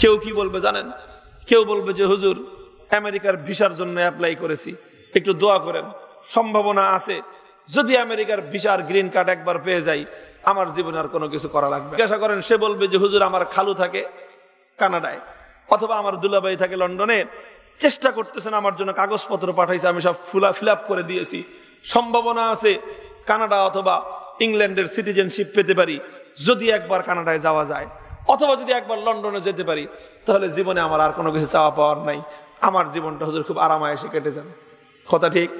কেউ কি বলবে জানেন? কেউ বলবে যে, হুজুর, আমেরিকার ভিসার জন্য অ্যাপ্লাই করেছি। একটু দোয়া করেন। সম্ভাবনা আছে। যদি আমেরিকার ভিসার গ্রিন কার্ড একবার পেয়ে যাই, আমার জীবনে আর কোনো কিছু করা লাগবে জিজ্ঞাসা করেন, সে বলবে যে, হুজুর, আমার খালু থাকে কানাডায় অথবা আমার দুলাবাই থাকে লন্ডনে। চেষ্টা করতেছেন আমার জন্য কাগজপত্র পাঠাইছে, আমি সব ফুলা ফিল করে দিয়েছি। সম্ভাবনা আছে কানাডা অথবা ইংল্যান্ডের সিটিজেনশিপ পেতে পারি, যদি একবার কানাডায় যাওয়া যায়। অথবা যদি একবার লন্ডনে যেতে পারি, তাহলে জীবনে আমার আর কোনো কিছু চাওয়া পাওয়ার নাই। আমার জীবনটা হুজুর খুব আরামায়েসে কেটে যাবে। কথা ঠিক?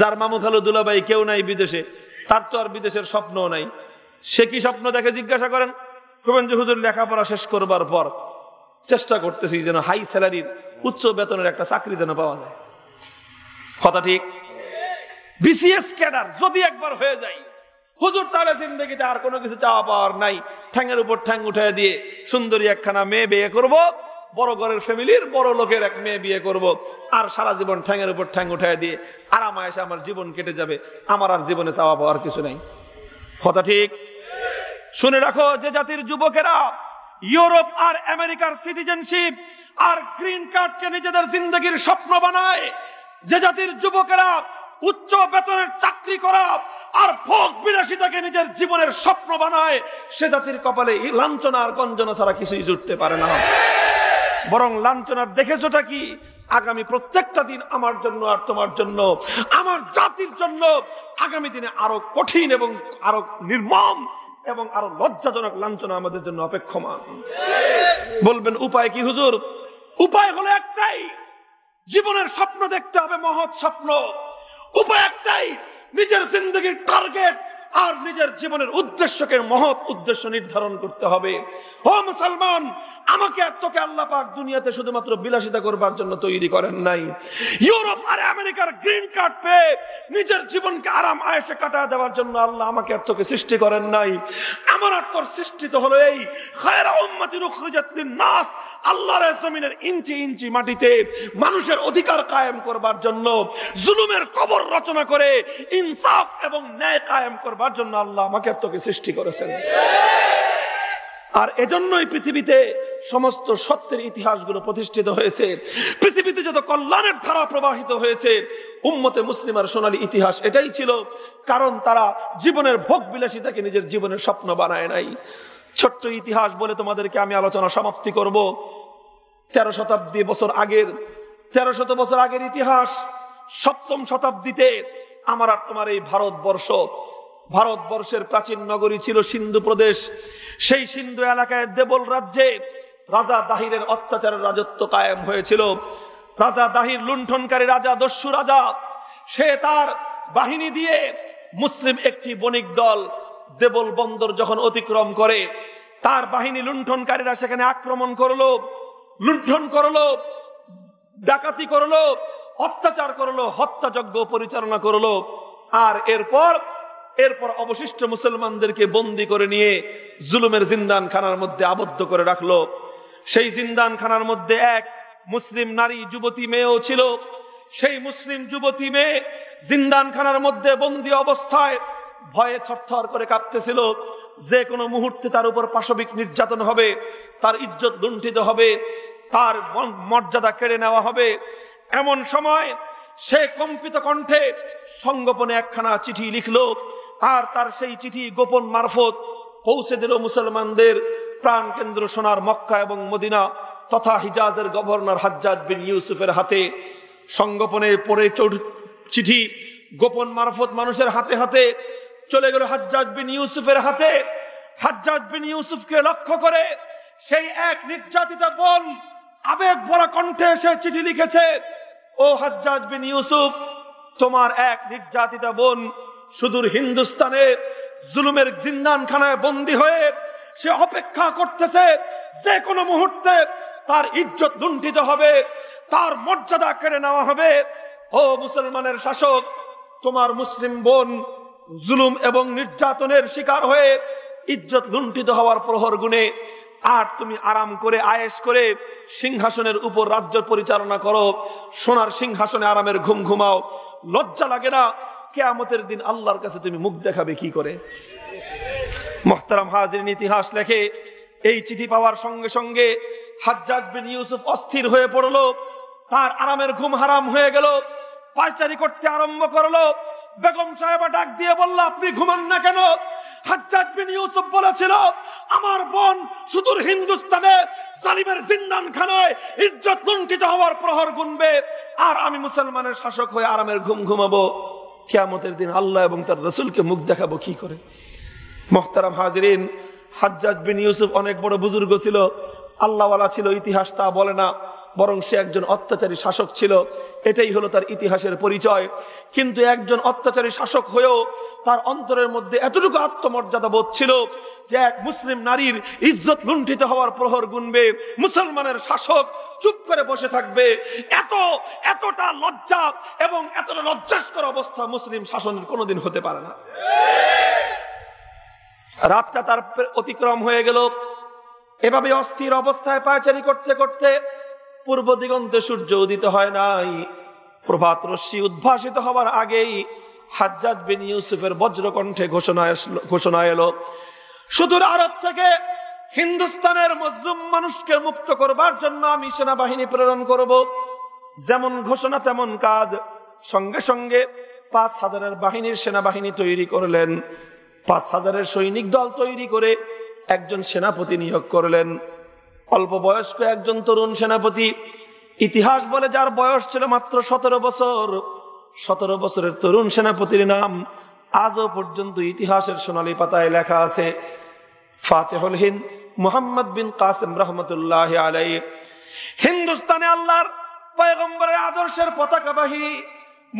যার মামু খালু দুলাভাই কেউ নাই বিদেশে, তার তো আর বিদেশের স্বপ্নও নাই। সে কি স্বপ্ন দেখে জিজ্ঞাসা করেন? কবেন যে, হুজুর, লেখাপড়া শেষ করবার পর চেষ্টা করতেছি যেন হাই স্যালারির উচ্চ বেতনের একটা চাকরি যেন পাওয়া যায়। কথা ঠিক? বিসিএস ক্যাডার যদি একবার হয়ে যায়, হুজুর তাহলে জিন্দগিতে আর কোনো কিছু চাওয়া পাওয়ার নাই। ঠ্যাঙের উপর ঠ্যাং উঠে দিয়ে সুন্দরী একখানা মেয়ে বিয়ে করব। বড় ঘরের ফ্যামিলির বড় লোকের এক মেয়ে বিয়ে করব। আর সারা জীবন ঠ্যাঙের উপর ঠ্যাং উঠায় দিয়ে আরামায়েসে আমার জীবন কেটে যাবে। আমার আর জীবনে চাওয়া পাওয়ার কিছু নাই। কথা ঠিক? শুনে রাখো যে জাতির যুবকেরা, ইউরোপ আর আমেরিকার সিটিজেনশিপ আর গ্রিন কার্ডকে নিজেদের জিন্দগির স্বপ্ন বানায়। যে জাতির যুবকেরা উচ্চ বেতনের চাকরি করা আর ভোগ বিলাসিতাকে নিজের জীবনের স্বপ্ন বানায়, সে জাতির কপালে লাঞ্ছনা আর গঞ্জনা ছাড়া কিছুই জুটতে পারে না। বরং লাঞ্ছনার দেখেছোটা কি? আগামী প্রত্যেকটা দিন আমার জন্য আর তোমার জন্য, আমার জাতির জন্য আগামী দিনে আরও কঠিন এবং আরও নির্মম এবং আরও লজ্জাজনক লাঞ্ছনা আমাদের জন্য অপেক্ষমান। বলবেন, উপায় কি হুজুর? উপায় হলো একটাই, জীবনের স্বপ্ন দেখতে হবে, মহৎ স্বপ্ন। উপায় একটাই, নিজের জিন্দগির টার্গেট আর নিজের জীবনের উদ্দেশ্যকে মহৎ উদ্দেশ্য নির্ধারণ করতে হবে। ও মুসলমান, আমাকে তোকে আল্লাহ পাক দুনিয়াতে শুধুমাত্র বিলাসিতা করবার জন্য তৈরি করেন নাই। ইউরোপ আর আমেরিকার গ্রিন কার্ড পেয়ে নিজের জীবনকে আরাম আয়েসে কাটা দেওয়ার জন্য আল্লাহ আমাকে আর তোকে সৃষ্টি করেন নাই। আমার আর তোর সৃষ্টি তো হলো এই, খায়রা উম্মাতির উখরিজাত নাস আল্লাহর জমিনের ইঞ্চি ইঞ্চি মাটিতে মানুষের অধিকার কায়েম করবার জন্য জুলুমের কবর রচনা করে ইনসাফ এবং ন্যায় কায়েম করবার জন্য আল্লাহ আমাকে তোকে সৃষ্টি করেছেন। আর এজন্যই পৃথিবীতে সমস্ত সত্যের ইতিহাসগুলো প্রতিষ্ঠিত হয়েছে। পৃথিবীতে যত কল্যাণের ধারা প্রবাহিত হয়েছে, উম্মতে মুসলিমার সোনালী ইতিহাস এটাই ছিল, কারণ তারা জীবনের ভোগ বিলাসিতাকে নিজের জীবনের স্বপ্ন বানায় নাই। ছোট্ট ইতিহাস বলে তোমাদেরকে আমি আলোচনা সমাপ্তি করব। তেরো শতাব্দী বছর আগের, তেরো শত বছর আগের ইতিহাস, সপ্তম শতাব্দীতে আমার আর তোমার এই ভারতবর্ষ ভারতবর্ষের প্রাচীন নগরী ছিল সিন্ধু প্রদেশ। সেই সিন্ধু এলাকায় দেবল রাজ্যে রাজা দাহিরের অত্যাচারের রাজত্ব কায়েম হয়েছিল। রাজা দাহির লুণ্ঠনকারী রাজা, দস্যু রাজা, সে তার বাহিনী দিয়ে মুসলিম একটি বণিক দল দেবল বন্দর যখন অতিক্রম করে, তার বাহিনী লুণ্ঠনকারীরা সেখানে আক্রমণ করল, লুণ্ঠন করল, ডাকাতি করল, অত্যাচার করল, হত্যাযজ্ঞ পরিচালনা করল। আর এরপর এরপর অবশিষ্ট মুসলমানদেরকে বন্দি করে নিয়ে জুলুমের জিন্দান খানার মধ্যে আবদ্ধ করে রাখল। সেই জিন্দান খানার মধ্যে এক মুসলিম নারী যুবতী মেয়েও ছিল। সেই মুসলিম যুবতী মেয়ে জিন্দান খানার মধ্যে বন্দি অবস্থায় ভয়ে থরথর করে কাঁপতেছিল। যে কোনো মুহূর্তে তার উপর পাশবিক নির্যাতন হবে, তার ইজ্জত লুণ্ঠিত হবে, তার মর্যাদা কেড়ে নেওয়া হবে। এমন সময় সে কম্পিত কণ্ঠে সংগোপনে একখানা চিঠি লিখলো। আর তার সেই চিঠি গোপন মারফত পৌঁছে দিল মুসলমানদের প্রাণ কেন্দ্র সোনার মক্কা এবং মদিনা তথা হিজাজের গভর্নর হাজ্জাজ বিন ইউসুফের হাতে। সংগোপনে পড়ে চিঠি গোপন মারফত মানুষের হাতে হাতে চলে গেল হাজ্জাজ বিন ইউসুফের হাতে। হাজ্জাজ বিন ইউসুফকে লক্ষ্য করে সেই এক নির্যাতিত বোন আবেগ ভরা কণ্ঠে সে চিঠি লিখেছে, ও হাজ্জাজ বিন ইউসুফ, তোমার এক নির্যাতিতা বোন সুদূর হিন্দুস্তানে জুলুমের জিন্দান খানায় বন্দী হয়ে সে অপেক্ষা করতেছে, যে কোনো মুহূর্তে তার ইজ্জত লুণ্ঠিত হবে, তার মর্যাদা কেড়ে নেওয়া হবে। ও মুসলমানের শাসক, তোমার মুসলিম বোন জুলুম এবং নির্যাতনের শিকার হয়ে ইজ্জত লুণ্ঠিত হওয়ার প্রহর গুণে আর তুমি আরাম করে আয়েস করে সিংহাসনের উপর রাজ্য পরিচালনা করো। সোনার সিংহাসনে আরামের ঘুম ঘুমাও। লজ্জা লাগে না কেয়ামতের দিন আল্লাহর কাছে তুমি মুখ দেখাবে কি করে? মোহতারাম হাজির ইতিহাস লেখে, এই চিঠি পাওয়ার সঙ্গে সঙ্গে হাজ্জাজ বিন ইউসুফ অস্থির হয়ে পড়ল, তার আরামের ঘুম হারাম হয়ে গেল, পায়চারি করতে আরম্ভ করল, বেগম সাহেবা ডাক দিয়ে বলল, আপনি ঘুমান না কেন? হাজ্জাজ বিন ইউসুফ বলেছিল, আমার বোন সুদূর হিন্দুস্তানে জালিমের জিন্দান খানায় ইজ্জত লুণ্ঠিত হওয়ার প্রহর গুনবে, আর আমি মুসলমানের শাসক হয়ে আরামের ঘুম ঘুমাবো। কিয়ামতের দিন আল্লাহ এবং তার রসুলকে মুখ দেখাবো কি করে। মোহতারাম হাজরিন, হাজ্জাজ বিন ইউসুফ অনেক বড় বুজুর্গ ছিল, আল্লাহওয়ালা ছিল, ইতিহাস তা বলে না, বরং সে একজন অত্যাচারী শাসক ছিল, এটাই হলো তার ইতিহাসের পরিচয়। কিন্তু একজন অত্যাচারী শাসক হয়েও তার অন্তরের মধ্যে এতটুকু আত্মমর্যাদা বোধ ছিল যে এক মুসলিম নারীর ইজ্জত লুণ্ঠিত হওয়ার প্রহর গুনবে, মুসলমানের শাসক চুপ করে বসে থাকবে। এত, এতটা লজ্জা এবং এতটা লজ্জাস্কর অবস্থা মুসলিম শাসনের কোনোদিন হতে পারে না। রাতটা তার অতিক্রম হয়ে গেল। এভাবে অস্থির অবস্থায় পায়চারি করতে করতে পূর্ব দিগন্তে সূর্য উদিত হয় নাই। প্রভাত রশ্মি উদ্ভাসিত হওয়ার আগেই হাজ্জাজ বিন ইউসুফের বজ্রকণ্ঠে ঘোষণা ঘোষণা এলো, সুদূর আরব থেকে হিন্দুস্তানের মজলুম মানুষকে মুক্ত করবার জন্য আমি সেনাবাহিনী প্রেরণ করব। যেমন ঘোষণা, তেমন কাজ। সঙ্গে সঙ্গে পাঁচ হাজারের বাহিনীর সেনাবাহিনী তৈরি করলেন। পাঁচ হাজারের সৈনিক দল তৈরি করে একজন সেনাপতি নিয়োগ করলেন। অল্প বয়স্ক একজন তরুণ সেনাপতি। ইতিহাস বলে যার বয়স ছিল মাত্র সতেরো বছর। সতেরো বছরের তরুণ সেনাপতির নাম আজও পর্যন্ত ইতিহাসের সোনালী পাতায় লেখা আছে। ফাতেহুল হিন্দ মোহাম্মদ বিন কাসেম রহমতুল্লাহ আলাই হিন্দুস্তানে আল্লাহর পয়গম্বরের আদর্শের পতাকাবাহী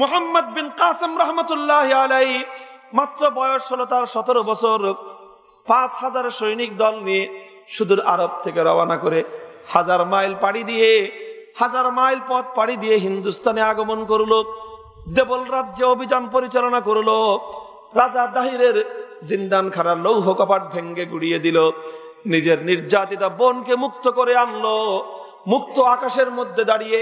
মোহাম্মদ বিন কাসেম রহমতুল্লাহ আলাই মাত্র বয়স হলো তার সতেরো বছর। পাঁচ হাজার সৈনিক দল নিয়ে সুদূর আরব থেকে রওনা করে হাজার মাইল পাড়ি দিয়ে, হাজার মাইল পথ পাড়ি দিয়ে হিন্দুস্তানে আগমন করল। দেবল রাজ্যে অভিযান পরিচালনা করল। রাজা দাহিরের জিন্দান খারার লৌহ কপাট ভেঙ্গে গুড়িয়ে দিল। নিজের নির্যাতিতা বোনকে মুক্ত করে আনলো। মুক্ত আকাশের মধ্যে দাঁড়িয়ে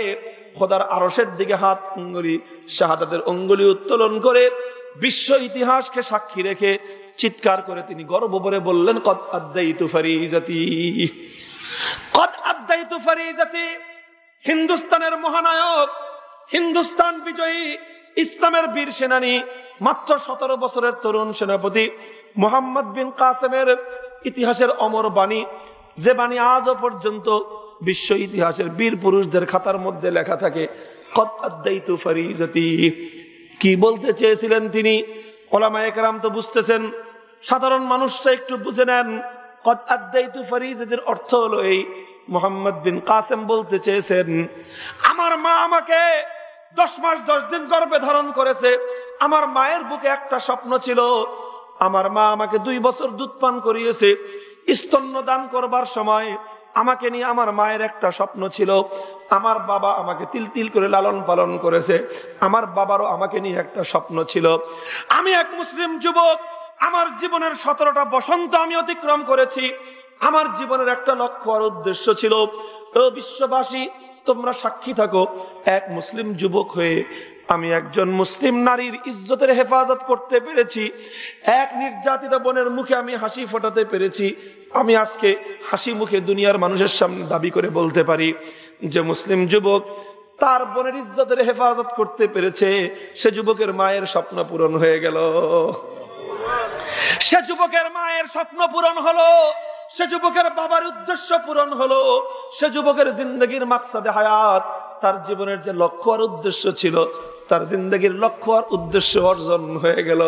খোদার আরসের দিকে হাত অঙ্গুলি শাহাদাতের অঙ্গুলি উত্তোলন করে বিশ্ব ইতিহাসকে সাক্ষী রেখে চিৎকার করে তিনি গর্ব করে বললেন, কদ আদাই তুফারি জাতি কদ আদাই তুফারি জাতি হিন্দুস্তানের মহানায়ক, হিন্দুস্তান বিজয়ী ইসলামের বীর সেনানী, মাত্র সতেরো বছরের তরুণ সেনাপতি মোহাম্মদ বিন কাসেমের ইতিহাসের অমর বাণী, যে বাণী আজও পর্যন্ত বিশ্ব ইতিহাসের বীর পুরুষদের খাতার মধ্যে লেখা থাকে কি বলতে চেয়েছিলেন তিনি? তো বুঝতেছেন, সাধারণ মানুষটা একটু বুঝে নেন ফারিজাতির অর্থ হলো এই। মোহাম্মদ বিন কাসেম বলতে চেয়েছেন, আমার মা আমাকে দশ মাস, দশ দিন গর্ভে ধারণ করেছে। আমার মায়ের বুকে একটা স্বপ্ন ছিল। আমার মা আমাকে দুই বছর দুধ পান করিয়েছে। স্তন্য দান করবার সময় আমাকে নিয়ে আমার মায়ের একটা স্বপ্ন ছিল। আমার বাবা আমাকে তিল তিল করে লালন পালন করেছে। আমার বাবারও আমাকে নিয়ে একটা স্বপ্ন ছিল। আমি এক মুসলিম যুবক। আমার জীবনের সতেরোটা বসন্ত আমি অতিক্রম করেছি। আমার জীবনের একটা লক্ষ্য আর উদ্দেশ্য ছিল বিশ্ববাসী তোমরা সাক্ষী থাকো, এক মুসলিম যুবক হয়ে আমি একজন মুসলিম নারীর ইজ্জতের হেফাজত করতে পেরেছি। এক নির্যাতিত বোনের মুখে আমি হাসি ফোটাতে পেরেছি। আমি আজকে হাসি মুখে দুনিয়ার মানুষের সামনে দাবি করে বলতে পারি যে, মুসলিম যুবক, তার বোনের ইজ্জতের হেফাজত করতে পেরেছে। সে যুবকের মায়ের স্বপ্ন পূরণ হয়ে গেল। সে যুবকের মায়ের স্বপ্ন পূরণ হলো। সে যুবকের বাবার উদ্দেশ্য পূরণ হলো, সে যুবকের জিন্দগির মাকসাদে হায়াত, তার জীবনের যে লক্ষ্য আর উদ্দেশ্য ছিল, তার জিন্দগির লক্ষ্য আর উদ্দেশ্য অর্জন হয়ে গেল।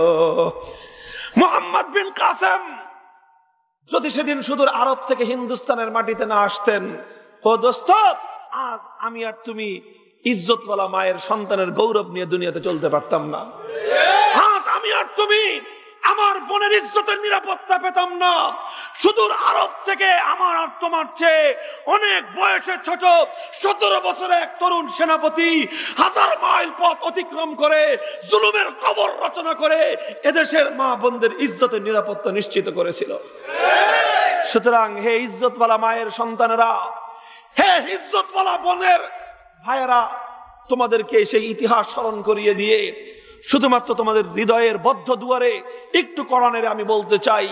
মোহাম্মদ বিন কাসেম যদি সেদিন সুদূর আরব থেকে হিন্দুস্তানের মাটিতে না আসতেন, ও দোস্ত, আজ আমি আর তুমি ইজ্জতওয়ালা মায়ের সন্তানের গৌরব নিয়ে দুনিয়াতে চলতে পারতাম না। আজ আমি আর তুমি আমার বোনের ইজ্জতের নিরাপত্তা পেতাম না। সুদূর আরব থেকে আমার আর তোমার চেয়ে অনেক বয়সে ছোট সতেরো বছরে এক তরুণ সেনাপতি হাজার মাইল পথ অতিক্রম করে জুলুমের কবর রচনা করে এদেশের মা বোনদের ইজ্জতের নিরাপত্তা নিশ্চিত করেছিল। সুতরাং হে ইজ্জতওয়ালা মায়ের সন্তানেরা, হে ইজ্জতওয়ালা বোনের ভাইয়েরা, তোমাদেরকে সেই ইতিহাস স্মরণ করিয়ে দিয়ে শুধুমাত্র তোমাদের হৃদয়ের বদ্ধ দুয়ারে একটু করানের আমি বলতে চাই,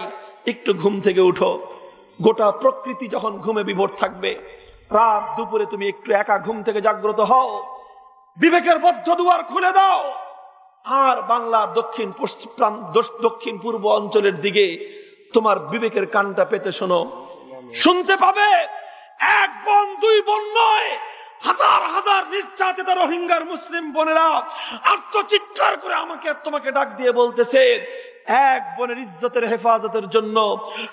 একটু ঘুম থেকে উঠো। গোটা প্রকৃতি যখন ঘুমে বিভোর থাকবে, রাত দুপুরে তুমি একটু একা ঘুম থেকে জাগ্রত হও। বিবেকের বদ্ধ দুয়ার খুলে দাও। আর বাংলা দক্ষিণ পশ্চিম দক্ষিণ পূর্ব অঞ্চলের দিকে তোমার বিবেকের কানটা পেতে শোনো। শুনতে পাবে, এক বোন, দুই বোন নয় হাজার হাজার নির্যাতিত রোহিঙ্গার মুসলিম বোনেরা আত্মচিৎকার করে আমাকে তোমাকে ডাক দিয়ে বলতেছে এক বোনের ইজ্জতের হেফাজতের জন্য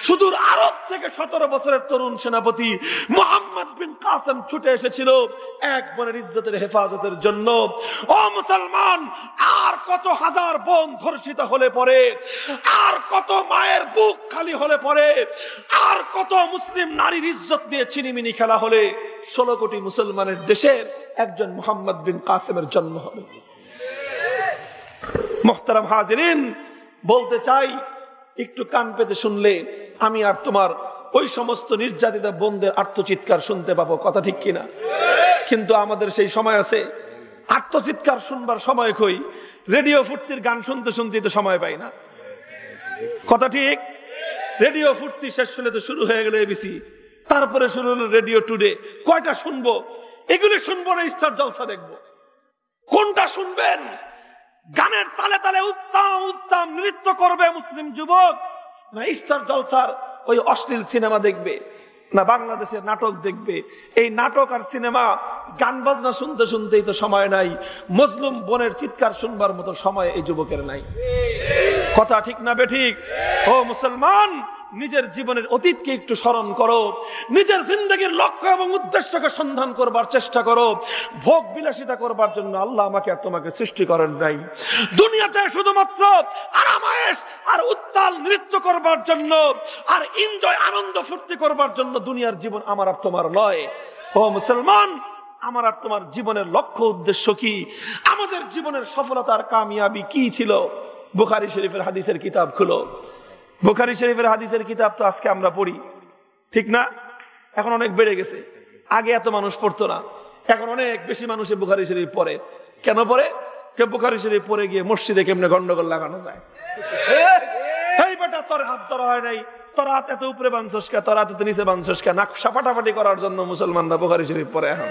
সুদূর আরব থেকে সতেরো বছরের তরুণ সেনাপতি মোহাম্মদ বিন কাসেম ছুটে এসেছিল এক বোনের ইজ্জতের হেফাজতের জন্য। ও মুসলমান, আর কত হাজার বোন ধর্ষিত হলে পরে, আর কত মায়ের বুক খালি হলে পরে, আর কত মুসলিম নারীর ইজ্জত দিয়ে চিনিমিনি খেলা হলে ষোলো কোটি মুসলমানের দেশের একজন মোহাম্মদ বিন কাসেমের জন্ম হবে। মোহতারাম হাজিরিন বলতে চাই, একটু কান পেতে শুনলে আমি আর তোমার ওই সমস্ত নির্যাতিত বোনদের আত্মচিৎকার শুনতে পাবো, কথা ঠিক কিনা? কিন্তু আমাদের সেই সময় আছে, আত্মচিৎকার শুনবার সময় কই, রেডিও ফুর্তির গান শুনতে শুনতে তো সময় পাই না। কথা ঠিক? রেডিও ফুর্তি শেষ হলে তো শুরু হয়ে গেল এবিসি। তারপরে শুরু হলো রেডিও টুডে। কয়টা শুনব? এগুলি শুনব না স্টার জলসা দেখব। কোনটা শুনবেন? গানের তালে তালে উত্তম উত্তম নৃত্য করবে মুসলিম যুবক। না স্টার জলসার ওই অশ্লীল সিনেমা দেখবে, না, বাংলাদেশের নাটক দেখবে। এই নাটক আর সিনেমা গান বাজনা শুনতে শুনতেই তো সময় নাই। মজলুম বোনের চিৎকার শুনবার মতো সময় এই যুবকের নাই। কথা ঠিক না বেঠিক ও মুসলমান নিজের জীবনের অতীতকে একটু স্মরণ করো। নিজের জিন্দগির লক্ষ্য এবং উদ্দেশ্যকে সন্ধান করবার চেষ্টা করো। ভোগ বিলাসিতা করবার জন্য আল্লাহ আমাকে আর তোমাকে সৃষ্টি করেন নাই। দুনিয়াতে শুধুমাত্র আরামায়েশ আর উত্তাল নৃত্য করবার জন্য আর এনজয়, আনন্দ, ফুর্তি করবার জন্য দুনিয়ার জীবন আমার আর তোমার নয়। ও মুসলমান, আমার আর তোমার জীবনের লক্ষ্য, উদ্দেশ্য কি? আমাদের জীবনের সফলতার কামিয়াবি কি ছিল? বুখারি শরীফের হাদিসের কিতাব খুলো। বুখারি শরীফের হাদিসের কিতাব তো আজকে আমরা পড়ি। ঠিক না? এখন অনেক বেড়ে গেছে। আগে এত মানুষ পড়তো না। এখন অনেক বেশি মানুষে বুখারি শরীফ পড়ে। কেন পড়ে? কে বুখারি শরীফ পড়ে গিয়ে মসজিদে কেমনে গন্ডগোল লাগানো যায়? এই বেটা তোর হাত ধরা হয় নাই। তোর হাত এত উপরে বাঞ্চস কে? তোর হাত এত নিচে বাঞ্চস নাক সাফাটাফাটি করার জন্য মুসলমানরা বুখারি শরীফ পড়ে এখন।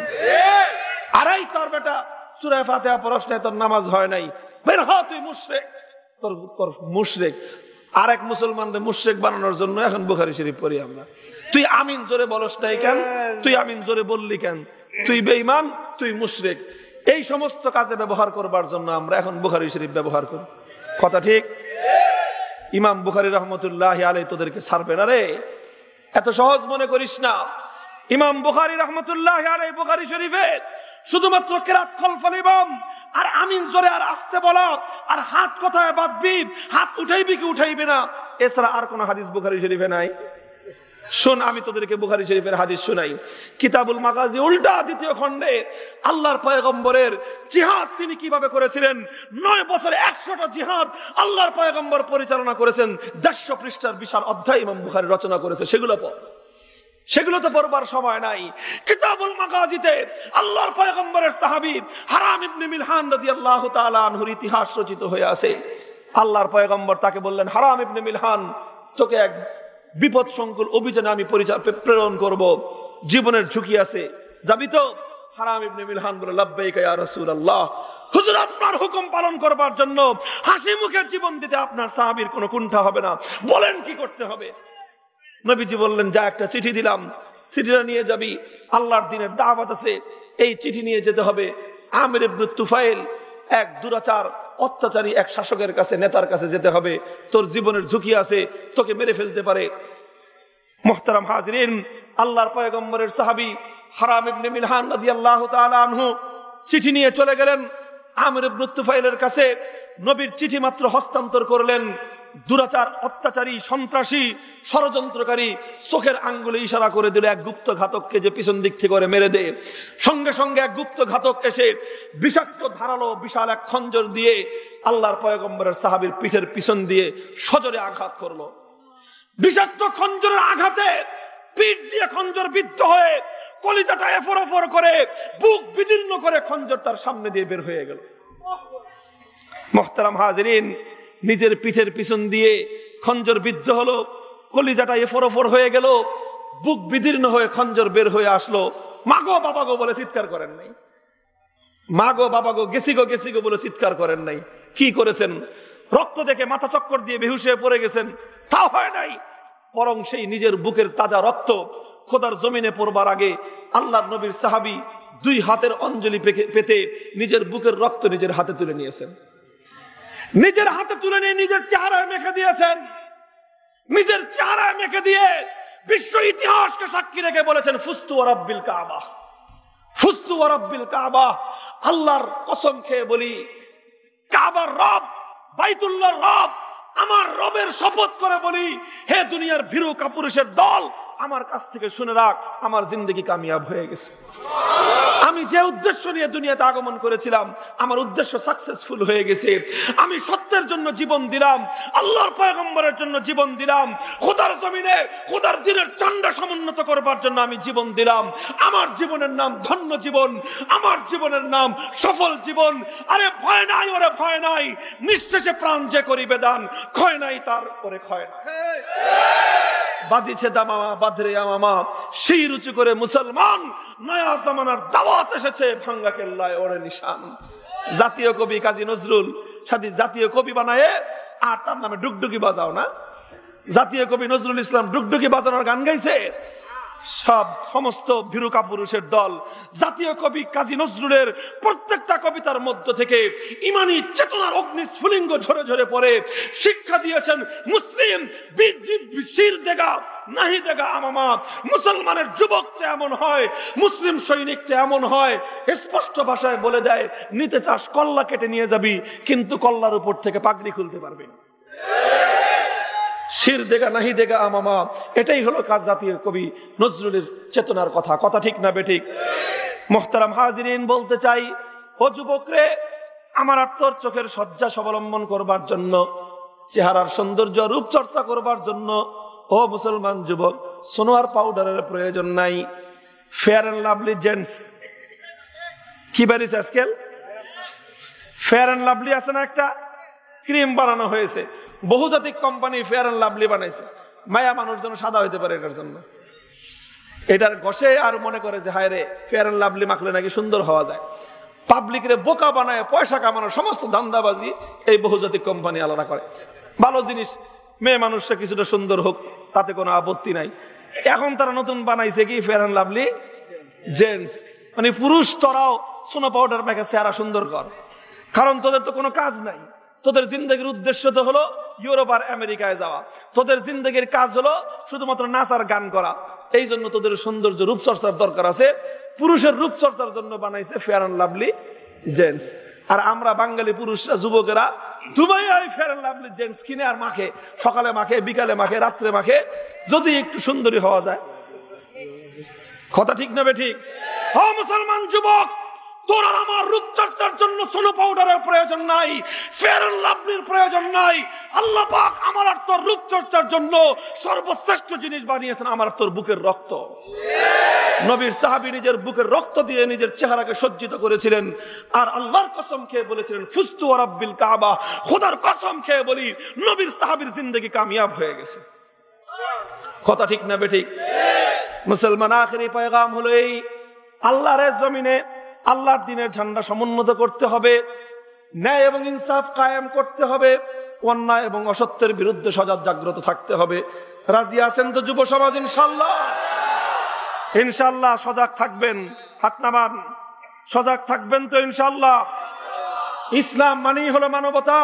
আরাই তোর বেটা সুরায় ফাতেহা প্রশ্নে তোর নামাজ হয় নাই। বের হ তুই মুশরেক। তোর তোর মুশরেক। আর এক মুসলমানদের মুশরেক বানানোর জন্য এখন বুখারি শরীফ পড়ি আমরা। তুই আমিন জোরে বলস নাই কেন? তুই আমিন জোরে বললি কেন? তুই বেঈমান, তুই মুশরেক। এই সমস্ত কাজে ব্যবহার করবার জন্য আমরা এখন বুখারি শরীফ ব্যবহার করি। কথা ঠিক? ইমাম বুখারি রহমতুল্লাহ আলাই তোদেরকে ছাড়বে না রে। এত সহজ মনে করিস না। ইমাম বুখারি রহমতুল্লাহ আলাই বুখারি শরীফে শুধুমাত্র কেরাত খলফল ইমাম আর আমিন জোরে আর আসতে বলা, আর হাত কোথায় বাঁধবি হাত উঠাইবি কি উঠাইবি না? এছাড়া আর কোন হাদিস বুখারি শরীফে নাই। শোন, আমি তোদেরকে বুখারি শরীফের হাদিস শুনাই। কিতাবুল মাগাজি উল্টা দ্বিতীয় খণ্ডে আল্লাহর পয়গম্বরের জিহাদ তিনি কীভাবে করেছিলেন? নয় বছরে একশোটা জিহাদ আল্লাহর পয়গম্বর পরিচালনা করেছেন। দেড়শো পৃষ্ঠার বিশাল অধ্যায় ইমাম বুখারি রচনা করেছে। সেগুলো পর সেগুলো তো পড়বার সময় নাই। কিতাবুল মাগাজিতে আল্লাহর পয়গম্বরের সাহাবী হারাম ইবনে মিলহান রাদিয়াল্লাহু তাআলা আনহুর ইতিহাস রচিত হয়ে আছে। আল্লাহর পয়গম্বর তাকে বললেন, হারাম ইবনে মিলহান, তোকে এক বিপদ সংকুল অভিযানে আমি প্রেরণ করব। জীবনের ঝুঁকি আছে। যাবি তো? হারাম ইবনে মিলহান বলে, লাব্বাইকা ইয়া রাসূলুল্লাহ। হুজুর, আপনার হুকুম পালন করবার জন্য হাসি মুখে জীবন দিতে আপনার সাহাবীর কোনো কুণ্ঠা হবে না। বলেন কি করতে হবে? নবীজি বললেন, যা একটা চিঠি দিলাম, চিঠিটা নিয়ে যাবি। আল্লাহর দিনের দাওয়াত আছে, এই চিঠি নিয়ে যেতে হবে। আমির ইবনে তুফাইল, এক দুরাচার, অত্যাচারী এক শাসকের কাছে, নেতার কাছে যেতে হবে। তোর জীবনের ঝুঁকি আছে, তোকে মেরে ফেলতে পারে। মোহতারাম হাজরিন, আল্লাহর পয়গম্বরের সাহাবি হারাম ইবনে মিলহান রাদিয়াল্লাহু তাআলা আনহু চিঠি নিয়ে চলে গেলেন। আমির ইবনে তুফাইলের কাছে নবীর চিঠি মাত্র হস্তান্তর করলেন। দুরাচার, অত্যাচারী, সন্ত্রাসী, ষড়যন্ত্রকারী চোখের আঙ্গুলে ইশারা করে দিল এক গুপ্ত ঘাতককে যে পিছন দিক থেকে করে মেরে দে। সঙ্গে সঙ্গে এক গুপ্ত ঘাতক এসে বিষাক্ত ধারালো বিশাল এক খঞ্জর দিয়ে আল্লাহর পয়গম্বরের সাহাবির পিঠের পিছন দিয়ে সজরে আঘাত করল। বিষাক্ত খঞ্জরের আঘাতে পিঠ দিয়ে খঞ্জর বিদ্ধ হয়ে কলিজাটা এফর ওফর করে, বুক বিদীর্ণ করে খঞ্জর তার সামনে দিয়ে বের হয়ে গেল। মোহতারাম হাজরিন নিজের পিঠের পিছন দিয়ে খঞ্জর বিদ্ধ হলো, কলিজাটা এফর ওফর হয়ে গেল, বুক বিদীর্ণ হয়ে খঞ্জর বের হয়ে আসলো। মাগো বাবা গো বলে চিৎকার করেন নাই। মা গো, বাবা গো গেছি গো গেছি গো বলে চিৎকার করেন নাই। কি করেছেন? রক্ত দেখে মাথা চক্কর দিয়ে বেহুশ হয়ে পড়ে গেছেন। তা হয় নাই। বরং সেই নিজের বুকের তাজা রক্ত খোদার জমিনে পড়বার আগে আল্লাহ নবীর সাহাবি দুই হাতের অঞ্জলি পেতে নিজের বুকের রক্ত নিজের হাতে তুলে নিয়েছেন। নিজের হাতে তুলে নিয়ে নিজের চেহারায় মেখে দিয়েছেন। নিজের চেহারায় মেখে দিয়ে বিশ্ব ইতিহাসকে সাক্ষী রেখে বলেছেন, ফুস্তু রব্বিল কাবা। ফুস্তু রব্বিল কাবা। আল্লাহর কসম খেয়ে বলি, কাবার রব বাইতুল্লাহ রব, আমার রবের শপথ করে বলি, হে দুনিয়ার ভীরু কাপুরুষের দল আমার কাছ থেকে শুনে রাখ, আমার জিন্দগি কামিয়াব হয়ে গেছে। আমি যে উদ্দেশ্য নিয়ে দুনিয়াতে আগমন করেছিলাম, আমার উদ্দেশ্য সাকসেসফুল হয়ে গেছে। আমি সত্যের জন্য জীবন দিলাম, আল্লাহর পয়গম্বরের জন্য জীবন দিলাম, খোদার জমিনে, খোদার দিনের চান্ডা সমুন্নত করবার জন্য আমি জীবন দিলাম। আমার জীবনের নাম ধন্য জীবন, আমার জীবনের নাম সফল জীবন। আরে ভয় নাই, ওরে ভয় নাই, নিঃশেষে প্রাণ যে করিবে দান, ক্ষয় নাই তার পরে ক্ষয় নাই। বাদিছে দামামা বাঁধরে আমামা সেই রুচি করে মুসলমান নয়া জামানার দাওয়াত এসেছে ভাঙ্গা কেল্লায় ওরে নিশান। জাতীয় কবি কাজী নজরুল সাথে জাতীয় কবি বানায়, আর তার নামে ডুকডুকি বাজাও না। জাতীয় কবি নজরুল ইসলাম ডুকডুকি বাজানোর গান গাইছে। সব সমস্ত ভীরুকা পুরুষের দল, জাতীয় কবি কাজী নজরুলের প্রত্যেকটা কবিতার মধ্য থেকে ইমানি চেতনার অগ্নি স্ফুলিঙ্গ ঝরে ঝরে পড়ে। শিক্ষা দিয়েছেন মুসলিম দেগা, নাহি দেগা আমামা। মুসলমানের যুবকটা এমন হয়, মুসলিম সৈনিকটা এমন হয়, স্পষ্ট ভাষায় বলে দেয়, নিতে চাস কল্লা কেটে নিয়ে যাবি, কিন্তু কল্লার উপর থেকে পাগড়ি খুলতে পারবি না। শির দেগা, নাহি দেগা, আমামা। এটাই হলো কাজ জাতীয় কবি নজরুলের চেতনার কথা। কথা ঠিক না বেঠিক মোহতারাম হাজিরিন বলতে চাই, ও যুবকরে, আমার আত্মর চোখের শয্যা অবলম্বন করবার জন্য, চেহারার সৌন্দর্য, রূপচর্চা করবার জন্য, ও মুসলমান যুবক, সোনোয়ার পাউডারের প্রয়োজন নাই। ফেয়ার অ্যান্ড লাভলি জেন্টস কি বেরিয়েছে আজকাল? ফেয়ার অ্যান্ড লাভলি আছে না একটা? ক্রিম বানানো হয়েছে। বহুজাতিক কোম্পানি ফেয়ার অ্যান্ড লাভলি বানাইছে। মায়া মানুষ যেন সাদা হইতে পারে এটার জন্য। এটার ঘষে আর মনে করে যে হায় রে ফেয়ার অ্যান্ড লাভলি মাখলে নাকি সুন্দর হওয়া যায়। পাবলিক রে বোকা বানায়, পয়সা কামানো, সমস্ত ধান্দাবাজি এই বহুজাতিক কোম্পানি আলাদা করে। ভালো জিনিস, মেয়ে মানুষটা কিছুটা সুন্দর হোক, তাতে কোনো আপত্তি নাই। এখন তারা নতুন বানাইছে কি ফেয়ার অ্যান্ড লাভলি জেন্টস মানে পুরুষ তোরাও সোনা পাউডার মেখে চেহারা সুন্দর কর। কারণ তোদের তো কোনো কাজ নাই। তোদের জিন্দগির উদ্দেশ্য তো হলো ইউরোপ আর আমেরিকায় যাওয়া। তোদের জিন্দগির কাজ হলো শুধুমাত্র নাচার গান করা। এই জন্য তোদের সৌন্দর্য রূপচর্চার দরকার আছে। পুরুষের রূপচর্চার জন্য বানাইছে ফেয়ার অ্যান্ড লাভলি জেন্টস আর আমরা বাঙালি পুরুষরা, যুবকেরা দুবাই আই অ্যান্ড লাভলি জেন্টস কিনে আর মাখে। সকালে মাখে, বিকালে মাখে, রাত্রে মাখে, যদি একটু সুন্দরী হওয়া যায়। কথা ঠিক না বে ঠিক? হ, মুসলমান যুবক! তোর আর আমার রূপচর্চার জন্য সোনো পাউডারের প্রয়োজন নাই ফেয়ার লাভলির প্রয়োজন নাই। আল্লাহ পাক আমার আর তোর রূপচর্চার জন্য সর্বশ্রেষ্ঠ জিনিস বানিয়েছেন আমার তোর বুকের রক্ত। নবীর সাহাবি নিজের বুকের রক্ত দিয়ে নিজের চেহারাকে সজ্জিত করেছিলেন। আর আল্লাহর কসম খেয়ে বলেছিলেন, ফুস্তু রাব্বিল কাবা। খোদার কসম খেয়ে বলি, নবীর সাহাবির জিন্দগি কামিয়াব হয়ে গেছে। কথা ঠিক না বেঠিক মুসলমান আখেরি পয়গাম হলো এই, আল্লাহর জমিনে আল্লাহর দিনের ঝান্ডা সমুন্নত করতে হবে, ন্যায় এবং ইনসাফ কায়েম করতে হবে, অন্যায় এবং অসত্যের বিরুদ্ধে সজাগ জাগ্রত থাকতে হবে। রাজি আছেন তো যুব সমাজ ইনশাল্লাহ ইনশাল্লাহ সজাগ থাকবেন। হাত নামান। সজাগ থাকবেন তো ইনশাল্লাহ ইসলাম মানেই হলো মানবতা।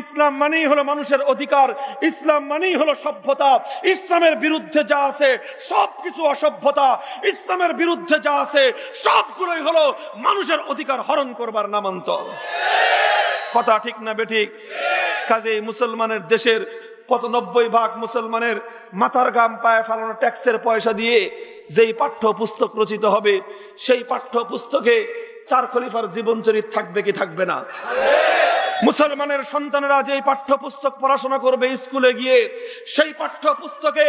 ইসলাম মানেই হলো মানুষের অধিকার, ইসলাম মানেই হলো সভ্যতা। ইসলামের বিরুদ্ধে যা আছে, সবকিছু অসভ্যতা। ইসলামের বিরুদ্ধে যা আছে, সবগুলোই হলো মানুষের অধিকার হরণ করবার নামান্তর। কথা ঠিক না বেঠিক কাজে মুসলমানের দেশের পঁচানব্বই ভাগ মুসলমানের মাথার গাম পায়ে ফালানো ট্যাক্সের পয়সা দিয়ে যেই পাঠ্য পুস্তক রচিত হবে, সেই পাঠ্য পুস্তকে চার খলিফার জীবন চরিত থাকবে কি থাকবে না? মুসলমানের সন্তানেরা যে পাঠ্য পুস্তক পড়াশোনা করবে স্কুলে গিয়ে, সেই পাঠ্য পুস্তকে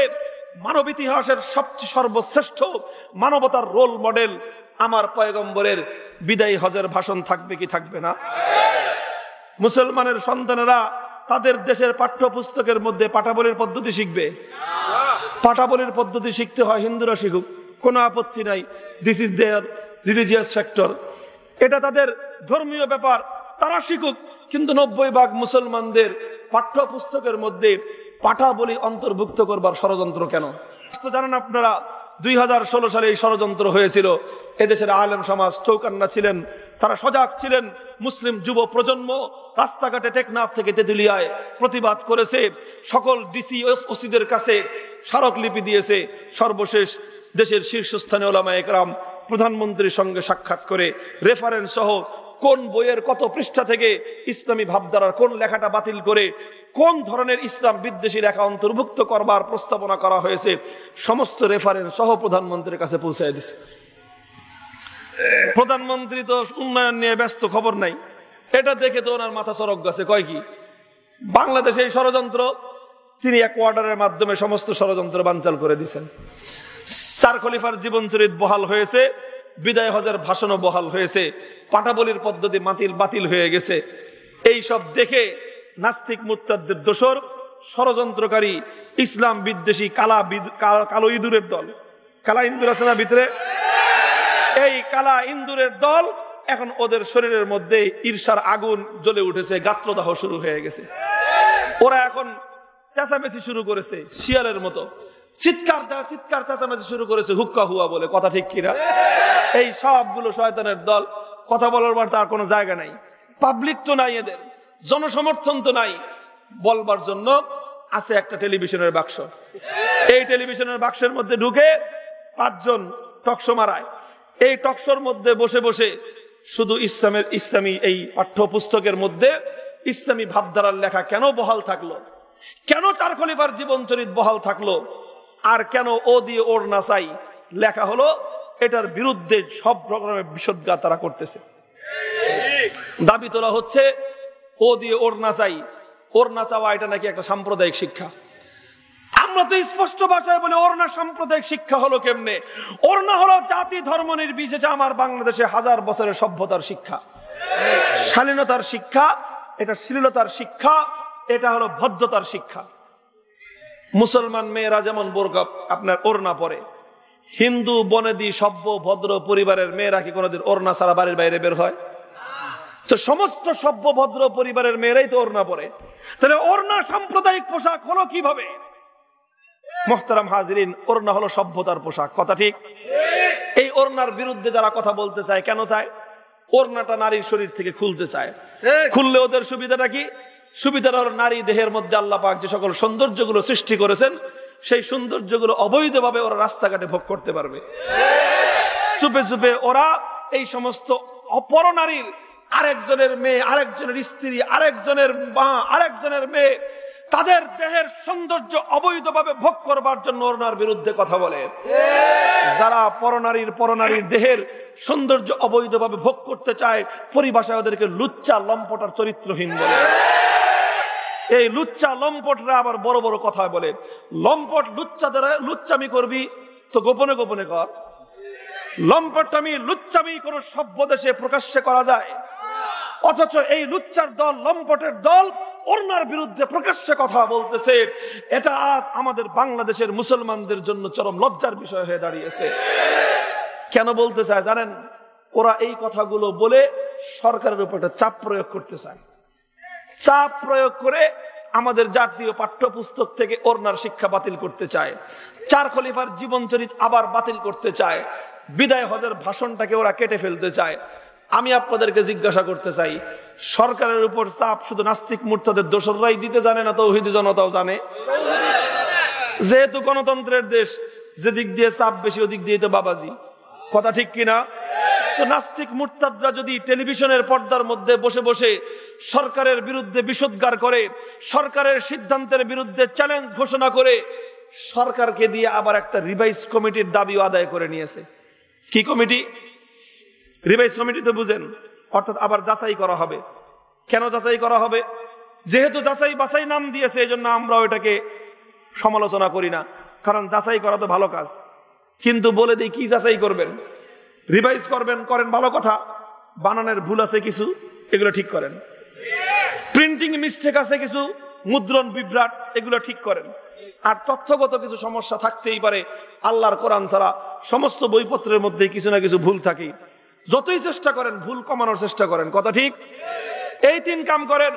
মানব ইতিহাসের সবচেয়ে সর্বশ্রেষ্ঠ মানবতার রোল মডেল আমার পয়গম্বরের বিদায়ী হজের ভাষণ থাকবে কি থাকবে না? মুসলমানের সন্তানেরা তাদের দেশের পাঠ্য পুস্তকের মধ্যে পাঠাবলির পদ্ধতি শিখবে। পাঠাবলির পদ্ধতি শিখতে হয় হিন্দুরা শিখুক, কোনো আপত্তি নাই। This is their religious factor এটা তাদের ধর্মীয় ব্যাপার, তারা শিখুক। কিন্তু নব্বই ভাগ মুসলমানদের পাঠ্য পুস্তকের মধ্যে পাঠা বলি অন্তর্ভুক্ত করবার ষড়যন্ত্র কেন? তো জানেন আপনারা, দুই সালে এই ষড়যন্ত্র হয়েছিল। এদেশের আলেম সমাজ চৌকান্না ছিলেন, তারা সজাগ ছিলেন। মুসলিম যুব প্রজন্ম রাস্তাঘাটে টেকনাফ থেকে তেতুলিয়ায় প্রতিবাদ করেছে। সকল ডিসি ওসিদের কাছে স্মারকলিপি দিয়েছে। সর্বশেষ দেশের শীর্ষস্থানীয় ওলামা একরাম প্রধানমন্ত্রীর সঙ্গে সাক্ষাৎ করে রেফারেন্স সহ কোন বইয়ের কত পৃষ্ঠা থেকে ইসলামী ভাবধারার কোন লেখাটা বাতিল করে কোন ধরনের ইসলাম বিদ্বেষী লেখা অন্তর্ভুক্ত করবার প্রস্তাবনা করা হয়েছে, সমস্ত রেফারেন্স সহ প্রধানমন্ত্রীর কাছে পৌঁছায় দিছে। প্রধানমন্ত্রী তো উন্নয়ন নিয়ে ব্যস্ত, খবর নাই। এটা দেখে তো ওনার মাথা সড়ক গেছে, কয় কি? বাংলাদেশে এই ষড়যন্ত্র, তিনি এক ওয়ার্ডারের মাধ্যমে সমস্ত ষড়যন্ত্র বানচাল করে দিয়েছেন চার খলিফার জীবন চরিত বহাল হয়েছে। বিদায় হজের ভাষণও বহাল হয়েছে। পাটাবলির পদ্ধতি বাতিল বাতিল হয়ে গেছে। এই সব দেখে নাস্তিক মুত্তাদের দোসর ষড়যন্ত্রকারী ইসলাম বিদ্বেষী কালা কালো ইঁদুরের দল। কালা ইন্দুর আছে না ভিতরে? এই কালা ইন্দুরের দল এখন ওদের শরীরের মধ্যে ঈর্ষার আগুন জ্বলে উঠেছে, গাত্রদাহ শুরু হয়ে গেছে। ওরা এখন চেঁচামেচি শুরু করেছে, শিয়ালের মতো। চিৎকার চিৎকার চেঁচামেচি শুরু করেছে, হুক্কা হুয়া বলে, কথা ঠিক কিনা? এই সবগুলো শয়তানের দল, কথা বলার পর তার কোনো জায়গা নাই। পাবলিক তো নাই এদের, জনসমর্থন তো নাই। বলবার জন্য আছে একটা টেলিভিশনের বাক্স। এই টেলিভিশনের বাক্সের মধ্যে ঢুকে পাঁচজন টকশো মারায়। এই টকশোর মধ্যে বসে বসে শুধু ইসলামের ইসলামী এই পাঠ্য পুস্তকের মধ্যে ইসলামী ভাবধারার লেখা কেন বহাল থাকল? কেন চার খলিফার জীবন চরিত বহাল থাকল? আর কেন ও দিয়ে ওর নাসাই? লেখা হলো, এটার বিরুদ্ধে সব রকমের বিশোদ্গার তারা করতেছে। দাবি তোলা হচ্ছে, ও দিয়ে ওর না চাই ওর না চাওয়া এটা নাকি একটা সাম্প্রদায়িক শিক্ষা। আমরা তো স্পষ্ট ভাষায় বলি, ওর না সাম্প্রদায়িক শিক্ষা হলো কেমনে? ওর না হলো জাতি ধর্ম নির্বিশেষে আমার বাংলাদেশে হাজার বছরের সভ্যতার শিক্ষা। শালীনতার শিক্ষা, এটা শ্লীলতার শিক্ষা, এটা হলো ভদ্রতার শিক্ষা। মুসলমান মেয়েরা যেমন বোরকা আপনার ওড়না পরে হিন্দু বনেদি সভ্য ভদ্র পরিবারের মেয়েরা কি কোনোদিন ওড়না ছাড়া বাড়ির বাইরে বের হয়? তো সমস্ত সভ্য ভদ্র পরিবারের মেয়েরাই তো ওড়না পরে। তাহলে ওড়না সাম্প্রদায়িক পোশাক হলো কীভাবে? মোহতারাম হাজরিন ওড়না হলো সভ্যতার পোশাক কথা ঠিক? এই ওড়নার বিরুদ্ধে যারা কথা বলতে চায় কেন চায়? ওড়নাটা নারীর শরীর থেকে খুলতে চায়। খুললে ওদের সুবিধাটা কি? সুবিধাটা হলো নারী দেহের মধ্যে আল্লাহ পাক যে সকল সৌন্দর্যগুলো সৃষ্টি করেছেন, সেই সৌন্দর্যগুলো অবৈধভাবে ওরা রাস্তাঘাটে ভোগ করতে পারবে। চুপে চুপে ওরা এই সমস্ত অপর নারীর, আরেকজনের মেয়ে, আরেকজনের স্ত্রী, আরেকজনের মা, আরেকজনের মেয়ে, তাদের দেহের সৌন্দর্য অবৈধভাবে ভোগ করবার জন্য ওনার বিরুদ্ধে কথা বলে। যারা পরনারীর পরনারীর দেহের সৌন্দর্য অবৈধভাবে ভোগ করতে চায়, পরিভাষায় ওদেরকে লুচ্চা লম্পটার চরিত্রহীন বলে। এই লুচ্চা লম্পটরা আবার বড় বড় কথা বলে, লম্পট লুচ্চা দ্বারা লুচ্চামি করবি তো গোপনে গোপনে কর। লম্পটামি লুচ্চামি কোন সভ্য দেশে প্রকাশ্যে করা যায়। অথচ এই লুচ্চার দল, লম্পটের দল অন্যার বিরুদ্ধে প্রকাশ্যে কথা বলতেছে। এটা আজ আমাদের বাংলাদেশের মুসলমানদের জন্য চরম লজ্জার বিষয় হয়ে দাঁড়িয়েছে। কেন বলতে চায় জানেন? ওরা এই কথাগুলো বলে সরকারের উপর একটা চাপ প্রয়োগ করতে চায়। চাপ প্রয়োগ করে আমাদের জাতীয় পাঠ্যপুস্তক থেকে ওরনার শিক্ষা বাতিল করতে চায়। চার খলিফার জীবনচরিত আবার বাতিল করতে চায়। বিদায় হজের ভাষণটাকে ওরা কেটে ফেলতে চায়। আমি আপনাদেরকে জিজ্ঞাসা করতে চাই, সরকারের উপর চাপ শুধু নাস্তিক মূর্তাদের দোসররাই দিতে জানে না তৌহিদি জনতাও জানে? যেহেতু গণতন্ত্রের দেশ, যেদিক দিয়ে চাপ বেশি ওদিক দিয়ে তো বাবাজি। কথা ঠিক কিনা? নাস্তিক মুরতাদরা যদি টেলিভিশনের পর্দার মধ্যে বসে বসে সরকারের বিরুদ্ধে বিষোদ্গার করে, সরকারের সিদ্ধান্তের বিরুদ্ধে চ্যালেঞ্জ ঘোষণা করে, সরকারকে দিয়ে আবার একটা রিভাইজ কমিটির দাবিও আদায় করে নিয়েছে। কি কমিটি রিভাইজ কমিটি তো বুঝেন, অর্থাৎ আবার যাচাই করা হবে। কেন যাচাই করা হবে? যেহেতু যাচাই বাছাই নাম দিয়েছে এই জন্য আমরা ওইটাকে সমালোচনা করি না। কারণ যাচাই করা তো ভালো কাজ। কিন্তু বলে দিই কি যাচাই করবেন? রিভাইজ করবেন, করেন ভালো কথা। বানানের ভুল আছে কিছু, এগুলো ঠিক করেন। প্রিন্টিং মিস্টেক আছে কিছু, মুদ্রণ, বিভ্রাট, এগুলো ঠিক করেন। আর তথ্যগত কিছু সমস্যা থাকতেই পারে, আল্লাহর কোরআন ছাড়া সমস্ত বইপত্রের মধ্যে কিছু না কিছু ভুল থাকে। যতই চেষ্টা করেন, ভুল কমানোর চেষ্টা করেন, কথা ঠিক? এই তিন কাম করেন,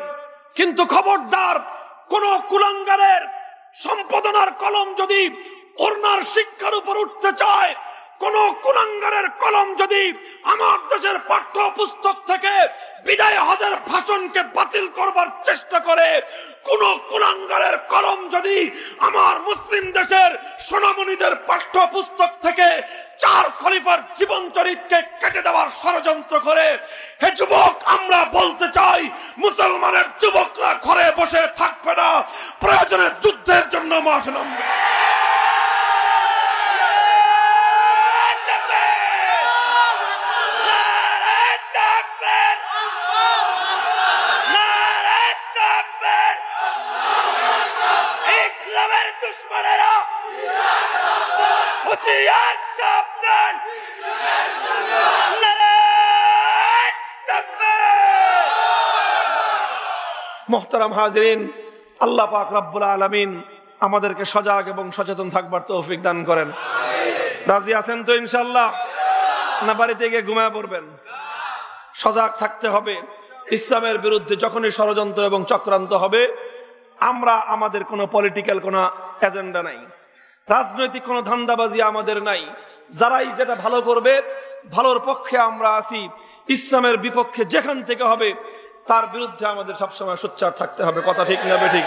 কিন্তু খবরদার কোন কুলাঙ্গারের সম্পাদনার কলম যদি ওরনার শিক্ষার উপর উঠতে চায় কোন কুলাঙ্গারের কলম যদি আমার দেশের থেকে বিদায় হজের ভাষণকে বাতিল করবার চেষ্টা করে, কোন কুলাঙ্গারের কলম যদি আমার মুসলিম দেশের সোনামণিদের থেকে চার খলিফার জীবন চরিতকে কেটে দেওয়ার ষড়যন্ত্র করে, হে যুবক, আমরা বলতে চাই, মুসলমানের যুবকরা ঘরে বসে থাকবে না। প্রয়োজনে যুদ্ধের জন্য মাঠে নামবে। মোহতারাম হাজরিন, আল্লাহ পাক রব্বুল আলমিন আমাদেরকে সজাগ এবং সচেতন থাকবার তৌফিক দান করেন। রাজি আছেন তো ইনশাল্লাহ না, বাড়িতে গিয়ে ঘুমায় পড়বেন। সজাগ থাকতে হবে। ইসলামের বিরুদ্ধে যখনই ষড়যন্ত্র এবং চক্রান্ত হবে, আমরা আমাদের কোনো পলিটিক্যাল কোনো এজেন্ডা নাই। রাজনৈতিক কোনো ধান্দাবাজি আমাদের নাই। যারাই যেটা ভালো করবে, ভালোর পক্ষে আমরা আছি। ইসলামের বিপক্ষে যেখান থেকে হবে তার বিরুদ্ধে আমাদের সবসময় সোচ্চার থাকতে হবে। কথা ঠিক না ঠিক?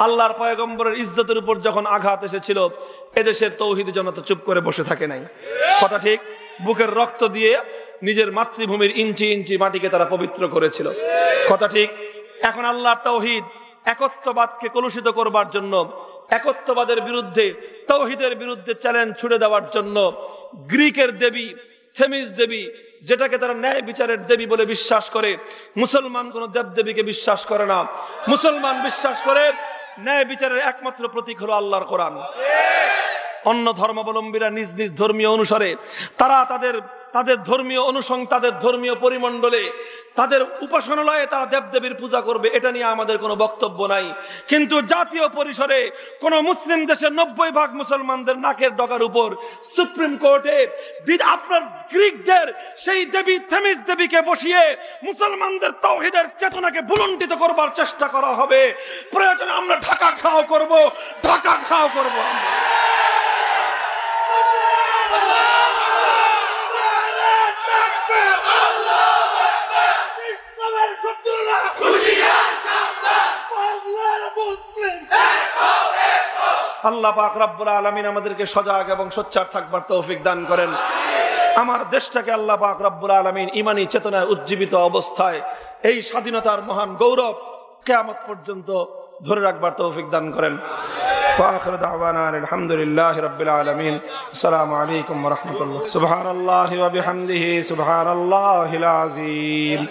আল্লাহর পয়গম্বরের ইজ্জতের উপর যখন আঘাত এসেছিল, এদেশের তৌহিদ জনতা চুপ করে বসে থাকে নাই। কথা ঠিক? বুকের রক্ত দিয়ে নিজের মাতৃভূমির ইঞ্চি ইঞ্চি মাটিকে তারা পবিত্র করেছিল। কথা ঠিক? এখন আল্লাহ তৌহিদ একত্ববাদকে কলুষিত করবার জন্য, একত্ববাদের বিরুদ্ধে, তৌহিদের বিরুদ্ধে চ্যালেঞ্জ ছুড়ে দেওয়ার জন্য, গ্রিকের দেবী থেমিস দেবী, যেটাকে তারা ন্যায় বিচারের দেবী বলে বিশ্বাস করে। মুসলমান কোন দেব দেবীকে বিশ্বাস করে না। মুসলমান বিশ্বাস করে ন্যায় বিচারের একমাত্র প্রতীক হলো আল্লাহর কোরআন। অন্য ধর্মাবলম্বীরা নিজ নিজ ধর্মীয় অনুসারে, তারা তাদের তাদের ধর্মীয় অনুসং তাদের ধর্মীয় পরিমণ্ডলে, তাদের উপাসনালয়ে তারা দেবদেবীর পূজা করবে, এটা নিয়ে আমাদের কোনো বক্তব্য নাই। কিন্তু জাতীয় পরিসরে কোন মুসলিম দেশের নব্বই ভাগ মুসলমানদের নাকের ডগার উপর সুপ্রিম কোর্টে আপনার গ্রিকদের সেই দেবী থেমিস দেবীকে বসিয়ে মুসলমানদের তৌহিদের চেতনাকে বুলন্ডিত করবার চেষ্টা করা হবে। প্রয়োজনে আমরা ঢাকা খাও করব, ঢাকা খাও করব আমরা ইসলামের শত্রুরা বাংলার মুসলিম আল্লাহ পাক রব্বুল আলমিন আমাদেরকে সজাগ এবং সোচ্চার থাকবার তৌফিক দান করেন। আমার দেশটাকে আল্লাহ পাক রব্বুল আলামিন ইমানি চেতনায় উজ্জীবিত অবস্থায় এই স্বাধীনতার মহান গৌরব কেয়ামত পর্যন্ত ধরে রাখবার তৌফিক দান করেন واخر دعوانا أن الحمد لله رب العالمين السلام عليكم ورحمه الله سبحان الله وبحمده سبحان الله العظيم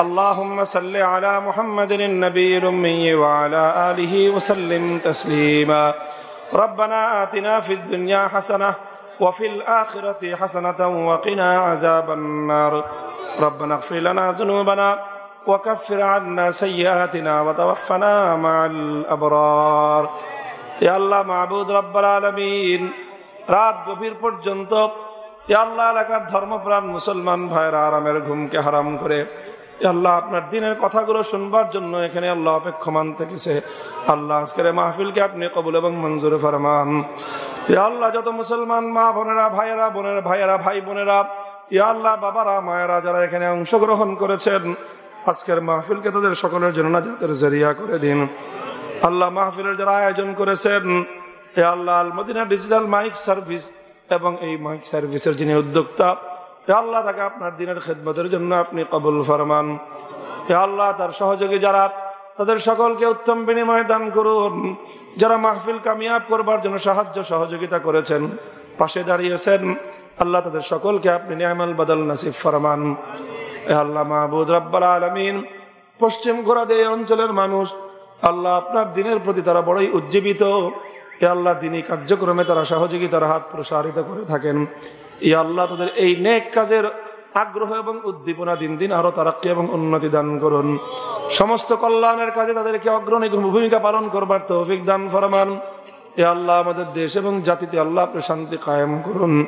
اللهم صل على محمد النبي الامي وعلى اله وسلم تسليما ربنا آتنا في الدنيا حسنه وفي الاخره حسنه وقنا عذاب النار ربنا اغفر لنا ذنوبنا ওয়াকাফির আন্না সৈয়াতিনা ওয়াতাওয়াফানা মাল আবরার ইয়া আল্লাহ মাহবুদ রব্বাল আলামিন, রাত গভীর পর্যন্ত ইয়া আল্লাহ, এলাকার ধর্মপ্রাণ মুসলমান ভাইরা আরামের ঘুমকে হারাম করে আল্লাহ, আপনার দিনের কথাগুলো শুনবার জন্য এখানে আল্লাহ অপেক্ষমান থেকেছে। আল্লাহ, আজকের মাহফিলকে আপনি কবুল এবং মঞ্জুর ফরমান। আল্লাহ, যত মুসলমান মা বোনেরা, ভাইয়েরা বোনেরা ভাইয়েরা, ভাই বোনেরা, ইয়া আল্লাহ, বাবারা, মায়েরা যারা এখানে অংশগ্রহণ করেছেন আজকের মাহফিলকে তাদের সকলের জন্য নাজাতের জরিয়া করে দিন। আল্লাহ মাহফিলের যারা আয়োজন করেছেন, এ Allah Al Madina digital mic service এবং এই মাইক সার্ভিসের যিনি উদ্যোক্তা, এ আল্লাহ তাকে আপনার দিনের খেদমতের জন্য আপনি কবুল ফরমান। এ আল্লাহ তার সহযোগী যারা, তাদের সকলকে উত্তম বিনিময় দান করুন। যারা মাহফিল কামিয়াব করবার জন্য সাহায্য সহযোগিতা করেছেন, পাশে দাঁড়িয়েছেন, আল্লাহ তাদের সকলকে আপনি নিয়ামাল বদল নাসিফ ফরমান। আল্লাহ রব্বাল আলমিন, পশ্চিম অঞ্চলের মানুষ, আল্লাহ আপনার দিনের প্রতি তারা বড়ই উজ্জীবিত। এ আল্লাহ দিনী কার্যক্রমে তারা সহযোগিতার হাত প্রসারিত করে থাকেন। ই আল্লাহ তাদের এই নেক কাজের আগ্রহ এবং উদ্দীপনা দিন দিন আরও তারাক্কি এবং উন্নতি দান করুন। সমস্ত কল্যাণের কাজে তাদেরকে অগ্রণী ভূমিকা পালন করবার তৌফিক দান ফরমান। এ আল্লাহ আমাদের দেশ এবং জাতিতে আল্লাহ আপনি শান্তি কায়েম করুন।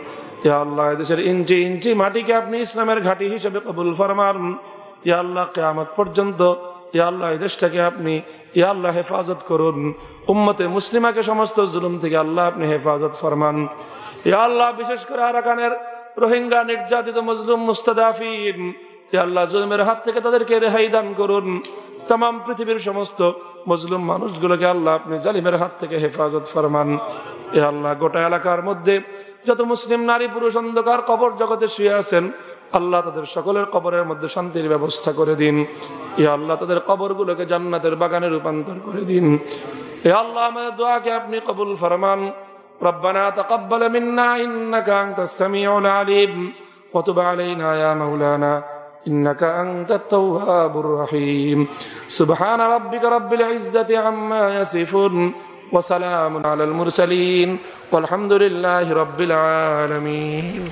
আল্লাহ দেশের ইঞ্চি ইঞ্চি মাটিকে আপনি ইসলামের ঘাঁটি হিসেবে কবুল ফরমান। ইয়া আল্লাহ, কেয়ামত পর্যন্ত ইয়া আল্লাহ, এই দেশটাকে আপনি ইয়া আল্লাহ হেফাজত করুন। উম্মতে মুসলিমাকে সমস্ত জুলুম থেকে আল্লাহ আপনি হেফাজত ফরমান। ইয়া আল্লাহ, বিশেষ করে আরাকানের রোহিঙ্গা নির্যাতিত মজলুম মুস্তাদাফিন, ইয়া আল্লাহ, জুলুমের হাত থেকে তাদেরকে রেহাই দান করুন। তাম পৃথিবীর সমস্ত মজলুম মানুষগুলোকে আল্লাহ আপনি জালিমের হাত থেকে হেফাজত ফরমান এ আল্লাহ গোটা এলাকার মধ্যে যত মুসলিম নারী পুরুষ অন্ধকার কবর জগতে শুয়ে আছেন আল্লাহ তাদের সকলের কবরের মধ্যে শান্তির ব্যবস্থা করে দিন এ আল্লাহ তাদের কবরগুলোকে জান্নাতের বাগানে রূপান্তর করে দিন এ আল্লাহ আমাদের দোয়াকে আপনি কবুল ফরমান ربنا تقبل منا إنك أنت السميع العليم وتب علينا يا مولانا إنك أنت التواب الرحيم. سبحان ربك رب العزة عما يصفون وسلام على المرسلين والحمد لله رب العالمين.